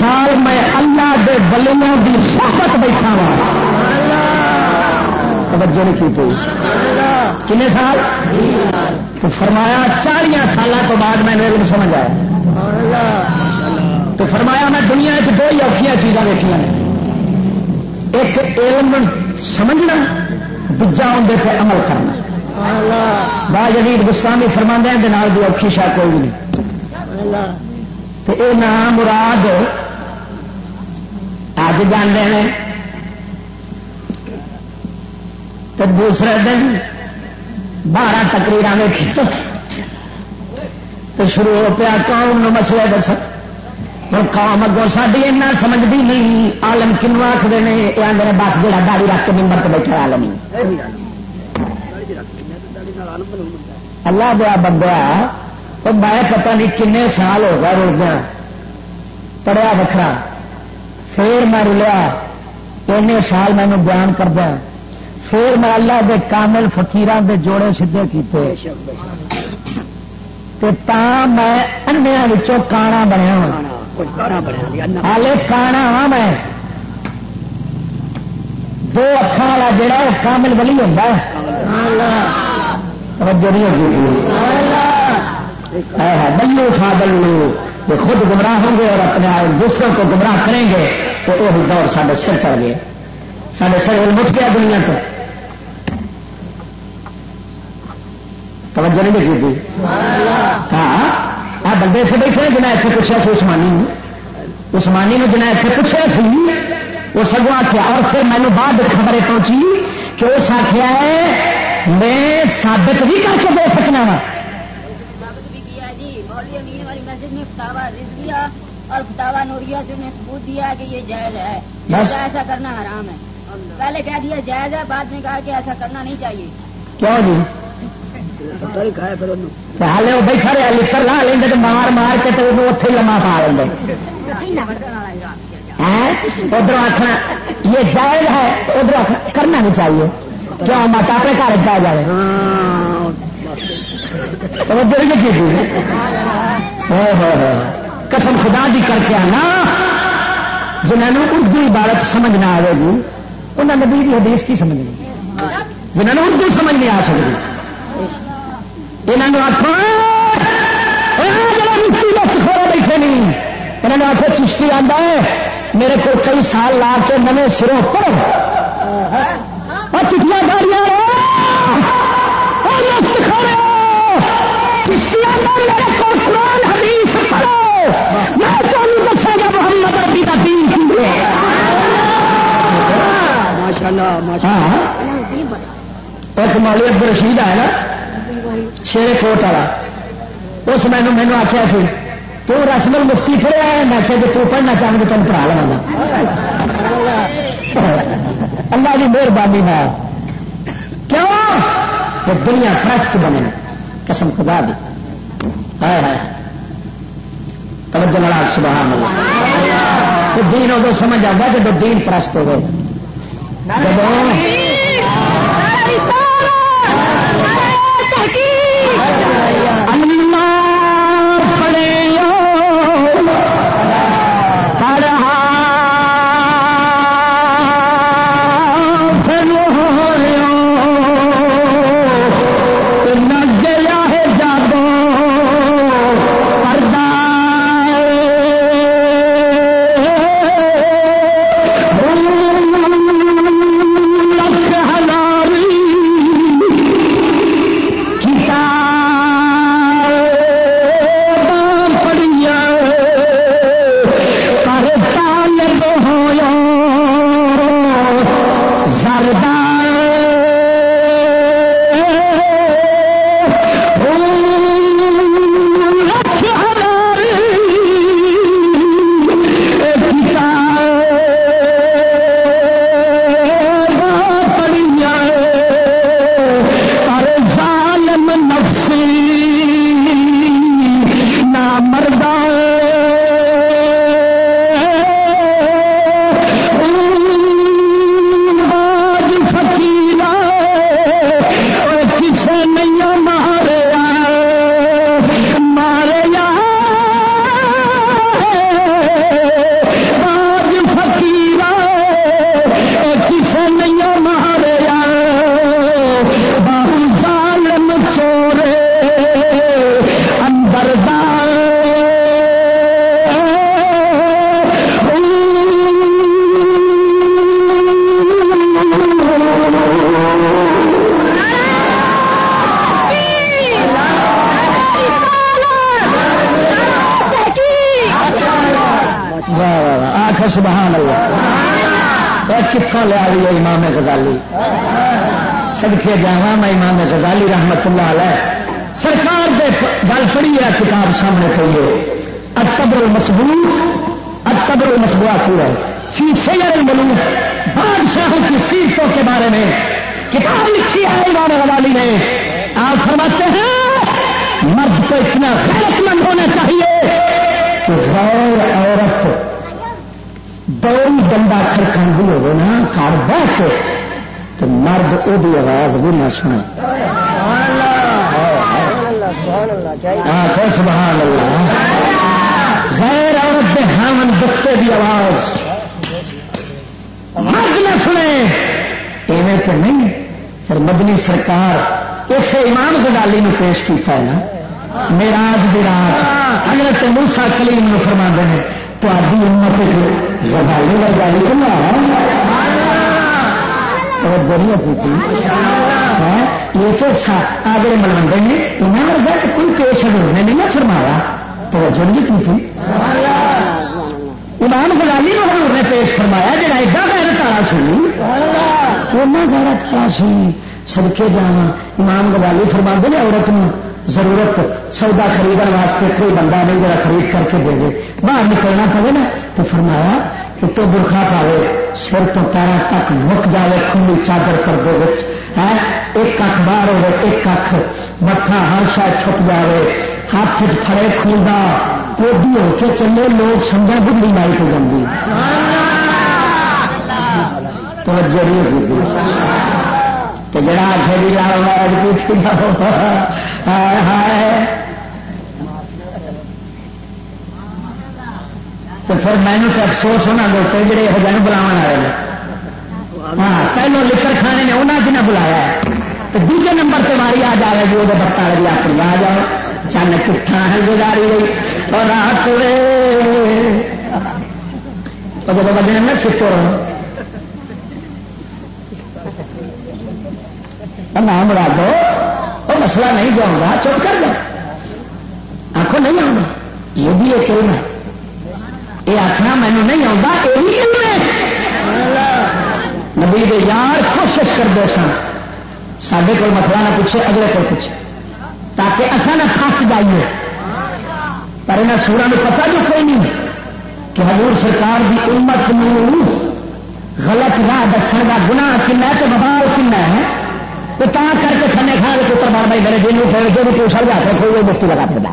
سال میں اللہ دے بلیوں کی صحبت بیٹھا وا توجہ نہیں کی کنے سال؟ تو فرمایا چالیا سال تو بعد میں علم سمجھ آیا۔ تو فرمایا میں دنیا چ دو ہی اوکھیا چیزاں دیکھا ایک علم سمجھنا، دوجا اندر پہ عمل کرنا۔ با جدید گستانی فرما دیں دی اوکھی شاہ کوئی بھی نہیں۔ اے نام مراد اج جانے تو دوسرے دن بارہ تقریر ویکیا تو شروع ہو پیا، قوم مسئلے دس ہوں قوم اگوں ساری ایسا سمجھتی نہیں آلم کنو آخر نے یہ آدھے بس جہاں گاڑی رکھ کے ممبر سے بیٹھا آلم اللہ دیا بندہ تو میں پتہ نہیں کن سال ہو گیا۔ رڑدیا پڑھیا وکرا پھر میں رلیا این سال مینو بیان کردیا پھر میں اللہ دے کامل فکیران دے جوڑے سیدے کیتے میں انیا کانا بنیا ہالے کانا ہاں میں دو اکھان والا جڑا وہ کامل ولی ہوتا بلو کھا بلو یہ خود گمراہ ہوں گے اور اپنے دوسروں کو گمراہ کریں گے تو وہ دور سارے سر چڑھ گئے۔ سارے سر مٹ گیا دنیا کو توجہ نہیں کی ہاں بندے اتنے بیٹھے جنہیں اتنے پوچھا سی اسمانی نے۔ اسمانی نے جنہیں اتنے پوچھا سی وہ سگو آخیا اور پھر مینو بعد خبر پہنچی کہ اس آخیا ہے میں ثابت بھی کر کے دے سکنا وا۔ اور فتوا نوریا سے انہیں ثبوت دیا کہ یہ جائز ہے۔ ایسا کرنا حرام ہے۔ پہلے کہہ دیا جائز ہے بعد میں کہا کہ ایسا کرنا نہیں چاہیے۔ کیوں جی؟ ہالے وہ بیٹھا رہا لکڑ لا لیں تو مار مار کے تو اتے لما پا لیں ادھر آخنا یہ جائز ہے تو ادھر کرنا نہیں چاہیے۔ کیوں؟ ماتا اپنے گھر جا جائے۔ ہاں، ہاں، ہاں۔ قسم خدا دی کر کے آنا۔ جنہوں اردو عبارت سمجھ نہ آئے گی انہیں نبی کی حدیث کی سمجھنی جنہوں اردو سمجھ نہیں آ سکتی یہاں آخو بیٹھے نہیں انہوں نے آخو چشتی آتا ہے، میرے کو کئی سال لا کے نئے سروں پر۔ چٹیاں گاڑیاں ہاں، ہاں۔ ایک مالی عبد رشید ہے نا شیر کوٹ والا۔ اس مینو مینو آخیا سی، تو رسمل مفتی پڑھیا ہے؟ میں آخیا کہ جی تو پڑھنا چاہوں گا تم پڑھا لوا اللہ کی مہربانی ہے کیوں؟ کہ دنیا پرست بنے۔ قسم خدا دی۔ توجہ لڑا سبحان اللہ۔ تو دین ادو سمجھ آ گیا جب دین پرست ہو گئے۔ زبان سدکے جا میں امام غزالی رحمت اللہ علیہ، سرکار دے گل پڑھی ہے، کتاب سامنے تو یہ اکبر مسبوت اکبر مسبوات ہوا فی سیر الملوک، بادشاہوں کی سیٹوں کے بارے میں کتاب لکھی ہے، امام غزالی نے۔ آپ فرماتے ہیں، مرد کو اتنا غیرت مند ہونا چاہیے کہ غیر عورت دوڑی ڈنڈا کھڑکا بھی نا، کار کے تو مرد وہ آواز بھی نہ سنے۔ سبحان اللہ۔ غیر عورت کے ہامن دستے کی آواز۔ مرد نہ سنے۔ ایویں تو نہیں پھر مدنی سرکار اسے امام گدالی نے پیش کیتا ہے نا۔ میرا رات حضرت موسا کلیم نے فرما دے تو آدھی امت غزالی لگائی تو ہاں، یہ تو آگے ملوڈے نے انہیں لگا کہ کوئی پیش نے نہیں فرمایا۔ تو نہیں کی تھی۔ امام گلالی حضور نے پیش فرمایا جا ایڈا گہرا تارا سنی۔ اُنہ گہرا تارا سنی۔ سڑکے جانا امام گلالی فرما نے عورت نے ضرورت سودا خریدنے واسطے کوئی بندہ نہیں جا خرید کر کے دے دے۔ باہر نکلنا پڑے نا۔ تو فرمایا کہ تو برخا پاوے۔ سر تو پیروں تک مک جائے کھلی چادر کر دے ہاں، ایک اکھ باہر ہو ایک اکھ مٹھا ہر شاید چھپ جائے ہاتھ چڑے کھولدا کوڈی ہو کے چلے، لوگ سمجھا بڑی مائی کو جاتی توجہ نہیں ہوگی جڑا آخر بھی لاؤ ہائے ہائے تو پھر مینو تو افسوس ہونا لوگ جڑے یہ جن بلاو آئے ہاں پہلو لکڑ کھانے نے انہیں جنہیں بلایا تو دوجے نمبر سے ماری آ جائے گی وہ بتا لگی آخر آ جاؤ۔ چن کٹھا ہے گزاری گئی۔ اور رات جب بجنے نا چھپو نام مرا دو وہ مسئلہ نہیں جو آؤں گا، چپ کر جاؤ۔ آخو نہیں آؤں گا۔ یہ بھی ایک علم ہے۔ یہ آخنا مینو نہیں آتا یہ نبی دے یار کوشش کرتے سن۔ سڈے کو مسئلہ نہ پوچھے، اگلے کو پوچھے۔ تاکہ اصا نہ پھنس جائیے۔ پر یہاں سورا میں پتا جو کوئی نہیں کہ حضور سرکار کی امت نو غلط راہ دسن کا گنا کن ہے تو ببال کن ہے۔ تو تا کر کے کھنے کھا کے پتر بار بھائی میرے دن اٹھے جو بھی پوچھا جاتا ہے کوئی مفتی لگا پڑتا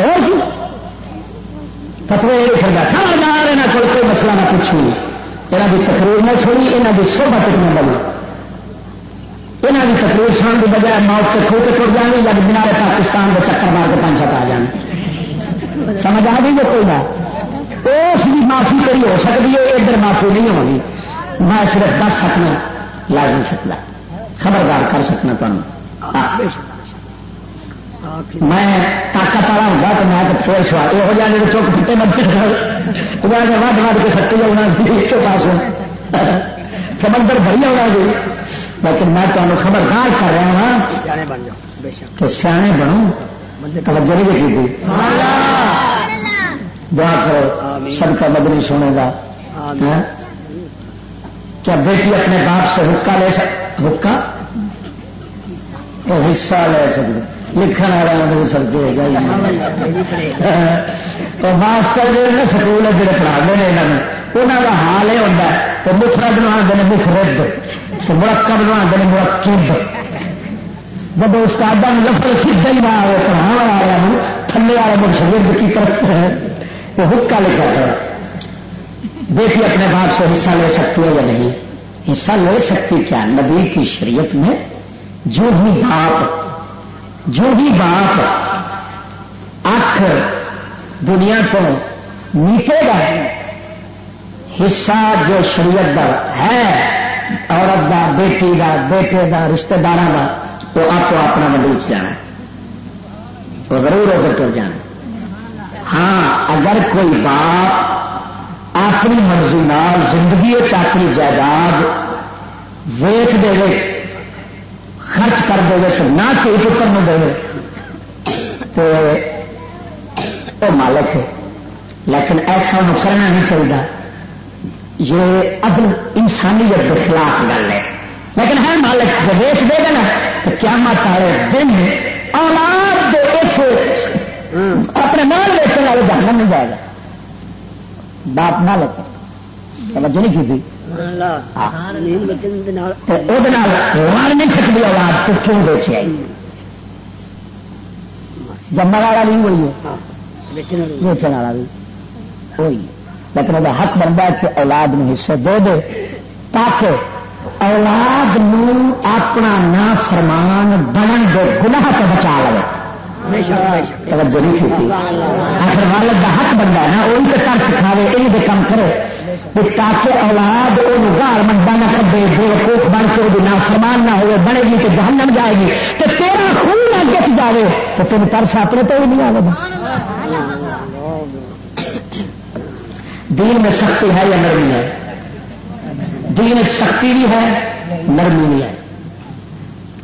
ہے فتوے یہ فردا خبردار یہاں کو کوئی مسئلہ نہ پوچھی یہاں کی تقریر نہ چھوڑی یہاں کی سوبت نہ بنی یہاں کی تقریر سن کی بجائے موت کے کھو کے ٹر جانے یا بنا پاکستان کے چکر مار کے پانچ سات آ جانے سمجھ آ گئی کوئی نہ اس کی معافی کری ہو سکتی ہے، ادھر معافی نہیں ہوگی میں صرف دس سکنا لا نہیں سکتا۔ خبردار کر سکنا تمہیں۔ ہاں۔ میں طاقت والا ہوں تو میں پھر سوا یہ جانے چوک پھٹے مت ود ود کے سٹی ہونا ایک پاس سمندر بڑی ہونا جی۔ لیکن میں تمہیں خبردار کر رہا ہوں کہ سیانے بنو۔ توجہ نہیں کی دعا کرو سب کا بدنی سونے کا۔ کیا بیٹی اپنے باپ سے حکا لے سک حکا؟ حصہ لے سکتے لکھن والے سڑکے ماسٹر جی جڑے سکول جڑے پڑھا ہیں یہاں انہوں کا حال یہ ہوتا ہے وہ مفرا بنا دیں مفرد مرکب بنا دیں مرکب۔ جب استاد لفظ سیدھا ہی نہ آئے پڑھا والوں تھلے والے مجھ کی کرتے ہیں وہ حکا لکھا ہے۔ بیٹی اپنے باپ سے حصہ لے سکتی ہے یا نہیں؟ حصہ لے سکتی کیا؟ نبی کی شریعت میں جو بھی باپ جو بھی باپ اکھ دنیا تو میٹے گا حصہ جو شریعت کا ہے، عورت کا، بیٹی کا، بیٹے کا رشتے دار کا، وہ آپ اپنا مندر جانا وہ ضرور ادھر ٹر جانا ہاں اگر کوئی باپ اپنی مرضی نال زندگی اپنی جائیداد ویچ دے خرچ کر دے تو نہ کوئی پتر میں دے تو وہ مالک ہے۔ لیکن ایسا انہوں کرنا نہیں چاہیے۔ یہ عدل انسانیت کے خلاف گل ہے۔ لیکن ہے مالک جو ویچ دے گا نا، تو کیا مت والے دن اولاد اس اپنے مال ویچنے والے جہنم نہیں جائے گا۔ باپ نہ لگتا توجہ نہیں کی نہیں سکتی اولاد تو کیوں بیچے؟ جمع والا بھی وہی ہے؟ ویچن والا بھی وہی لیکن وہ حق بنتا ہے کہ اولاد میں حصے دے دے تاکہ اولاد نو اپنا نا فرمان بنن دے گناہ تو بچا لے۔ توجہ نہیں کی آخر والد کا حق بنتا ہے نا وہی تو کر سکھاوے یہ کام تاکہ اولاد وہ گار منڈا نہ کبے بے وقوف بن کے وہ نہ فرمان نہ ہوئے بنے گی تو جہنم جائے گی تو تیرا خون نہ گچ جائے تو تین ترس اپنے تو نہیں آئے گا۔ دین میں سختی ہے یا نرمی ہے؟ دین سختی بھی ہے، نرمی بھی ہے۔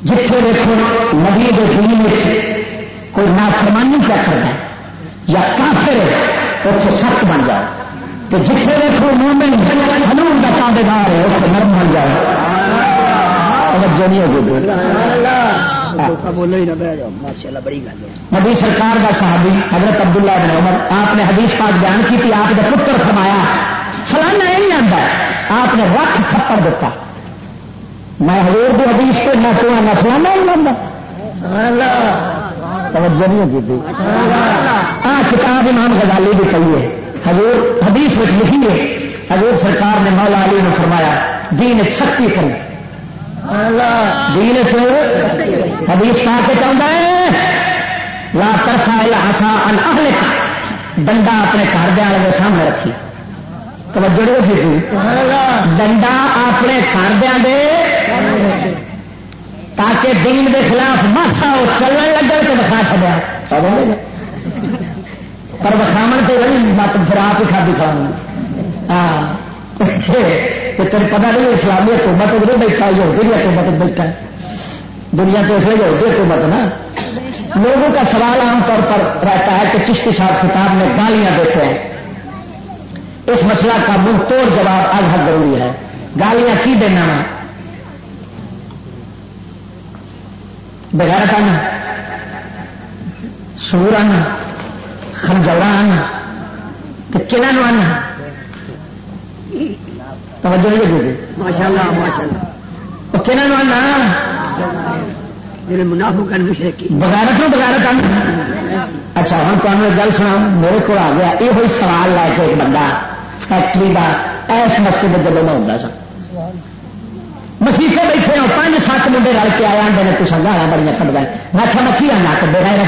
جتنے دیکھو، نبی کے دین کوئی نافرمانی کیا کرتا ہے؟ یا کافر اسے سخت بن جائے تو جتنے دیکھو مومن کا تابے دار ہے نرم بن جائے۔ نبی سرکار کا صحابی حضرت عبداللہ بن عمر آپ نے حدیث پاک بیان کی تھی آپ نے پتر فرمایا فلانا یہ نہیں آتا آپ نے رکھ تھپڑ دیتا۔ میں حضور کی حدیث کو نہ تو نہ فلانا ہی آتا توجہ نہیں ہوتی ہاں کتاب امام غزالی بھی کہی ہے۔ حضور حدیث میں لکھی ہے، حضور سرکار نے مولا علی نے فرمایا، دین سختی کریں دین حدیث پا کے چاہتا ہے۔ لا طرفا آسا ان ڈنڈا اپنے گھر دے والے سامنے رکھی۔ توجہ نہیں ڈنڈا اپنے گھر دے تاکہ دین کے خلاف ماسا وہ چلن لگے تو دکھا چڑیا پر وکھاو تو وہی مت پھر آپ ہی کھادی کھاؤں ہاں۔ تین پتا نہیں اسلامی حکومت ادھر بیٹھا یہودی حکومت بیٹھا دنیا تو اس لیے یہودی حکومت نا۔ لوگوں کا سوال عام طور پر رہتا ہے کہ چشتی صاحب خطاب میں گالیاں دیتے ہیں۔ اس مسئلہ کا منہ توڑ جواب آج حد ضروری ہے۔ گالیاں کی دینا؟ بغیر آنا سور آنا۔ خنجوڑا آنا کہ کنہوں آنا توجہ نہیں ماشاء اللہ ماشاء اللہ کنہوں آنا بغیرت بغیرت آنا اچھا ہوں تمہیں ایک گل سنا میرے کو آ گیا یہ ہوئی سوال لے کے ایک بندہ فیکٹری کا ایس مسجد جب میں ہوتا سا۔ مسیحے بیٹھے ہو پانچ سات منڈے رل کے آیا آدھے تو گالا بڑی سب گئے میں کیا مکھی آنا کہ بغیر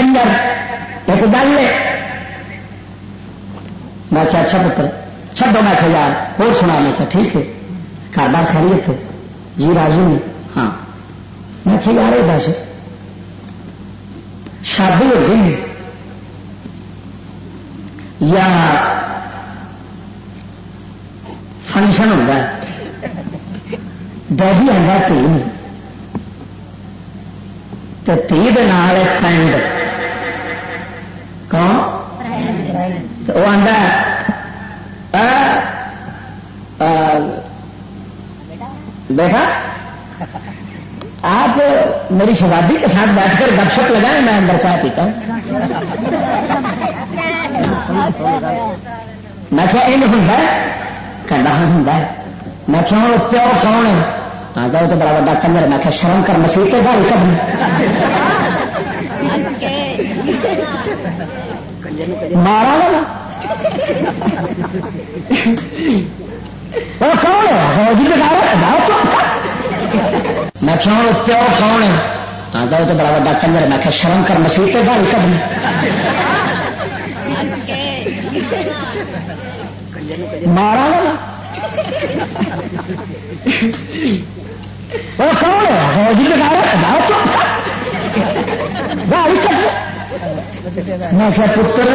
کنجر ایک گل ہے میں کیا اچھا پتر چڈو میں یار، اور سنا میں کیا ٹھیک ہے۔ گھر بار خرید تھے جی راجو نے ہاں۔ میں کہ یار بس شادی ہو گئی۔ یا فنکشن ہوتا ہے ڈیڈی آتا تھی تو تھی فرینڈ۔ کون وہ آتا بیٹا آپ میری شہزادی کے ساتھ بیٹھ کر گپ شپ لگائیں میں اندر چاہ پیتا ہوں میں کیا یہ ہوں کنڈا ہوں میں کیا وہ پیو کون ہے آتا وہ تو بڑا بڑا کنجر میں کیا شرم کر مسیح کے گھر کب مارا وہ کون ہے میں کیا پیو کون ہے؟ آتا وہ تو بڑا بڑا کنجر میں کیا شرم کر مسیح کے گھر کب مارا وہ کون ہے؟ جی گاڑی میں کیا پتر،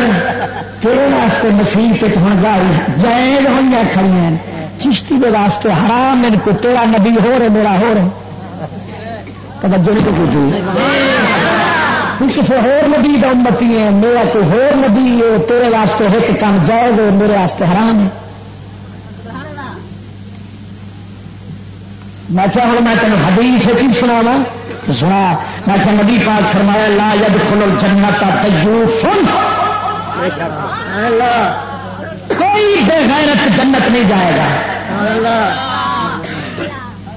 تیرے واسطے مسیح ہوں گاڑی جائز ہوئی کھڑی ہیں. چشتی کے واسطے حرام میرے کو تیرا نبی ہو رہے، میرا ہو رہے۔ توجہ نہیں تو کسی ہور نبی کا امتی ہے میرا کوئی ہور نبی ہے تیرے واسطے ایک کام جائز ہے، میرے واسطے حرام ہے۔ میں کیا ہوں، میں تمہیں حدیث کی سنا وا سنا، میں کیا نبی پاک فرمایا، لا ید کھلو جنت سن کوئی بے غیرت جنت نہیں جائے گا.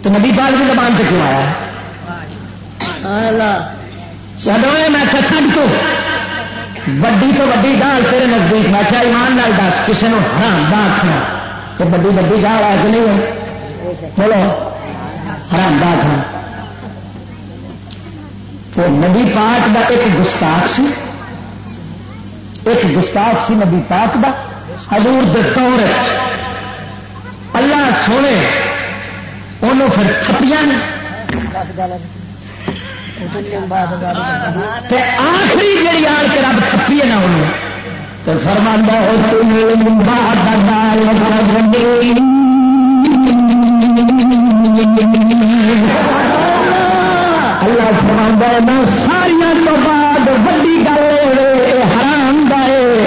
تو نبی پاک کی زبان سے کیوں آیا؟ چلو میں کیا چھڈ تو. وڈی تو وڈی گال تیرے نزدیک، میں کیا ایمان نال دس کسی نے حرام دا آخنا تو وڈی وڈی گال آ کے نہیں ہے. بولو. حرام دا آخنا تو نبی پاک دا ایک گستاخ سی۔ ایک گستاخ سی نبی پاک دا۔ حضور دے دور اللہ سونے۔ انہوں پھر تھپیاں آخری جڑی آ کے رب تھپی ہے نا انہوں تو فرمانا ہو تم اللہ فرما میں ساریا تو بعد ویڈی گل حرام دے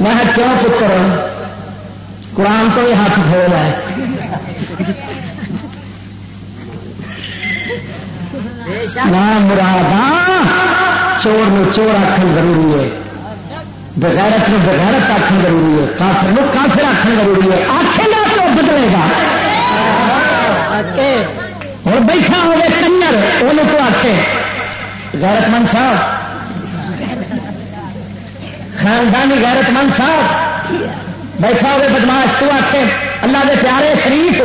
میں کیوں پتر؟ قرآن تو ہی ہاتھ بول ہے۔ مراد ہاں، چور میں چور آخر ضروری ہے۔ بغیرت میں بغیرت آخر ضروری ہے، کافر میں کافر آخر ضروری ہے۔ آخر گا تو بدلے گا۔ اور بیٹھا ہوگا کنجر وہ تو آخے غیرت مند صاحب۔ خاندانی غیرت مند صاحب۔ بیٹھا ہوگا بدماش تو آخے اللہ دے پیارے شریف۔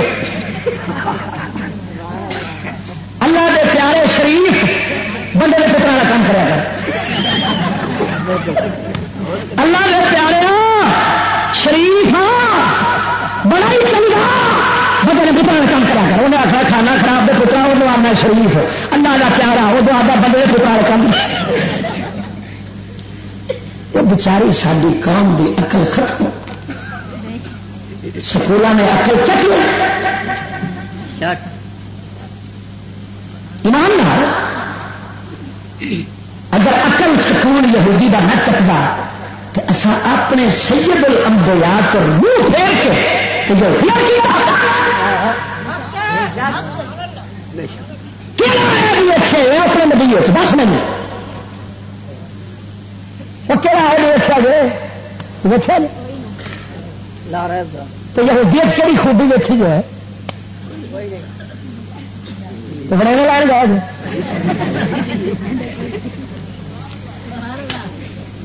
اللہ دے پیارے شریف۔ بندے کے پترا کام کرا اللہ دے پیارے شریف بڑا ہی چنگا۔ بندے نے پترا کام کرا کر انہیں آخر کھانا خراب دے پترا وہ آنا شریف اللہ کا پیارا وہ آتا بندے کے پترا کام بچاری ساری قوم کی اقل ختم۔ سکولوں میں اقل چک ایمان نال اگر اقل سکون یہودی کا نہ چکتا تو اصا اپنے سید الانبیاء کو منہ پھیر کے جو کیا اچھے اپنے نبی بس اچھا نہیں وہ کہڑا ہے؟ دیکھا گئے دیکھا تو یہودیت کہڑی خوبی دیکھی جو ہے؟ بڑے لائن جاؤ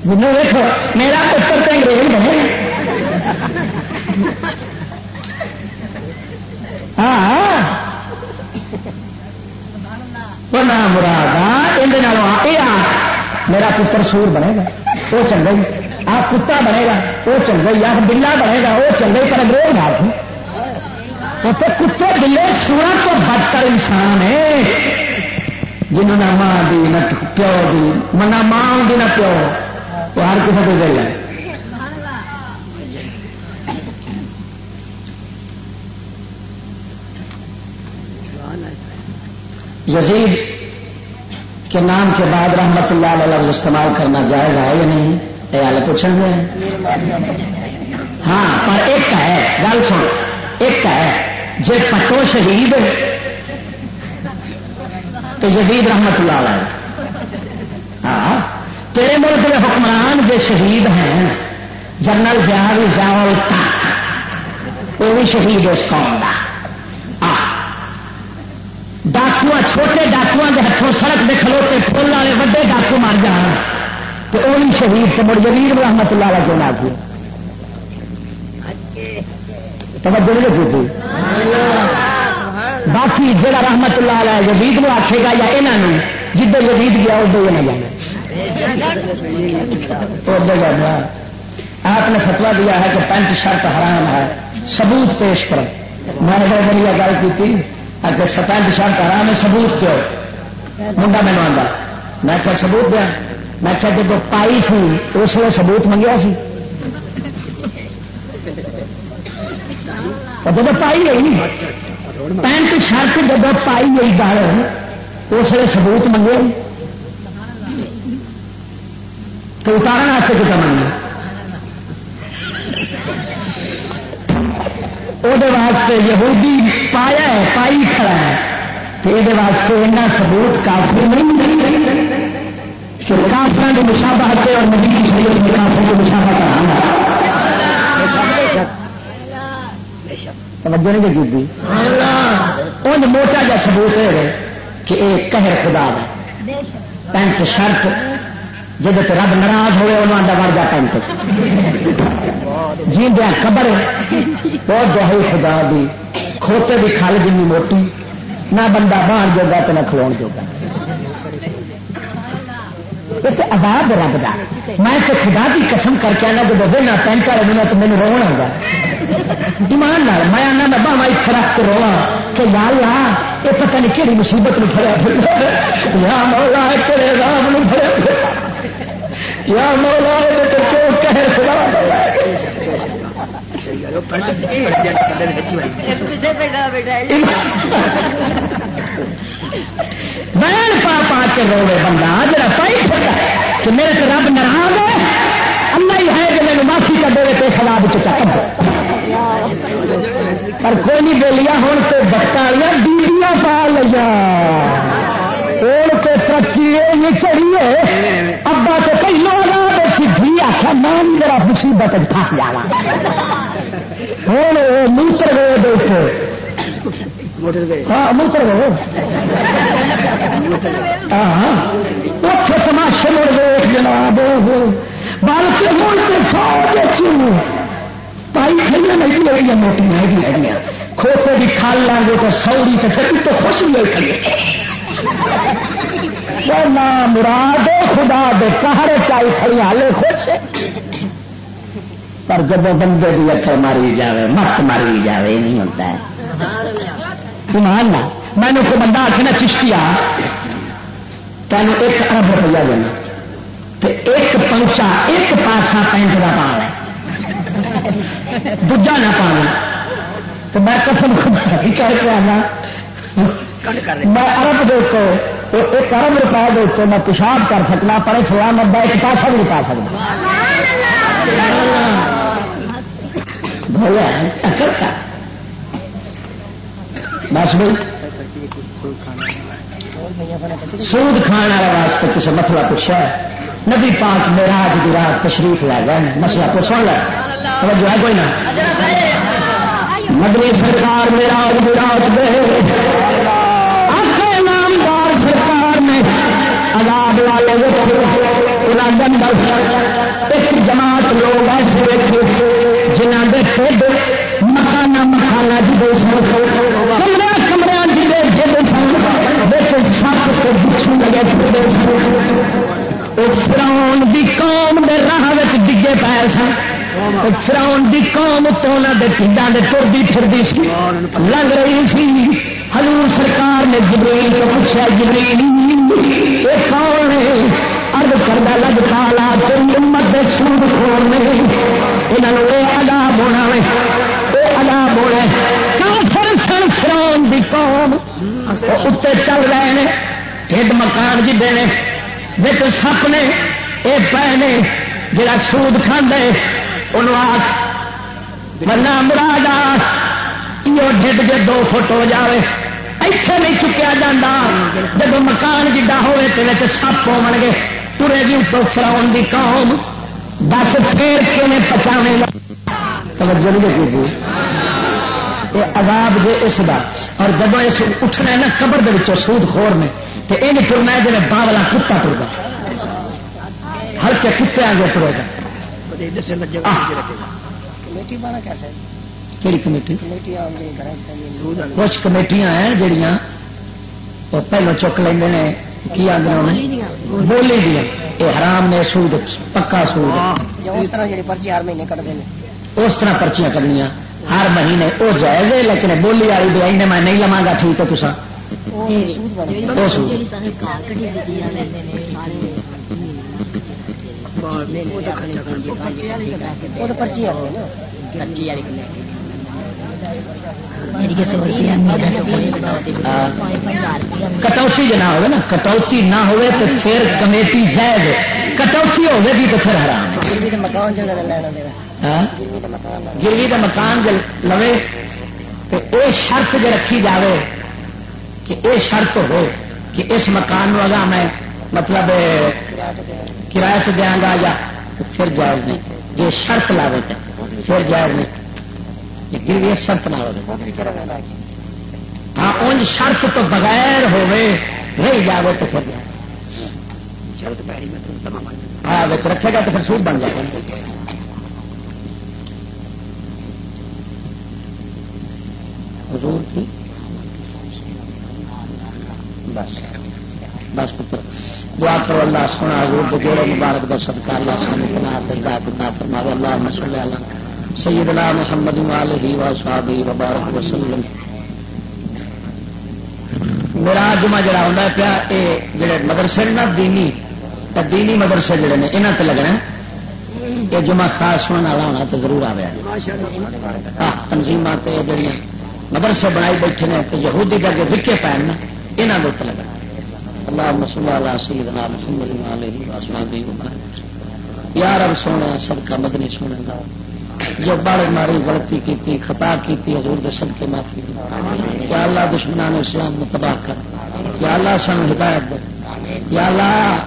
جنوں دیکھو میرا پتر تو انگریز بنے۔ ہاں, ہاں۔ مراد یہ میرا پتر سور بنے گا وہ چنگا ہی۔ آ کتا بنے گا وہ چنگا ہی۔ آ بلا بنے گا وہ چنگا ہی، پر انگریز بات ہاں، کتے بلے سورا تو بدتر انسان ہے۔ جنہوں نے ماں دی نہ پیو دی منا ماں دی نہ پیو۔ وہ ہر کسی کو گل ہے یزید کے نام کے بعد رحمت اللہ علیہ لفظ استعمال کرنا جائز ہے یا نہیں؟ یہ حال پوچھیں گے۔ ہاں پر ایک ہے۔ گل سن۔ ایک ہے۔ جی پٹو شہید تو یزید رحمت اللہ علیہ۔ ہاں تیرے ملک کے حکمران جو شہید ہیں، جنرل زیاد زاول تک وہ بھی شہید اس قوم کا ڈاکو چھوٹے ڈاکو کے ہاتھوں سڑک دے کھلوتے فل والے وڈے ڈاکو مر جان۔ تو وہ بھی شہید تو مڑ جبیر رحمت اللہ علیہ کیوں نہ کی توجہ نہیں کی باقی جہاں رحمت اللہ علیہ یزید نو آخے گا یا یہاں جدھر یزید گیا، ادھر یہ نہ جانا۔ آپ نے فتوا دیا ہے کہ پینٹ شرٹ حرام ہے۔ ثبوت پیش کرو۔ میں نے بڑی بڑی گل کی اگر پینٹ شرٹ حرام ہے، ثبوت دو۔ منڈا مینو آتا میں کیا ثبوت دیا؟ میں کیا جب پائی سی، اس لیے ثبوت منگیا سی؟ جب پائی گئی پینٹ شرٹ جب پائی گئی گل اس لیے ثبوت منگے تو اتارن واسطے کتنا منگا وہ واسطے یہودی پایا ہے، پائی کھڑا ہے۔ تو یہ واسطے ایسا سبوت کافی نہیں کہ کافر کی مشابہت اور نبی کی شریعت میں کافر کی مشابہ کرانا ہاں۔ توجہ نہیں جی ان موٹا جا سبوت ہے کہ یہ قہر خدا ہے۔ پینٹ شرٹ جب رب ناراض ہوئے انہوں آدھا بڑھ جا ٹائم پینٹ جی دیا قبر بہت دہائی خدا بھی کھوتے بھی کھل جنی موٹی، نہ بندہ باہر جوگا تو نہ کھلو جوگا عذاب رب دا۔ میں تو خدا کی قسم کر کے آنا جب نہ پینٹ والے تو مجھے رونا آگا ایمان نال میں آنا، میں باہر ایک رکھ کے روا کہ یا اللہ، یہ پتہ نہیں کہڑی مصیبت میں فریا پھر یا مولا، تیرے رام نو یا مولا کیوں کہہ خدا بہن پا پا کے روڑے بندہ جا پائی سکتا کہ میرے سے رب ناراض ہے۔ اللہ ہی ہے کہ میرے معافی کر دے تو سواب چکم پر کوئی نہیں بولیا ہوں تو بکا لیا بیویاں پا لیا۔ ہوں تو ترقی یہ چڑی ہے۔ ابا تو پہلو لگا سی بھی آخیا میں میرا مصیبت پس جا ہوں موتر گئے دیکھو ہاں موتر گئے ہاں اتنے تماشے مڑ گئے جناب۔ بلکہ ہوں تو فوج پائی کھڑی نہیں ہوئی موٹیاں ہے کھوتے بھی کھال لا گے تو سوڑی تو پھر تو خوش بھی ہوئی کھڑی نہ مراد خدا دے کہڑے چائی کھڑی ہالے خوش پر جب بندے کی اکھر ماری جائے مت ماری جائے نہیں ہوتا ہے۔ ایمان نہ، میں نے کوئی بندہ آخنا چشتیا تینوں ایک ارب روپیہ دینا۔ تو ایک پنچا، ایک پاسا پینٹ کا پا ہے دجا نہ پانا تو میں قسم خدا کی چاہ کے آنا۔ میں ارب دے تو ایک ارب روپئے دے تو میں پیشاب کر سکنا، پر سلام ابا ایک پاسا بھی نہیں پا سکتا۔ بولیا اکر کا۔ بس بھائی، سود کھان والا واسطے کسی مسئلہ پوچھا نبی پانچ میراج کی رات تشریف لے گئے مسئلہ تو سن لے توجہ ہے کوئی نہ؟ مدنی سرکار میراج کی رات دے۔ اندر ایک جماعت لوگ ایسے دیکھے جنہ کے ٹھڈ مکانا مکانا جی سن۔ کمرے کمرے جی جی سن۔ سپ کے بچھو لگے پھر سن۔ فراؤن دی قوم دے راہ ڈگے پائے سن۔ فراؤن دی قوم تو دے ٹھنڈا دے ترتی پھرتی سی۔ لگ رہی سی۔ حضور سرکار نے جبریل تو پوچھا جبریل یہ یہاں یہ عذاب ہونا ہے یہ عذاب ہونا کافر سن فراؤن دی قوم اتنے چل رہے ہیں ٹھڈ مکان جی دینے بچ سپ نے یہ پے نے جا سود کھانے انہوں آس بنا مراد یہ ڈڈ کے دو فٹ ہو جائے ایسے نہیں چکیا جا جب مکان جی جا ہوئے تو سپ ہو گے، ترے جی گی تو فراؤن کی قوم دس پھر کھے پچاوے گا توجہ نہیں کی یہ عذاب جے اس کا اور جب اس اٹھنا ہے نا قبر دے سود خور نے تو یہ نہیں ٹرنا جی باولا کتا ٹرتا ہلکے کتے آگے ٹرے گا۔ کمیٹی؟ کچھ کمیٹیاں ہیں جہیا وہ پہلو چک لیں کی آدمی بولی دیا۔ یہ حرام نے سود پکا سود۔ اس طرح جی پرچی ہر مہینے کٹتے ہیں۔ اس طرح پرچیاں کرنی ہر مہینے وہ جائز ہے لیکن بولی والی دوائی نے میں نہیں لوا گا ٹھیک ہے تصا پرچی کٹوتی جو نہ نا کٹوتی نہ ہوئے تو پھر کمیٹی جائز کٹوتی ہوگی تو پھر حرام گروی کا مکان جو لوے شرط جو رکھی جائے کہ یہ شرط ہو کہ اس مکان اگا میں مطلب کرایہ تو دیا گا یا پھر جائز نہیں۔ جی شرط لاوے تو پھر جائز نہیں۔ جی شرط نہ ہاں ان شرط تو بغیر ہوئے، رہی جائے تو پھر۔ ہاں رکھے گا تو پھر سوٹ بن جائے۔ گا حضور کی؟ بس۔ بس پتر، دعا کرو اللہ سونا، حضور کے جوڑے مبارک کا صدقہ، اللہ سن بنا دلدا بنا فرما اللہ مسل اللہ سید اللہ محمد علیہ و وبارک وسلم۔ میرا جمعہ جڑا ہوتا پیا یہ جڑے مدرسے نا دینی دینی مدرسے جڑے نے یہاں تے لگنا۔ یہ جمعہ خاص ہونے والا ہونا تو ضرور آ گیا تنظیمات جڑیاں مدرسے بنائی بیٹھے نے تو یہودی کر کے وکے پے نا یہاں کے اتنے لگنا۔ اللہ مسلح اللہ سیدنا محمد علیہ یار اب سونے سب کا مدنی سونے کا جو بڑ ماری، غلطی کی خطا کی حضور دے سب کے معافی یا اللہ دشمنان اسلام میں تباہ کر۔ یا اللہ سن ہدایت دے۔ یا اللہ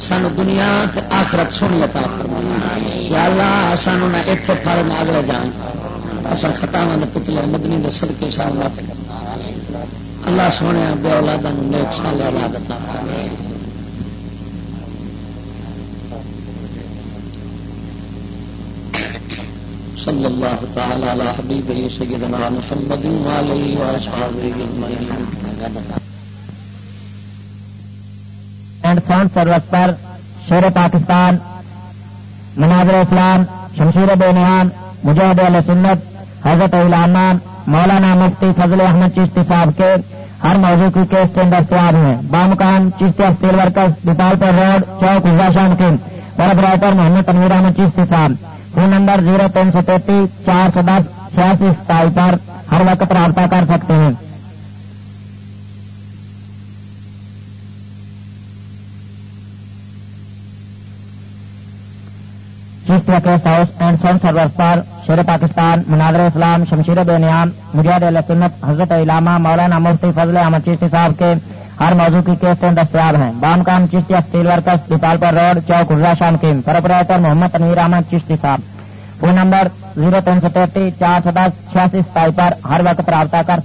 سان دنیا تے آخرت سونی عطا فرما یا اللہ سانو نہ اتنے پھل نہ اگلے جان اصل خطاوا پتلے مدنی دے صدقے سال معاف اللہ سونے بے اولادا نیک سال اولاد عطا صلی اللہ تعالی علی حبیبہ سیدنا محمد علیہ واصحابہ اجمعین. اینڈ ساؤنڈ سروس پر شیر پاکستان، مناظر اسلام، شمشیر بے نیان، مجاہد علیہ سنت، حضرت علامہ، مولانا مفتی فضل احمد چشتی صاحب کے ہر موضوع کی کیس کے اندر تیار ہیں۔ بامکان Chishti steel workers, Dipalpur road, چوک حضا شام کے ورب رائٹر محمد تنویر احمد چشتی صاحب۔ فون نمبر زیرو تین سو تینتیس، چار سو دس، چھیاسی ستائی پر ہر وقت رابطہ کر سکتے ہیں۔ کیس ہاؤس اینڈ سن سرور پر شیر پاکستان، مناظر اسلام، شمشیر بے نیام، مجاہد سنت، حضرت علامہ مولانا مفتی فضل احمد چیشتی صاحب کے ہر موضوع کی کیسٹیں دستیاب ہیں۔ بام کام Chishti steel workers Dipalpur road, چوک حضرا شام کیم فرپریٹر محمد تنویر احمد چشتی صاحب۔ فون نمبر زیرو تین سو تینتیس، چار سو دس، چھیاسی ستائی پر ہر وقت رابطہ کر۔